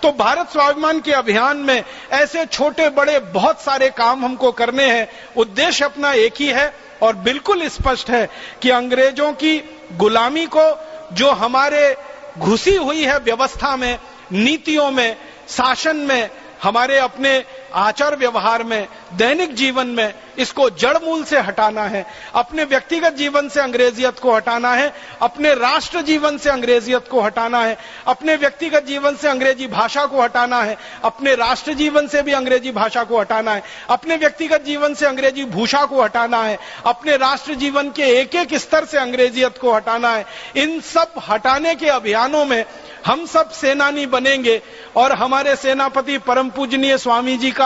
तो भारत स्वाभिमान के अभियान में ऐसे छोटे बड़े बहुत सारे काम हमको करने हैं। उद्देश्य अपना एक ही है और बिल्कुल स्पष्ट है कि अंग्रेज़ों की गुलामी को जो हमारे घुसी हुई है व्यवस्था में, नीतियों में, शासन में, हमारे अपने आचार व्यवहार में, दैनिक जीवन में इसको जड़ मूल से हटाना है, अपने व्यक्तिगत जीवन से अंग्रेजियत को हटाना है, अपने राष्ट्र जीवन से अंग्रेजियत को हटाना है, अपने व्यक्तिगत जीवन से अंग्रेज़ी भाषा को हटाना है, अपने राष्ट्र जीवन से भी अंग्रेज़ी भाषा को हटाना है, अपने व्यक्तिगत जीवन से अंग्रेज़ी भूषा को हटाना है, अपने राष्ट्र जीवन के एक एक स्तर से अंग्रेजियत को हटाना है। इन सब हटाने के अभियानों में हम सब सेनानी बनेंगे और हमारे सेनापति परम पूजनीय स्वामी जी का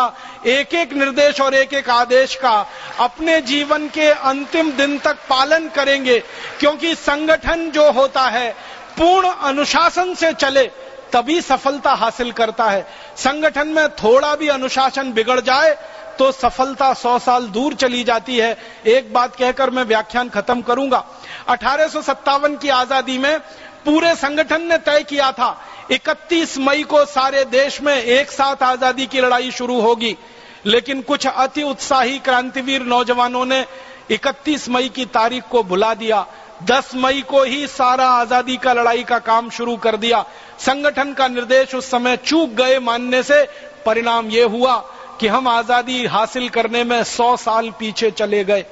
एक एक निर्देश और एक एक आदेश का अपने जीवन के अंतिम दिन तक पालन करेंगे, क्योंकि संगठन जो होता है, पूर्ण अनुशासन से चले, तभी सफलता हासिल करता है। संगठन में थोड़ा भी अनुशासन बिगड़ जाए तो सफलता सौ साल दूर चली जाती है। एक बात कहकर मैं व्याख्यान खत्म करूँगा। अठारह सौ सत्तावन की आज़ादी में पूरे संगठन ने तय किया था 31 मई को सारे देश में एक साथ आज़ादी की लड़ाई शुरू होगी। लेकिन कुछ अति उत्साही क्रांतिवीर नौजवानों ने 31 मई की तारीख को भुला दिया। 10 मई को ही सारा आज़ादी का लड़ाई का काम शुरू कर दिया। संगठन का निर्देश उस समय चूक गए मानने से परिणाम ये हुआ कि हम आज़ादी हासिल करने में 100 साल पीछे चले गए।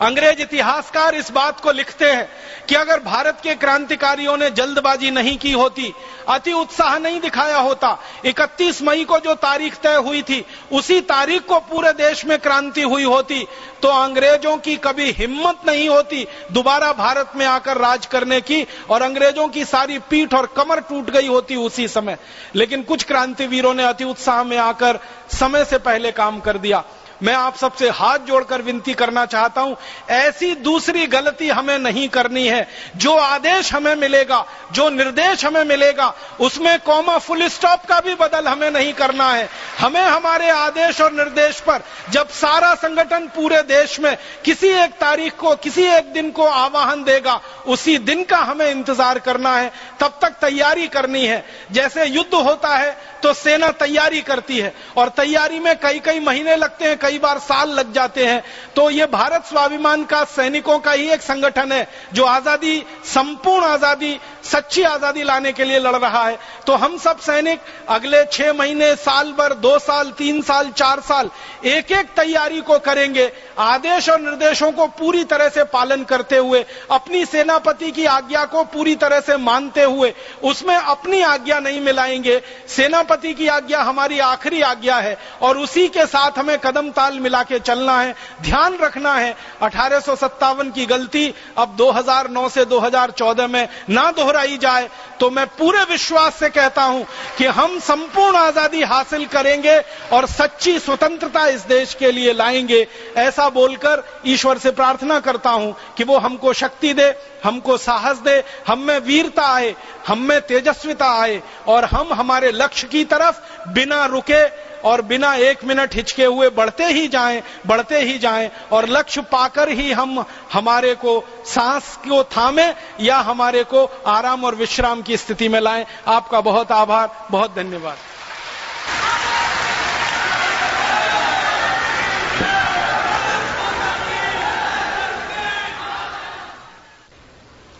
अंग्रेज़ इतिहासकार इस बात को लिखते हैं कि अगर भारत के क्रांतिकारियों ने जल्दबाजी नहीं की होती, अति उत्साह नहीं दिखाया होता 31 मई को जो तारीख तय हुई थी, उसी तारीख को पूरे देश में क्रांति हुई होती तो अंग्रेज़ों की कभी हिम्मत नहीं होती दोबारा भारत में आकर राज करने की, और अंग्रेज़ों की सारी पीठ और कमर टूट गई होती उसी समय। लेकिन कुछ क्रांतिवीरों ने अति उत्साह में आकर समय से पहले काम कर दिया। मैं आप सबसे हाथ जोड़कर विनती करना चाहता हूँ, ऐसी दूसरी गलती हमें नहीं करनी है। जो आदेश हमें मिलेगा, जो निर्देश हमें मिलेगा, उसमें कॉमा फुल स्टॉप का भी बदल हमें नहीं करना है। हमें हमारे आदेश और निर्देश पर, जब सारा संगठन पूरे देश में किसी एक तारीख को, किसी एक दिन को आवाहन देगा, उसी दिन का हमें इंतज़ार करना है। तब तक तैयारी करनी है। जैसे युद्ध होता है तो सेना तैयारी करती है और तैयारी में कई कई महीने लगते हैं, कई बार साल लग जाते हैं। तो ये भारत स्वाभिमान का सैनिकों का ही एक संगठन है, जो आज़ादी, संपूर्ण आज़ादी, सच्ची आज़ादी लाने के लिए लड़ रहा है। तो हम सब सैनिक अगले छह महीने, साल भर, दो साल, तीन साल, चार साल एक एक तैयारी को करेंगे। आदेश और निर्देशों को पूरी तरह से पालन करते हुए, अपनी सेनापति की आज्ञा को पूरी तरह से मानते हुए, उसमें अपनी आज्ञा नहीं मिलाएँगे। सेनापति की आज्ञा हमारी आखिरी आज्ञा है और उसी के साथ हमें कदम ताल मिला के चलना है, ध्यान रखना है। अठारह सौ सत्तावन की गलती अब 2009 से 2014 में ना दोहराई जाए तो मैं पूरे विश्वास से कहता हूँ कि हम संपूर्ण आज़ादी हासिल करेंगे और सच्ची स्वतंत्रता इस देश के लिए लाएँगे। ऐसा बोलकर ईश्वर से प्रार्थना करता हूँ कि वो हमको शक्ति दे हमको साहस दे, हम में वीरता आए, हम में तेजस्विता आए, और हम हमारे लक्ष्य की तरफ़ बिना रुके और बिना एक मिनट हिचके हुए बढ़ते ही जाएँ, बढ़ते ही जाएँ, और लक्ष्य पाकर ही हम हमारे को सांस को थामे या हमारे को आराम और विश्राम की स्थिति में लाएँ। आपका बहुत आभार, बहुत धन्यवाद।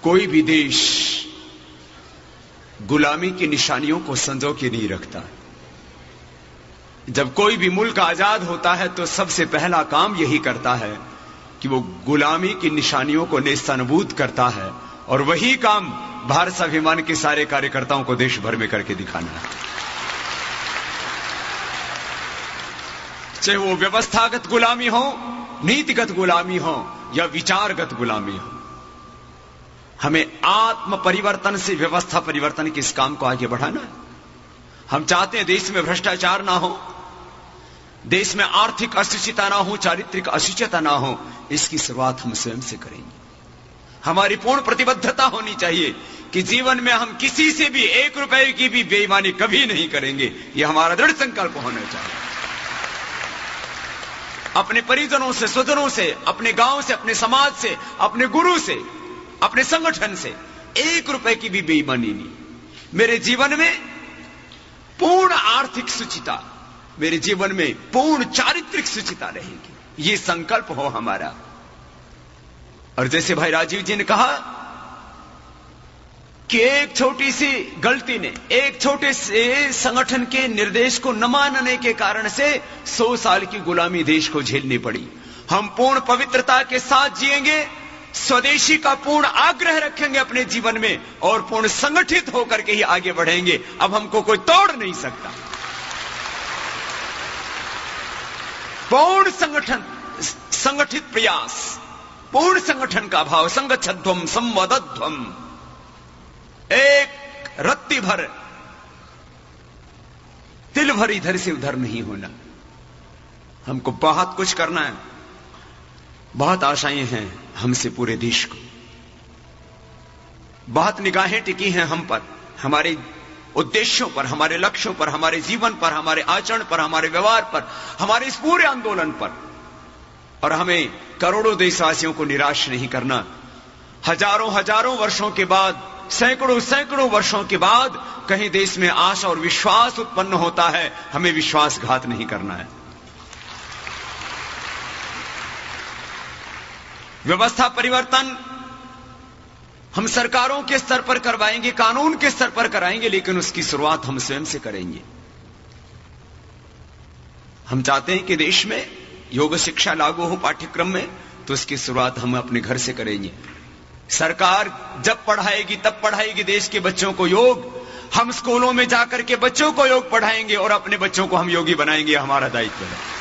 कोई भी देश गुलामी की निशानियों को संजो के नहीं रखता। जब कोई भी मुल्क आज़ाद होता है तो सबसे पहला काम यही करता है कि वो गुलामी की निशानियों को नेस्तानबूद करता है और वही काम भारत स्वाभिमान के सारे कार्यकर्ताओं को देश भर में करके दिखाना है। चाहे वो व्यवस्थागत गुलामी हो, नीतिगत गुलामी हो या विचारगत गुलामी हो हमें आत्म परिवर्तन से व्यवस्था परिवर्तन के इस काम को आगे बढ़ाना है। हम चाहते हैं देश में भ्रष्टाचार ना हो, देश में आर्थिक अशिक्षिता ना हो, चारित्रिक अशिक्षता ना हो, इसकी शुरुआत हम स्वयं से करेंगे। हमारी पूर्ण प्रतिबद्धता होनी चाहिए कि जीवन में हम किसी से भी एक रुपए की भी बेईमानी कभी नहीं करेंगे। यह हमारा दृढ़ संकल्प होना चाहिए। अपने परिजनों से, स्वजनों से, अपने गाँव से, अपने समाज से, अपने गुरु से अपने संगठन से। एक रुपए की भी बेईमानी नहीं। मेरे जीवन में पूर्ण आर्थिक सुचिता, मेरे जीवन में पूर्ण चारित्रिक सुचिता रहेगी। ये संकल्प हो हमारा। और जैसे भाई राजीव जी ने कहा कि एक छोटी सी गलती ने, एक छोटे से संगठन के निर्देश को न मानने के कारण से सौ साल की गुलामी देश को झेलनी पड़ी। हम पूर्ण पवित्रता के साथ जिएँगे स्वदेशी का पूर्ण आग्रह रखेंगे अपने जीवन में और पूर्ण संगठित होकर के ही आगे बढ़ेंगे। अब हमको कोई तोड़ नहीं सकता। पूर्ण संगठन, संगठित प्रयास, पूर्ण संगठन का भाव संगठध्वम संवदध्वम एक रत्ती भर, तिल भर इधर से उधर नहीं होना। हमको बहुत कुछ करना है। बहुत आशाएँ हैं हमसे पूरे देश को। बहुत निगाहें टिकी हैं हम पर, हमारे उद्देश्यों पर, हमारे लक्ष्यों पर, हमारे जीवन पर, हमारे आचरण पर, हमारे व्यवहार पर, हमारे इस पूरे आंदोलन पर। और हमें करोड़ों देशवासियों को निराश नहीं करना। हज़ारों हज़ारों वर्षों के बाद, सैकड़ों सैकड़ों वर्षों के बाद कहीं देश में आशा और विश्वास उत्पन्न होता है, हमें विश्वासघात नहीं करना है। व्यवस्था परिवर्तन हम सरकारों के स्तर पर करवाएँगे, कानून के स्तर पर कराएँगे, लेकिन उसकी शुरुआत हम स्वयं से करेंगे। हम चाहते हैं कि देश में योग शिक्षा लागू हो पाठ्यक्रम में तो उसकी शुरुआत हम अपने घर से करेंगे। सरकार जब पढ़ाएगी, तब पढ़ाएगी देश के बच्चों को योग। हम स्कूलों में जाकर के बच्चों को योग पढ़ाएँगे और अपने बच्चों को हम योगी बनाएँगे हमारा दायित्व है।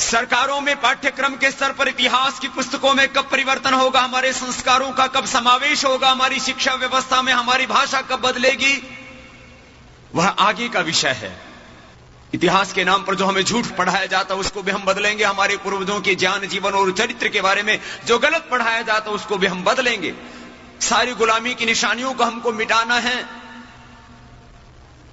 सरकारों में पाठ्यक्रम के स्तर पर इतिहास की पुस्तकों में कब परिवर्तन होगा, हमारे संस्कारों का कब समावेश होगा, हमारी शिक्षा व्यवस्था में हमारी भाषा कब बदलेगी, वह आगे का विषय है। इतिहास के नाम पर जो हमें झूठ पढ़ाया जाता है उसको भी हम बदलेंगे, हमारे पूर्वजों के ज्ञान, जीवन और चरित्र के बारे में जो गलत पढ़ाया जाता है उसको भी हम बदलेंगे। सारी गुलामी की निशानियों को हमको मिटाना है।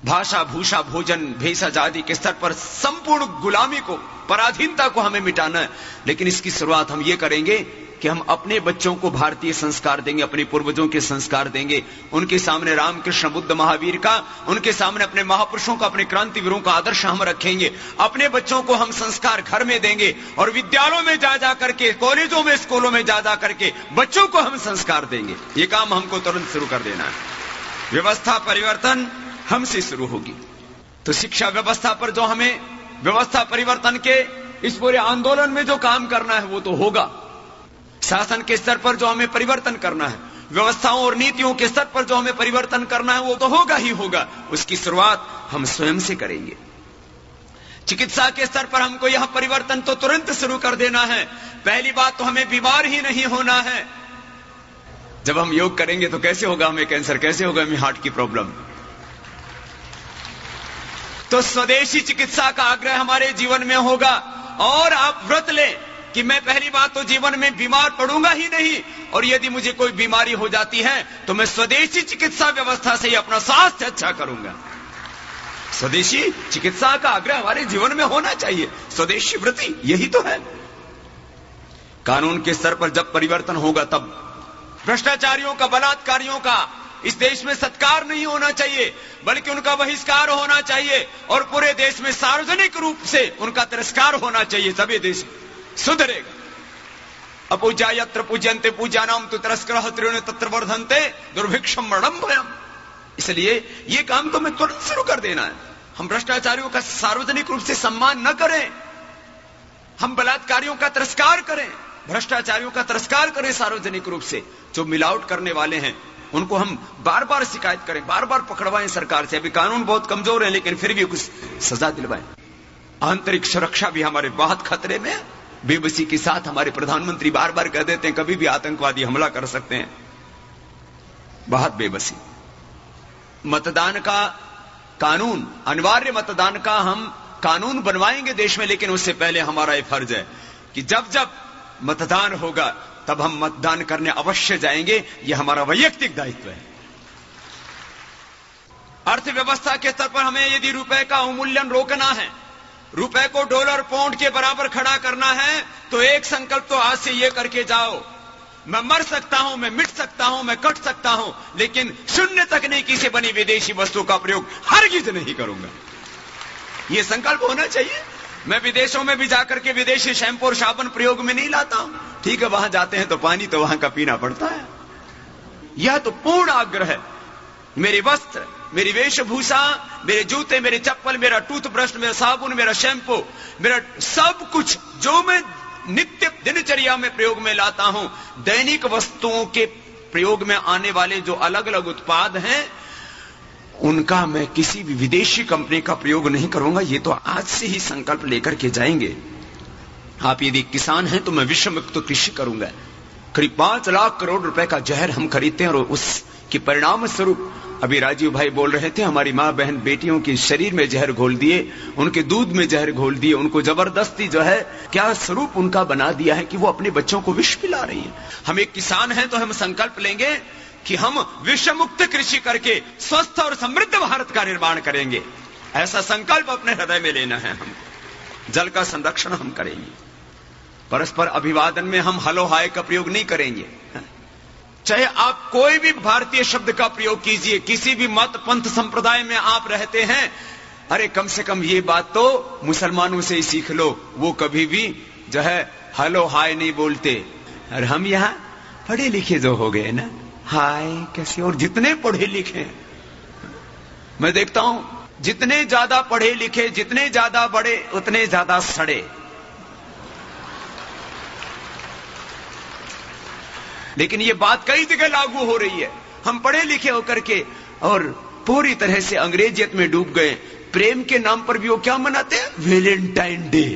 भाषा, भूषा, भोजन, भेषज आदि के स्तर पर संपूर्ण गुलामी को, पराधीनता को हमें मिटाना है। लेकिन इसकी शुरुआत हम ये करेंगे कि हम अपने बच्चों को भारतीय संस्कार देंगे, अपने पूर्वजों के संस्कार देंगे। उनके सामने रामकृष्ण, बुद्ध, महावीर का, उनके सामने अपने महापुरुषों का, अपने क्रांतिवीरों का आदर्श हम रखेंगे। अपने बच्चों को हम संस्कार घर में देंगे और विद्यालयों में जा जा करके, कॉलेजों में, स्कूलों में जा जा करके बच्चों को हम संस्कार देंगे। ये काम हमको तुरंत शुरू कर देना है। व्यवस्था, परिवर्तन हमसे शुरू होगी। तो शिक्षा व्यवस्था पर जो हमें व्यवस्था परिवर्तन के इस पूरे आंदोलन में जो काम करना है, वो तो होगा। शासन के स्तर पर जो हमें परिवर्तन करना है, व्यवस्थाओं और नीतियों के स्तर पर जो हमें परिवर्तन करना है, वो तो होगा ही होगा। उसकी शुरुआत हम स्वयं से करेंगे। चिकित्सा के स्तर पर हमको यह परिवर्तन तो तुरंत शुरू कर देना है। पहली बात तो हमें बीमार ही नहीं होना है। जब हम योग करेंगे तो कैसे होगा हमें कैंसर, कैसे होगा हमें हार्ट की प्रॉब्लम? तो स्वदेशी चिकित्सा का आग्रह हमारे जीवन में होगा। और आप व्रत लें कि मैं पहली बात तो जीवन में बीमार पड़ूँगा ही नहीं, और यदि मुझे कोई बीमारी हो जाती है तो मैं स्वदेशी चिकित्सा व्यवस्था से ही अपना स्वास्थ्य अच्छा करूँगा। स्वदेशी चिकित्सा का आग्रह हमारे जीवन में होना चाहिए। स्वदेशी वृत्ति, यही तो है। कानून के स्तर पर जब परिवर्तन होगा, तब भ्रष्टाचारियों का, बलात्कारियों का इस देश में सत्कार नहीं होना चाहिए, बल्कि उनका बहिष्कार होना चाहिए और पूरे देश में सार्वजनिक रूप से उनका तिरस्कार होना चाहिए तभी देश सुधरेगा। अपूजा यत्र पूजनते पूजा नाम तो तिरस्कर त्रिण तत्र वर्धनते दुर्भिक्षम मरणम भयम इसलिए ये काम तो मैं तुरंत शुरू कर देना है। हम भ्रष्टाचारियों का सार्वजनिक रूप से सम्मान न करें। हम बलात्कारियों का तिरस्कार करें। भ्रष्टाचारियों का तिरस्कार करें सार्वजनिक रूप से, जो मिलावट करने वाले हैं। उनको हम बार बार शिकायत करें बार बार पकड़वाएँ सरकार से। अभी कानून बहुत कमज़ोर है, लेकिन फिर भी कुछ सजा दिलवाएँ। आंतरिक सुरक्षा भी हमारे बहुत खतरे में बेबसी के साथ हमारे प्रधानमंत्री बार बार कह देते हैं, कभी भी आतंकवादी हमला कर सकते हैं। बहुत बेबसी। मतदान का कानून, अनिवार्य मतदान का हम कानून बनवाएँगे देश में, लेकिन उससे पहले हमारा यह फ़र्ज़ है कि जब जब मतदान होगा तब हम मतदान करने अवश्य जाएँगे। यह हमारा वैयक्तिक दायित्व है। अर्थव्यवस्था के स्तर पर हमें यदि रुपए का अवमूल्यन रोकना है, रुपए को डॉलर पाउंड के बराबर खड़ा करना है तो एक संकल्प तो आज से ये करके जाओ। मैं मर सकता हूँ, मैं मिट सकता हूँ, मैं कट सकता हूँ, लेकिन शून्य तकनीकी से बनी विदेशी वस्तु का प्रयोग हरगिज नहीं करूँगा। यह संकल्प होना चाहिए। मैं विदेशों में भी जाकर के विदेशी शैंपू और साबुन प्रयोग में नहीं लाता हूँ। ठीक है, वहाँ जाते हैं तो पानी तो वहाँ का पीना पड़ता है। यह तो पूर्ण आग्रह मेरे वस्त्र, मेरी वेशभूषा, मेरे जूते, मेरे चप्पल, मेरा टूथब्रश, मेरा साबुन, मेरा शैंपू मेरा सब कुछ जो मैं नित्य दिनचर्या में प्रयोग में लाता हूँ, दैनिक वस्तुओं के प्रयोग में आने वाले जो अलग अलग उत्पाद हैं उनका मैं किसी भी विदेशी कंपनी का प्रयोग नहीं करूँगा, ये तो आज से ही संकल्प लेकर के जाएँगे। आप यदि किसान हैं तो मैं विश्व मुक्त कृषि करूँगा। करीब पाँच लाख करोड़ रुपए का जहर हम खरीदते हैं और उसके परिणाम स्वरूप अभी राजीव भाई बोल रहे थे, हमारी माँ बहन बेटियों के शरीर में जहर घोल दिए, उनके दूध में जहर घोल दिए, उनको ज़बरदस्ती जो है, क्या स्वरूप उनका बना दिया है कि वो अपने बच्चों को विष पिला रही है? हम एक किसान हैं तो हम संकल्प लेंगे कि हम विश्व मुक्त कृषि करके स्वस्थ और समृद्ध भारत का निर्माण करेंगे। ऐसा संकल्प अपने हृदय में लेना है हमको। जल का संरक्षण हम करेंगे। परस्पर अभिवादन में हम हलो हाय का प्रयोग नहीं करेंगे। चाहे आप कोई भी भारतीय शब्द का प्रयोग कीजिए, किसी भी मत, पंथ, संप्रदाय में आप रहते हैं, अरे कम से कम ये बात तो मुसलमानों से ही सीख लो। वो कभी भी जो है, हलो हाय नहीं बोलते। और हम यहाँ पढ़े लिखे जो हो गए ना। हाय, कैसे? और जितने पढ़े लिखे मैं देखता हूँ, जितने ज़्यादा पढ़े लिखे, जितने ज़्यादा बड़े, उतने ज़्यादा सड़े। लेकिन ये बात कई जगह लागू हो रही है। हम पढ़े लिखे होकर के, और पूरी तरह से अंग्रेजियत में डूब गए। प्रेम के नाम पर भी वो क्या मनाते हैं? वेलेंटाइन डे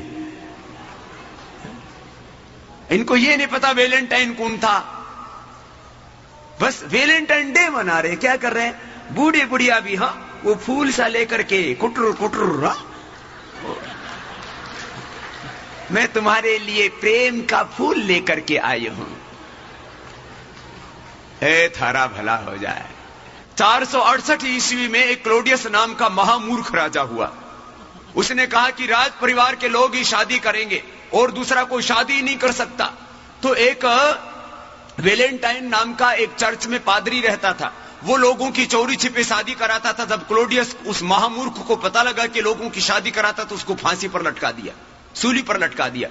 इनको ये नहीं पता वेलेंटाइन कौन था। बस वेलेंटाइन डे मना रहे, क्या कर रहे हैं? बूढ़े बुढ़िया भी हाँ वो फूल सा लेकर के कुटर कुटर हाँ। मैं तुम्हारे लिए प्रेम का फूल लेकर के आई हूँ। ए थारा भला हो जाए। चार सौ ईस्वी में एक क्लोडियस नाम का महामूर्ख राजा हुआ। उसने कहा कि राज परिवार के लोग ही शादी करेंगे और दूसरा कोई शादी नहीं कर सकता। तो एक वेलेंटाइन नाम का एक चर्च में पादरी रहता था। वो लोगों की चोरी छिपे शादी कराता था। जब क्लोडियस उस महामूर्ख को पता लगा कि लोगों की शादी कराता तो उसको फांसी पर लटका दिया, सूली पर लटका दिया।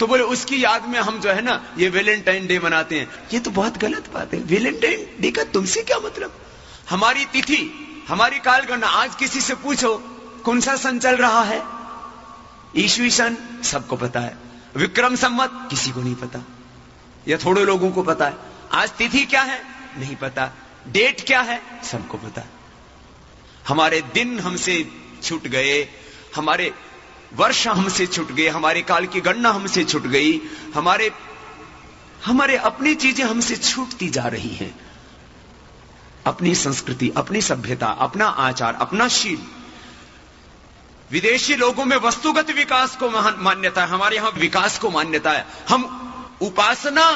तो बोले, उसकी याद में हम जो है ना, ये वेलेंटाइन डे मनाते हैं। ये तो बहुत गलत बात है। वेलेंटाइन डे का तुमसे क्या मतलब? हमारी तिथि, हमारी कालगणना, आज किसी से पूछो, कौन सा सन चल रहा है? ईस्वी सन, सबको पता है। विक्रम सम्मत, किसी को नहीं पता। या थोड़े लोगों को पता है। आज तिथि क्या है? नहीं पता। डेट क्या है? सबको पता। हमारे दिन हमसे छूट गए, हमारे वर्ष हमसे छूट गए, हमारे काल की गणना हमसे छूट गई, हमारे हमारे अपनी चीज़ें हमसे छूटती जा रही हैं। अपनी संस्कृति, अपनी सभ्यता, अपना आचार, अपना शील। विदेशी लोगों में वस्तुगत विकास को मान्यता है, हमारे यहाँ विकास को मान्यता है। हम उपासना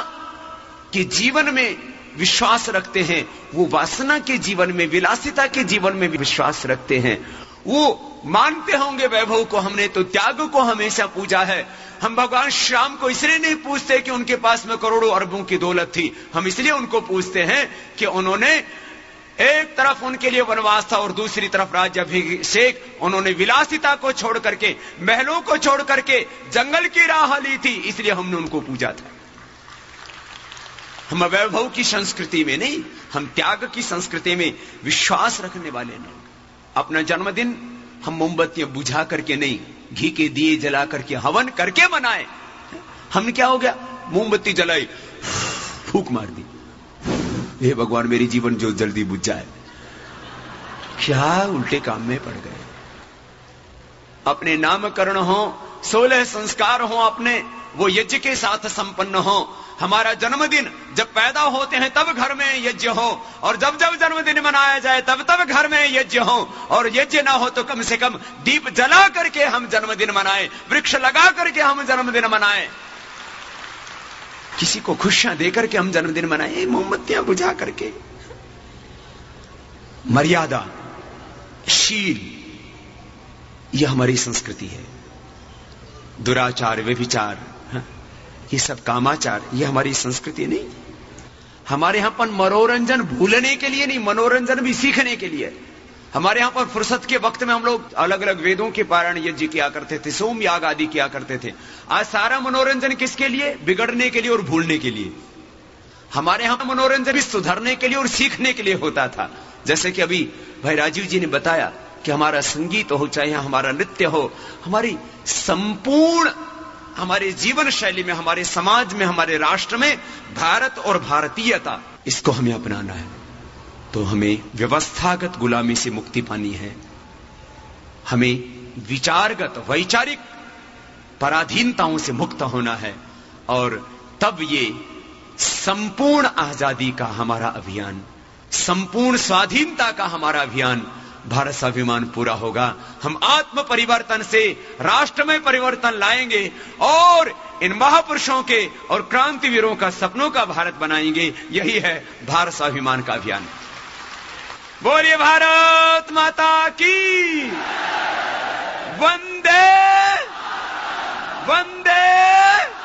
के जीवन में विश्वास रखते हैं, वो वासना के जीवन में, विलासिता के जीवन में भी विश्वास रखते हैं। वो मानते होंगे वैभव को हमने तो त्याग को हमेशा पूजा है। हम भगवान श्याम को इसलिए नहीं पूछते कि उनके पास में करोड़ों अरबों की दौलत थी। हम इसलिए उनको पूछते हैं कि उन्होंने एक तरफ़ उनके लिए वनवास था और दूसरी तरफ़ राज्य अभिषेक उन्होंने विलासिता को छोड़ करके, महलों को छोड़ करके जंगल की राह ली थी, इसलिए हमने उनको पूजा था। हम वैभव की संस्कृति में नहीं, हम त्याग की संस्कृति में विश्वास रखने वाले लोग अपना जन्मदिन हम मोमबत्तियाँ बुझा करके नहीं, घी के दिए जला करके, हवन करके मनाए। हमने क्या हो गया? मोमबत्ती जलाई, फूक मार दी। हे भगवान, मेरी जीवन जो जल्दी बुझ जाए। क्या उल्टे काम में पड़ गए? अपने नामकरण हो, सोलह संस्कार हो अपने, वो यज्ञ के साथ संपन्न हो। हमारा जन्मदिन जब पैदा होते हैं, तब घर में यज्ञ हो। और जब जब जन्मदिन मनाया जाए, तब तब घर में यज्ञ हो। और यज्ञ ना हो तो कम से कम दीप जला करके हम जन्मदिन मनाएँ, वृक्ष लगा करके हम जन्मदिन मनाएँ। किसी को खुशियाँ देकर के हम जन्मदिन मनाए। मोमबत्तियाँ बुझा करके। मर्यादा, शील, यह हमारी संस्कृति है। दुराचार, व्यभिचार ये सब कामाचार ये हमारी संस्कृति नहीं। हमारे यहाँ पर मनोरंजन भूलने के लिए नहीं, मनोरंजन भी सीखने के लिए। हमारे यहाँ पर फुर्सत के वक्त में हम लोग अलग अलग वेदों के पारायण यज्ञ किया करते थे, सोम याग आदि किया करते थे। आज सारा मनोरंजन किसके लिए? बिगड़ने के लिए और भूलने के लिए। हमारे यहाँ मनोरंजन भी सुधरने के लिए और सीखने के लिए होता था। जैसे कि अभी भाई राजीव जी ने बताया कि हमारा संगीत हो, चाहे हमारा नृत्य हो, हमारी संपूर्ण, हमारे जीवन शैली में, हमारे समाज में, हमारे राष्ट्र में भारत और भारतीयता, इसको हमें अपनाना है। तो हमें व्यवस्थागत गुलामी से मुक्ति पानी है। हमें विचारगत, वैचारिक पराधीनताओं से मुक्त होना है और तब ये संपूर्ण आज़ादी का हमारा अभियान, संपूर्ण स्वाधीनता का हमारा अभियान भारत स्वाभिमान पूरा होगा। हम आत्म परिवर्तन से राष्ट्र में परिवर्तन लाएँगे और इन महापुरुषों के और क्रांतिवीरों का सपनों का भारत बनाएँगे। यही है भारत स्वाभिमान का अभियान। बोलिए भारत माता की। वंदे वंदे।